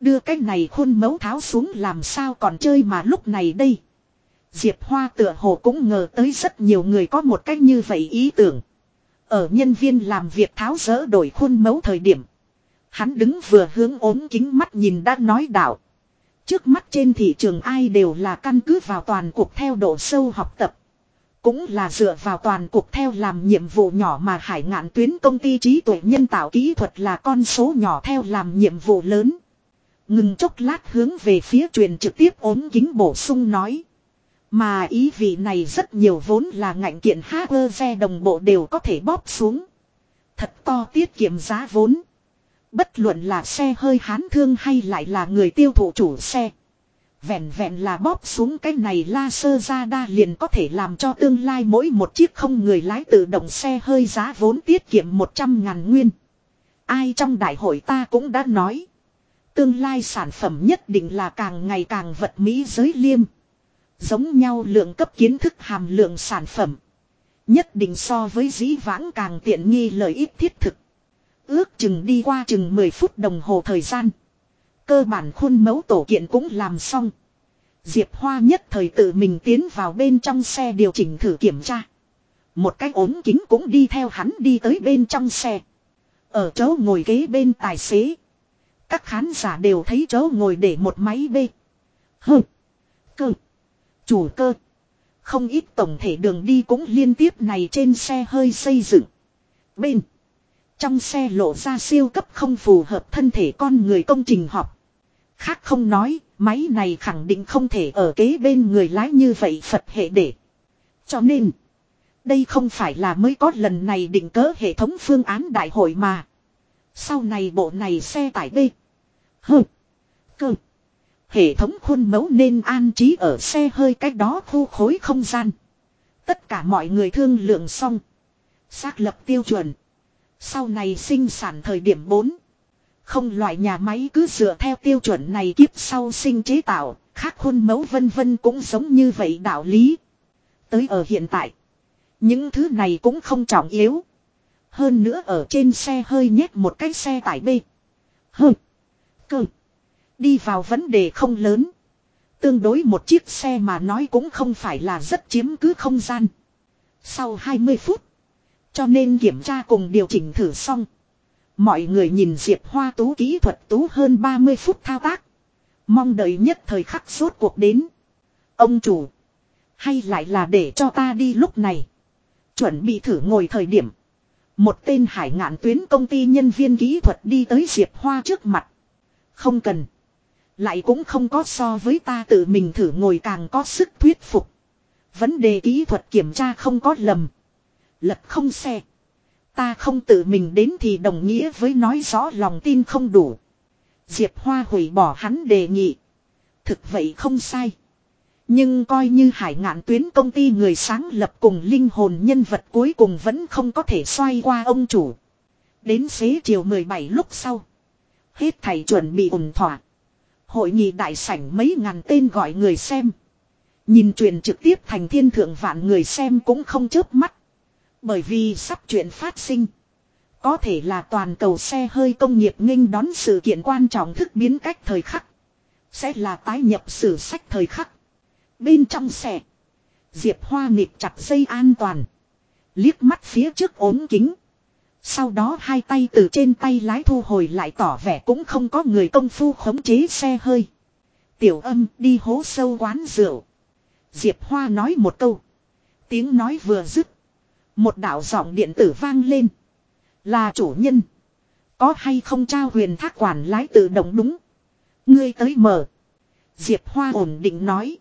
Đưa cái này khuôn mẫu tháo xuống làm sao còn chơi mà lúc này đây. Diệp Hoa tựa hồ cũng ngờ tới rất nhiều người có một cách như vậy ý tưởng. Ở nhân viên làm việc tháo rỡ đổi khuôn mẫu thời điểm. Hắn đứng vừa hướng ốm kính mắt nhìn đã nói đạo. Trước mắt trên thị trường ai đều là căn cứ vào toàn cuộc theo độ sâu học tập. cũng là dựa vào toàn cuộc theo làm nhiệm vụ nhỏ mà hải ngạn tuyến công ty trí tuệ nhân tạo kỹ thuật là con số nhỏ theo làm nhiệm vụ lớn. Ngừng chốc lát hướng về phía truyền trực tiếp ốm kính bổ sung nói. Mà ý vị này rất nhiều vốn là ngạnh kiện xe đồng bộ đều có thể bóp xuống. Thật to tiết kiệm giá vốn. Bất luận là xe hơi hán thương hay lại là người tiêu thụ chủ xe. Vẹn vẹn là bóp xuống cái này la sơ ra đa liền có thể làm cho tương lai mỗi một chiếc không người lái tự động xe hơi giá vốn tiết kiệm 100 ngàn nguyên. Ai trong đại hội ta cũng đã nói. Tương lai sản phẩm nhất định là càng ngày càng vật mỹ giới liêm. Giống nhau lượng cấp kiến thức hàm lượng sản phẩm. Nhất định so với dĩ vãng càng tiện nghi lợi ích thiết thực. Ước chừng đi qua chừng 10 phút đồng hồ thời gian. Cơ bản khuôn mẫu tổ kiện cũng làm xong. Diệp Hoa nhất thời tự mình tiến vào bên trong xe điều chỉnh thử kiểm tra. Một cái ốm kính cũng đi theo hắn đi tới bên trong xe. Ở chỗ ngồi ghế bên tài xế. Các khán giả đều thấy chỗ ngồi để một máy bê. hừ Cơ. Chủ cơ. Không ít tổng thể đường đi cũng liên tiếp này trên xe hơi xây dựng. Bên. Trong xe lộ ra siêu cấp không phù hợp thân thể con người công trình học. Khác không nói, máy này khẳng định không thể ở kế bên người lái như vậy Phật hệ để. Cho nên, đây không phải là mới có lần này định cỡ hệ thống phương án đại hội mà. Sau này bộ này xe tải B. Hơ. Cơ. Hệ thống khuôn mẫu nên an trí ở xe hơi cách đó khu khối không gian. Tất cả mọi người thương lượng xong. Xác lập tiêu chuẩn. Sau này sinh sản thời điểm 4. Không loại nhà máy cứ dựa theo tiêu chuẩn này kiếp sau sinh chế tạo, khác khuôn mẫu vân vân cũng giống như vậy đạo lý. Tới ở hiện tại, những thứ này cũng không trọng yếu. Hơn nữa ở trên xe hơi nhét một cái xe tải B. Hơn. Cơ. Đi vào vấn đề không lớn. Tương đối một chiếc xe mà nói cũng không phải là rất chiếm cứ không gian. Sau 20 phút. Cho nên kiểm tra cùng điều chỉnh thử xong. Mọi người nhìn Diệp Hoa tú kỹ thuật tú hơn 30 phút thao tác. Mong đợi nhất thời khắc suốt cuộc đến. Ông chủ. Hay lại là để cho ta đi lúc này. Chuẩn bị thử ngồi thời điểm. Một tên hải ngạn tuyến công ty nhân viên kỹ thuật đi tới Diệp Hoa trước mặt. Không cần. Lại cũng không có so với ta tự mình thử ngồi càng có sức thuyết phục. Vấn đề kỹ thuật kiểm tra không có lầm. Lật không xe. Ta không tự mình đến thì đồng nghĩa với nói rõ lòng tin không đủ. Diệp Hoa hủy bỏ hắn đề nghị. Thực vậy không sai. Nhưng coi như hải ngạn tuyến công ty người sáng lập cùng linh hồn nhân vật cuối cùng vẫn không có thể xoay qua ông chủ. Đến xế chiều 17 lúc sau. Hết thầy chuẩn bị ủng thỏa. Hội nghị đại sảnh mấy ngàn tên gọi người xem. Nhìn truyền trực tiếp thành thiên thượng vạn người xem cũng không chớp mắt. Bởi vì sắp chuyện phát sinh. Có thể là toàn cầu xe hơi công nghiệp nghênh đón sự kiện quan trọng thức biến cách thời khắc. Sẽ là tái nhập sử sách thời khắc. Bên trong xe. Diệp Hoa nịp chặt dây an toàn. Liếc mắt phía trước ốm kính. Sau đó hai tay từ trên tay lái thu hồi lại tỏ vẻ cũng không có người công phu khống chế xe hơi. Tiểu âm đi hố sâu quán rượu. Diệp Hoa nói một câu. Tiếng nói vừa dứt. Một đạo giọng điện tử vang lên. Là chủ nhân. Có hay không trao huyền thác quản lái tự động đúng. Ngươi tới mở. Diệp Hoa ổn định nói.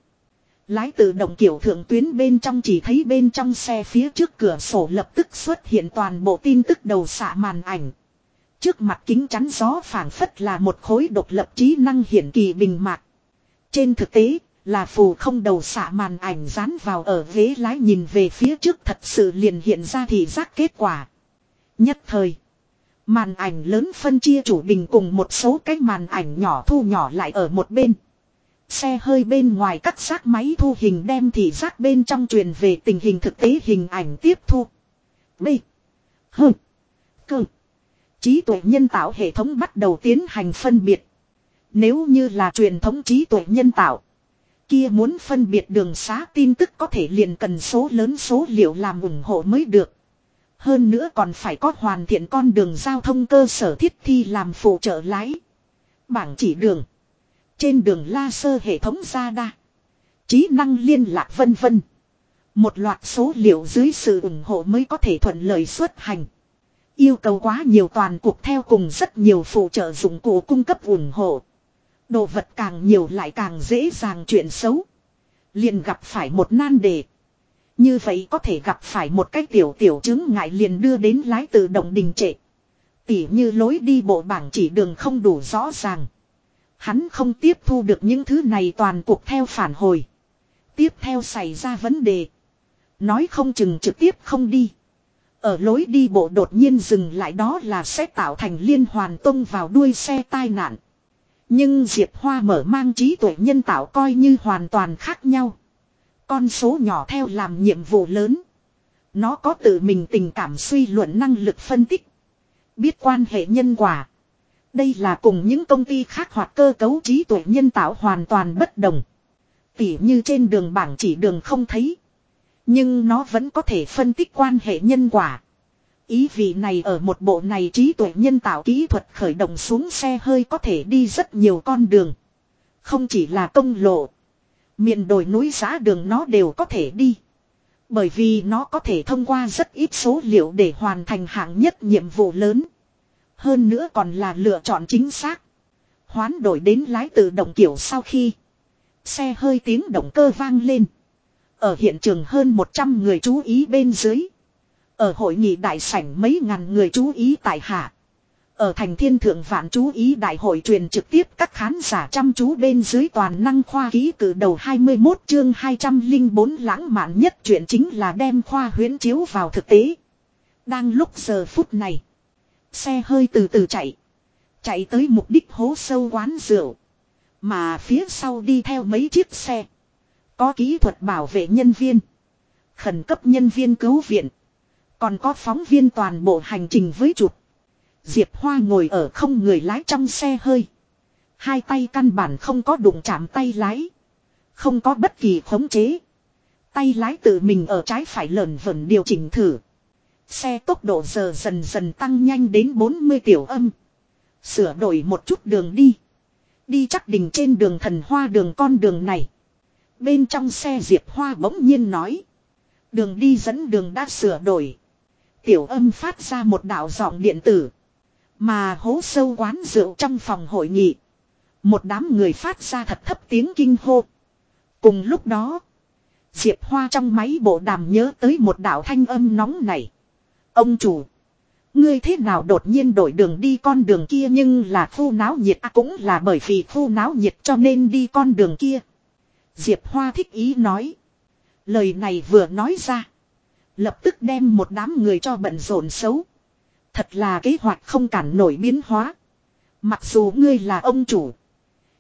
Lái tự động kiểu thượng tuyến bên trong chỉ thấy bên trong xe phía trước cửa sổ lập tức xuất hiện toàn bộ tin tức đầu xạ màn ảnh. Trước mặt kính chắn gió phảng phất là một khối độc lập trí năng hiển kỳ bình mạc. Trên thực tế, là phù không đầu xạ màn ảnh dán vào ở ghế lái nhìn về phía trước thật sự liền hiện ra thì giác kết quả. Nhất thời. Màn ảnh lớn phân chia chủ bình cùng một số cái màn ảnh nhỏ thu nhỏ lại ở một bên. Xe hơi bên ngoài cắt xác máy thu hình đem thị giác bên trong truyền về tình hình thực tế hình ảnh tiếp thu. B. H. C. Trí tuệ nhân tạo hệ thống bắt đầu tiến hành phân biệt. Nếu như là truyền thống trí tuệ nhân tạo. Kia muốn phân biệt đường xá tin tức có thể liền cần số lớn số liệu làm ủng hộ mới được. Hơn nữa còn phải có hoàn thiện con đường giao thông cơ sở thiết thi làm phụ trợ lái. Bảng chỉ đường. Trên đường la sơ hệ thống ra đa. Trí năng liên lạc vân vân. Một loạt số liệu dưới sự ủng hộ mới có thể thuận lợi xuất hành. Yêu cầu quá nhiều toàn cuộc theo cùng rất nhiều phụ trợ dụng cụ cung cấp ủng hộ. Đồ vật càng nhiều lại càng dễ dàng chuyện xấu. Liền gặp phải một nan đề. Như vậy có thể gặp phải một cái tiểu tiểu chứng ngại liền đưa đến lái tự động đình trệ. Tỉ như lối đi bộ bảng chỉ đường không đủ rõ ràng. Hắn không tiếp thu được những thứ này toàn cuộc theo phản hồi. Tiếp theo xảy ra vấn đề. Nói không chừng trực tiếp không đi. Ở lối đi bộ đột nhiên dừng lại đó là sẽ tạo thành liên hoàn tông vào đuôi xe tai nạn. Nhưng Diệp Hoa mở mang trí tuệ nhân tạo coi như hoàn toàn khác nhau. Con số nhỏ theo làm nhiệm vụ lớn. Nó có tự mình tình cảm suy luận năng lực phân tích. Biết quan hệ nhân quả. Đây là cùng những công ty khác hoặc cơ cấu trí tuệ nhân tạo hoàn toàn bất đồng. Tỉ như trên đường bảng chỉ đường không thấy. Nhưng nó vẫn có thể phân tích quan hệ nhân quả. Ý vị này ở một bộ này trí tuệ nhân tạo kỹ thuật khởi động xuống xe hơi có thể đi rất nhiều con đường. Không chỉ là công lộ. Miền đồi núi giá đường nó đều có thể đi. Bởi vì nó có thể thông qua rất ít số liệu để hoàn thành hạng nhất nhiệm vụ lớn. Hơn nữa còn là lựa chọn chính xác. Hoán đổi đến lái tự động kiểu sau khi. Xe hơi tiếng động cơ vang lên. Ở hiện trường hơn 100 người chú ý bên dưới. Ở hội nghị đại sảnh mấy ngàn người chú ý tại hạ. Ở thành thiên thượng vạn chú ý đại hội truyền trực tiếp các khán giả chăm chú bên dưới toàn năng khoa ký cử đầu 21 chương 204 lãng mạn nhất chuyện chính là đem khoa huyến chiếu vào thực tế. Đang lúc giờ phút này. Xe hơi từ từ chạy. Chạy tới mục đích hố sâu quán rượu. Mà phía sau đi theo mấy chiếc xe. Có kỹ thuật bảo vệ nhân viên. Khẩn cấp nhân viên cứu viện. Còn có phóng viên toàn bộ hành trình với chụp. Diệp Hoa ngồi ở không người lái trong xe hơi. Hai tay căn bản không có đụng chạm tay lái. Không có bất kỳ khống chế. Tay lái tự mình ở trái phải lờn vẩn điều chỉnh thử. Xe tốc độ giờ dần dần tăng nhanh đến 40 tiểu âm. Sửa đổi một chút đường đi. Đi chắc đỉnh trên đường thần hoa đường con đường này. Bên trong xe Diệp Hoa bỗng nhiên nói. Đường đi dẫn đường đã sửa đổi. Tiểu âm phát ra một đạo giọng điện tử. Mà hố sâu quán rượu trong phòng hội nghị. Một đám người phát ra thật thấp tiếng kinh hô. Cùng lúc đó. Diệp Hoa trong máy bộ đàm nhớ tới một đạo thanh âm nóng này. Ông chủ. Ngươi thế nào đột nhiên đổi đường đi con đường kia nhưng là khu náo nhiệt à, cũng là bởi vì khu náo nhiệt cho nên đi con đường kia. Diệp Hoa thích ý nói. Lời này vừa nói ra. Lập tức đem một đám người cho bận rộn xấu. Thật là kế hoạch không cản nổi biến hóa. Mặc dù ngươi là ông chủ.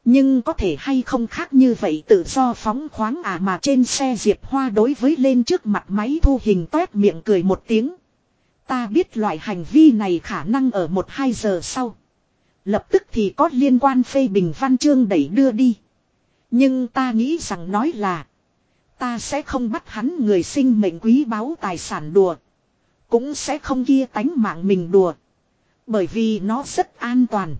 Nhưng có thể hay không khác như vậy tự do phóng khoáng à mà trên xe Diệp Hoa đối với lên trước mặt máy thu hình toét miệng cười một tiếng. Ta biết loại hành vi này khả năng ở một hai giờ sau. Lập tức thì có liên quan phê bình văn chương đẩy đưa đi. Nhưng ta nghĩ rằng nói là. Ta sẽ không bắt hắn người sinh mệnh quý báu tài sản đùa. Cũng sẽ không kia tánh mạng mình đùa. Bởi vì nó rất an toàn.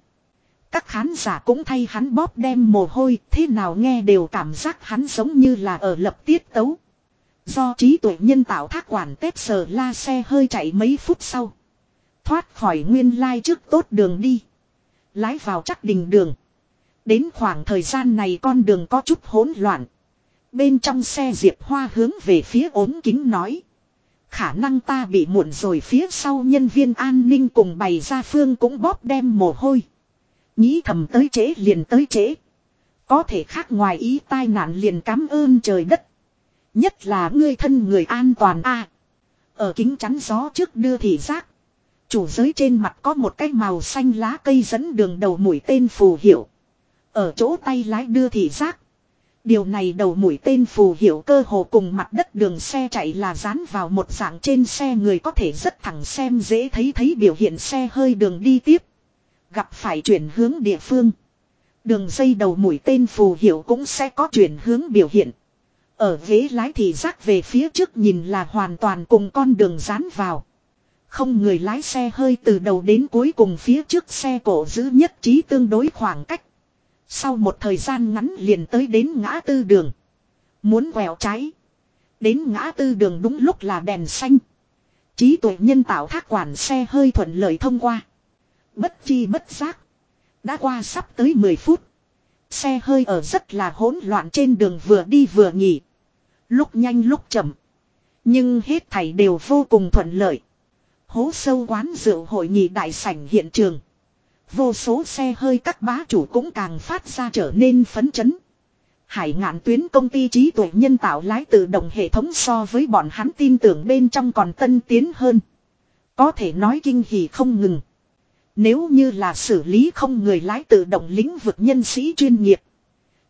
Các khán giả cũng thay hắn bóp đem mồ hôi, thế nào nghe đều cảm giác hắn giống như là ở lập tiết tấu. Do trí tuệ nhân tạo thác quản tết sờ la xe hơi chạy mấy phút sau. Thoát khỏi nguyên lai trước tốt đường đi. Lái vào chắc đình đường. Đến khoảng thời gian này con đường có chút hỗn loạn. Bên trong xe Diệp Hoa hướng về phía ốm kính nói. Khả năng ta bị muộn rồi phía sau nhân viên an ninh cùng bày ra phương cũng bóp đem mồ hôi. Nghĩ thầm tới trễ liền tới trễ. Có thể khác ngoài ý tai nạn liền cảm ơn trời đất. Nhất là ngươi thân người an toàn a Ở kính chắn gió trước đưa thị giác. Chủ giới trên mặt có một cái màu xanh lá cây dẫn đường đầu mũi tên phù hiệu. Ở chỗ tay lái đưa thị giác. Điều này đầu mũi tên phù hiệu cơ hồ cùng mặt đất đường xe chạy là dán vào một dạng trên xe người có thể rất thẳng xem dễ thấy thấy biểu hiện xe hơi đường đi tiếp. Gặp phải chuyển hướng địa phương. Đường dây đầu mũi tên phù hiệu cũng sẽ có chuyển hướng biểu hiện. Ở ghế lái thì rác về phía trước nhìn là hoàn toàn cùng con đường dán vào. Không người lái xe hơi từ đầu đến cuối cùng phía trước xe cổ giữ nhất trí tương đối khoảng cách. Sau một thời gian ngắn liền tới đến ngã tư đường. Muốn quẹo trái. Đến ngã tư đường đúng lúc là đèn xanh. Trí tuệ nhân tạo thác quản xe hơi thuận lợi thông qua. Bất chi bất giác. Đã qua sắp tới 10 phút. Xe hơi ở rất là hỗn loạn trên đường vừa đi vừa nghỉ. Lúc nhanh lúc chậm. Nhưng hết thảy đều vô cùng thuận lợi. Hố sâu quán rượu hội nghị đại sảnh hiện trường. Vô số xe hơi các bá chủ cũng càng phát ra trở nên phấn chấn. Hải ngạn tuyến công ty trí tuệ nhân tạo lái tự động hệ thống so với bọn hắn tin tưởng bên trong còn tân tiến hơn. Có thể nói kinh hỉ không ngừng. Nếu như là xử lý không người lái tự động lĩnh vực nhân sĩ chuyên nghiệp.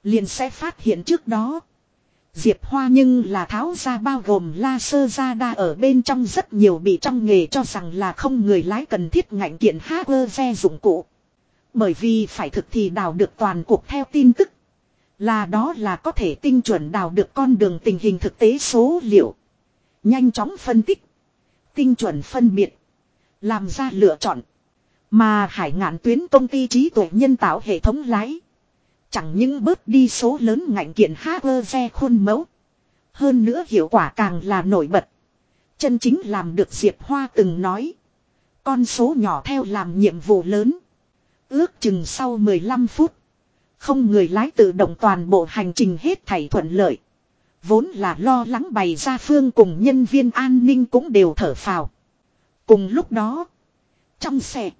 Liền sẽ phát hiện trước đó. Diệp Hoa nhưng là tháo ra bao gồm la sơ ra đa ở bên trong rất nhiều bị trong nghề cho rằng là không người lái cần thiết ngạnh kiện hacker xe dụng cụ. Bởi vì phải thực thì đào được toàn cuộc theo tin tức. Là đó là có thể tinh chuẩn đào được con đường tình hình thực tế số liệu. Nhanh chóng phân tích. Tinh chuẩn phân biệt. Làm ra lựa chọn. Mà hải ngạn tuyến công ty trí tuệ nhân tạo hệ thống lái. Chẳng những bớt đi số lớn ngạnh kiện hacker xe khuôn mẫu. Hơn nữa hiệu quả càng là nổi bật. Chân chính làm được Diệp Hoa từng nói. Con số nhỏ theo làm nhiệm vụ lớn. Ước chừng sau 15 phút. Không người lái tự động toàn bộ hành trình hết thảy thuận lợi. Vốn là lo lắng bày ra phương cùng nhân viên an ninh cũng đều thở phào. Cùng lúc đó. Trong xe.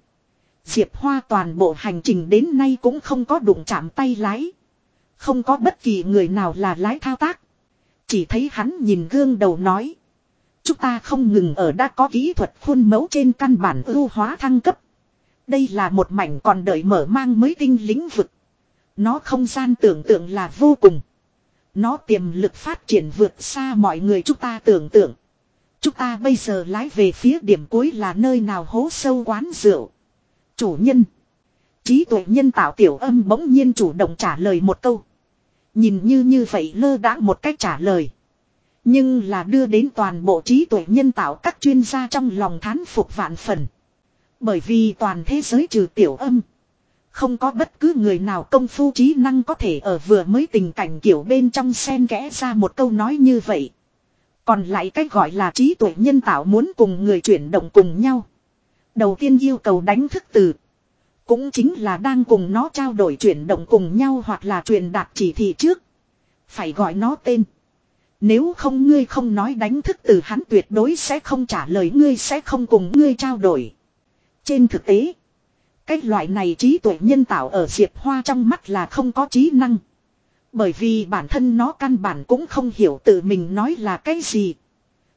Diệp Hoa toàn bộ hành trình đến nay cũng không có đụng chạm tay lái. Không có bất kỳ người nào là lái thao tác. Chỉ thấy hắn nhìn gương đầu nói. Chúng ta không ngừng ở đã có kỹ thuật khuôn mẫu trên căn bản ưu hóa thăng cấp. Đây là một mảnh còn đợi mở mang mới tinh lĩnh vực. Nó không gian tưởng tượng là vô cùng. Nó tiềm lực phát triển vượt xa mọi người chúng ta tưởng tượng. Chúng ta bây giờ lái về phía điểm cuối là nơi nào hố sâu quán rượu. Chủ nhân. Trí tuệ nhân tạo tiểu âm bỗng nhiên chủ động trả lời một câu. Nhìn như như vậy lơ đãng một cách trả lời. Nhưng là đưa đến toàn bộ trí tuệ nhân tạo các chuyên gia trong lòng thán phục vạn phần. Bởi vì toàn thế giới trừ tiểu âm. Không có bất cứ người nào công phu trí năng có thể ở vừa mới tình cảnh kiểu bên trong sen kẽ ra một câu nói như vậy. Còn lại cách gọi là trí tuệ nhân tạo muốn cùng người chuyển động cùng nhau. Đầu tiên yêu cầu đánh thức từ. Cũng chính là đang cùng nó trao đổi chuyển động cùng nhau hoặc là truyền đạt chỉ thị trước. Phải gọi nó tên. Nếu không ngươi không nói đánh thức từ hắn tuyệt đối sẽ không trả lời, ngươi sẽ không cùng ngươi trao đổi. Trên thực tế. Cái loại này trí tuệ nhân tạo ở Diệp Hoa trong mắt là không có trí năng. Bởi vì bản thân nó căn bản cũng không hiểu tự mình nói là cái gì.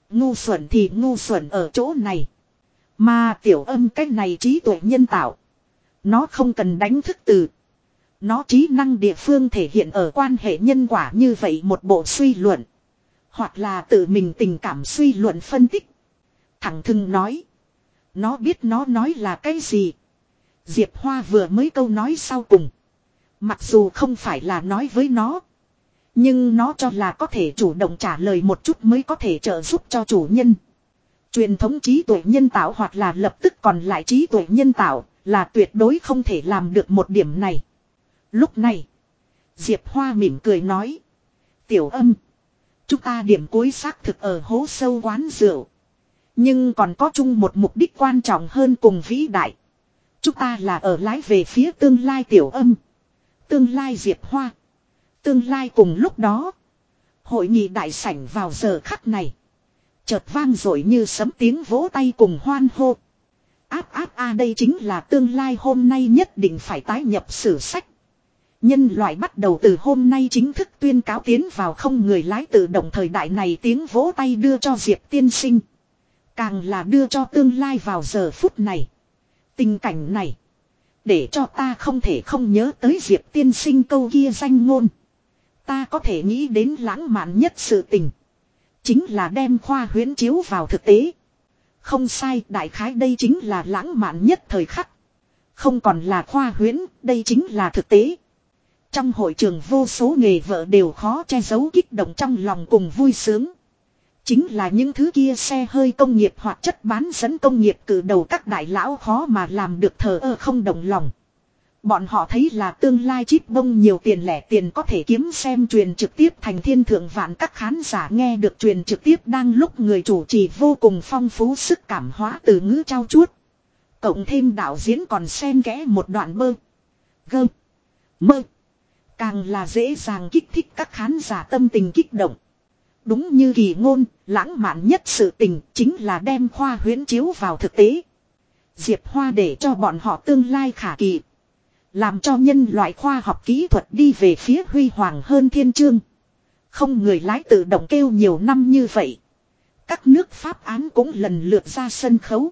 Ngu xuẩn thì ngu xuẩn ở chỗ này. Mà tiểu âm cái này trí tuệ nhân tạo. Nó không cần đánh thức từ. Nó trí năng địa phương thể hiện ở quan hệ nhân quả như vậy một bộ suy luận. Hoặc là tự mình tình cảm suy luận phân tích. Thẳng thừng nói. Nó biết nó nói là cái gì. Diệp Hoa vừa mới câu nói sau cùng. Mặc dù không phải là nói với nó. Nhưng nó cho là có thể chủ động trả lời một chút mới có thể trợ giúp cho chủ nhân. Truyền thống trí tuệ nhân tạo hoặc là lập tức còn lại trí tuệ nhân tạo là tuyệt đối không thể làm được một điểm này. Lúc này, Diệp Hoa mỉm cười nói. Tiểu âm, chúng ta điểm cuối xác thực ở hố sâu quán rượu. Nhưng còn có chung một mục đích quan trọng hơn cùng vĩ đại. Chúng ta là ở lái về phía tương lai tiểu âm. Tương lai Diệp Hoa. Tương lai cùng lúc đó. Hội nghị đại sảnh vào giờ khắc này. Chợt vang rồi như sấm tiếng vỗ tay cùng hoan hô. Áp áp a, đây chính là tương lai hôm nay nhất định phải tái nhập sử sách. Nhân loại bắt đầu từ hôm nay chính thức tuyên cáo tiến vào không người lái tự động thời đại này tiếng vỗ tay đưa cho Diệp tiên sinh. Càng là đưa cho tương lai vào giờ phút này. Tình cảnh này. Để cho ta không thể không nhớ tới Diệp tiên sinh câu kia danh ngôn. Ta có thể nghĩ đến lãng mạn nhất sự tình. Chính là đem khoa huyễn chiếu vào thực tế. Không sai, đại khái đây chính là lãng mạn nhất thời khắc. Không còn là khoa huyễn, đây chính là thực tế. Trong hội trường vô số nghề vợ đều khó che giấu kích động trong lòng cùng vui sướng. Chính là những thứ kia xe hơi công nghiệp hoặc chất bán dẫn công nghiệp cử đầu các đại lão khó mà làm được thờ ơ không đồng lòng. Bọn họ thấy là tương lai chip bông nhiều tiền lẻ tiền có thể kiếm xem truyền trực tiếp thành thiên thượng vạn các khán giả nghe được truyền trực tiếp đang lúc người chủ trì vô cùng phong phú sức cảm hóa từ ngữ trao chuốt. Cộng thêm đạo diễn còn xen kẽ một đoạn bơ. Gơ. Mơ. Càng là dễ dàng kích thích các khán giả tâm tình kích động. Đúng như kỳ ngôn, lãng mạn nhất sự tình chính là đem khoa huyễn chiếu vào thực tế. Diệp Hoa để cho bọn họ tương lai khả kỳ. Làm cho nhân loại khoa học kỹ thuật đi về phía huy hoàng hơn thiên chương. Không người lái tự động kêu nhiều năm như vậy. Các nước Pháp án cũng lần lượt ra sân khấu.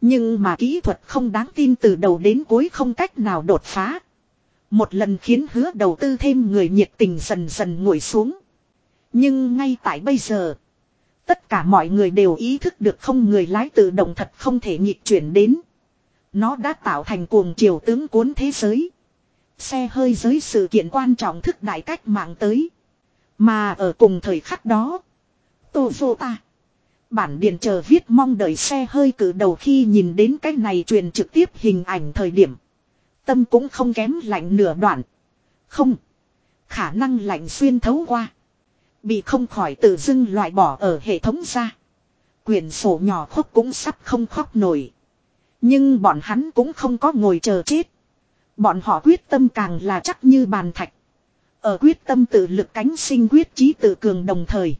Nhưng mà kỹ thuật không đáng tin từ đầu đến cuối không cách nào đột phá. Một lần khiến hứa đầu tư thêm người nhiệt tình dần dần ngồi xuống. Nhưng ngay tại bây giờ. Tất cả mọi người đều ý thức được không người lái tự động thật không thể nhịp chuyển đến. Nó đã tạo thành cuồng triều tướng cuốn thế giới. Xe hơi giới sự kiện quan trọng thức đại cách mạng tới. Mà ở cùng thời khắc đó. tô sô ta Bản điện chờ viết mong đợi xe hơi cử đầu khi nhìn đến cái này truyền trực tiếp hình ảnh thời điểm. Tâm cũng không kém lạnh nửa đoạn. Không. Khả năng lạnh xuyên thấu qua. Bị không khỏi tự dưng loại bỏ ở hệ thống ra. Quyển sổ nhỏ khóc cũng sắp không khóc nổi. Nhưng bọn hắn cũng không có ngồi chờ chết. Bọn họ quyết tâm càng là chắc như bàn thạch. Ở quyết tâm tự lực cánh sinh quyết trí tự cường đồng thời.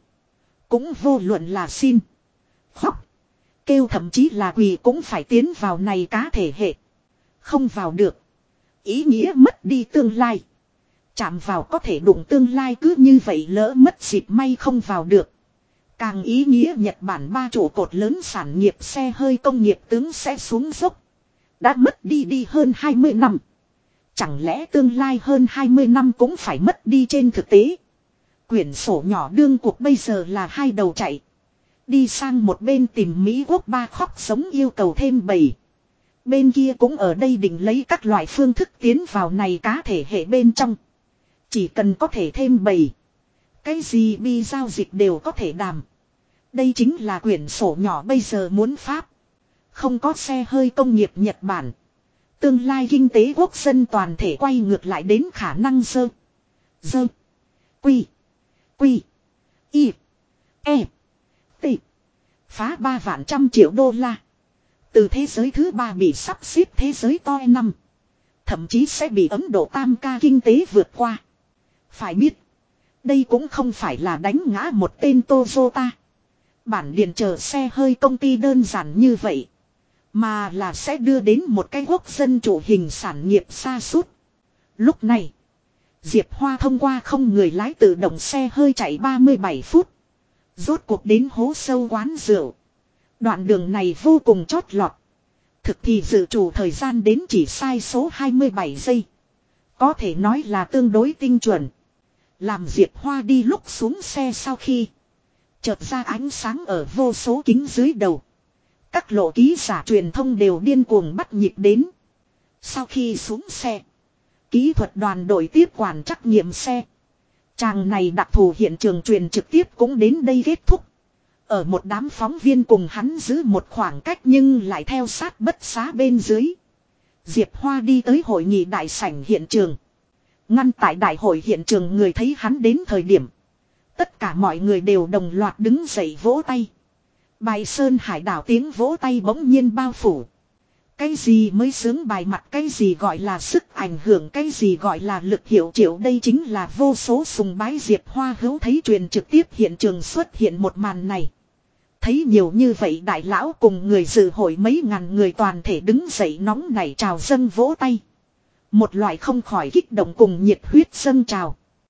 Cũng vô luận là xin. Khóc. Kêu thậm chí là quỳ cũng phải tiến vào này cá thể hệ. Không vào được. Ý nghĩa mất đi tương lai. Chạm vào có thể đụng tương lai cứ như vậy lỡ mất dịp may không vào được. Càng ý nghĩa Nhật Bản ba trụ cột lớn sản nghiệp xe hơi công nghiệp tướng sẽ xuống dốc. Đã mất đi đi hơn 20 năm. Chẳng lẽ tương lai hơn 20 năm cũng phải mất đi trên thực tế. Quyển sổ nhỏ đương cuộc bây giờ là hai đầu chạy. Đi sang một bên tìm Mỹ quốc ba khóc sống yêu cầu thêm bầy. Bên kia cũng ở đây định lấy các loại phương thức tiến vào này cá thể hệ bên trong. Chỉ cần có thể thêm bầy. Cái gì bi giao dịch đều có thể đàm. Đây chính là quyển sổ nhỏ bây giờ muốn pháp. Không có xe hơi công nghiệp Nhật Bản. Tương lai kinh tế quốc dân toàn thể quay ngược lại đến khả năng sơ. Dơ. Quy. Quy. Y. E. T. Phá ba vạn trăm triệu đô la. Từ thế giới thứ ba bị sắp xếp thế giới to năm. Thậm chí sẽ bị Ấn Độ tam ca kinh tế vượt qua. Phải biết. Đây cũng không phải là đánh ngã một tên Toyota. Bản điện chờ xe hơi công ty đơn giản như vậy. Mà là sẽ đưa đến một cái quốc dân chủ hình sản nghiệp xa suốt. Lúc này. Diệp Hoa thông qua không người lái tự động xe hơi chạy 37 phút. Rốt cuộc đến hố sâu quán rượu. Đoạn đường này vô cùng chót lọt. Thực thì dự chủ thời gian đến chỉ sai số 27 giây. Có thể nói là tương đối tinh chuẩn. Làm Diệp Hoa đi lúc xuống xe sau khi. Chợt ra ánh sáng ở vô số kính dưới đầu. Các lộ ký giả truyền thông đều điên cuồng bắt nhịp đến. Sau khi xuống xe. Kỹ thuật đoàn đội tiếp quản trắc nghiệm xe. Chàng này đặc thù hiện trường truyền trực tiếp cũng đến đây kết thúc. Ở một đám phóng viên cùng hắn giữ một khoảng cách nhưng lại theo sát bất xá bên dưới. Diệp Hoa đi tới hội nghị đại sảnh hiện trường. Ngăn tại đại hội hiện trường người thấy hắn đến thời điểm. Tất cả mọi người đều đồng loạt đứng dậy vỗ tay. Bài Sơn Hải đảo tiếng vỗ tay bỗng nhiên bao phủ. Cái gì mới sướng bài mặt, cái gì gọi là sức ảnh hưởng, cái gì gọi là lực hiệu triệu, đây chính là vô số sùng bái diệp hoa hữu thấy truyền trực tiếp hiện trường xuất hiện một màn này. Thấy nhiều như vậy đại lão cùng người dự hội mấy ngàn người toàn thể đứng dậy nóng nảy trào dâng vỗ tay. Một loại không khỏi kích động cùng nhiệt huyết dâng trào.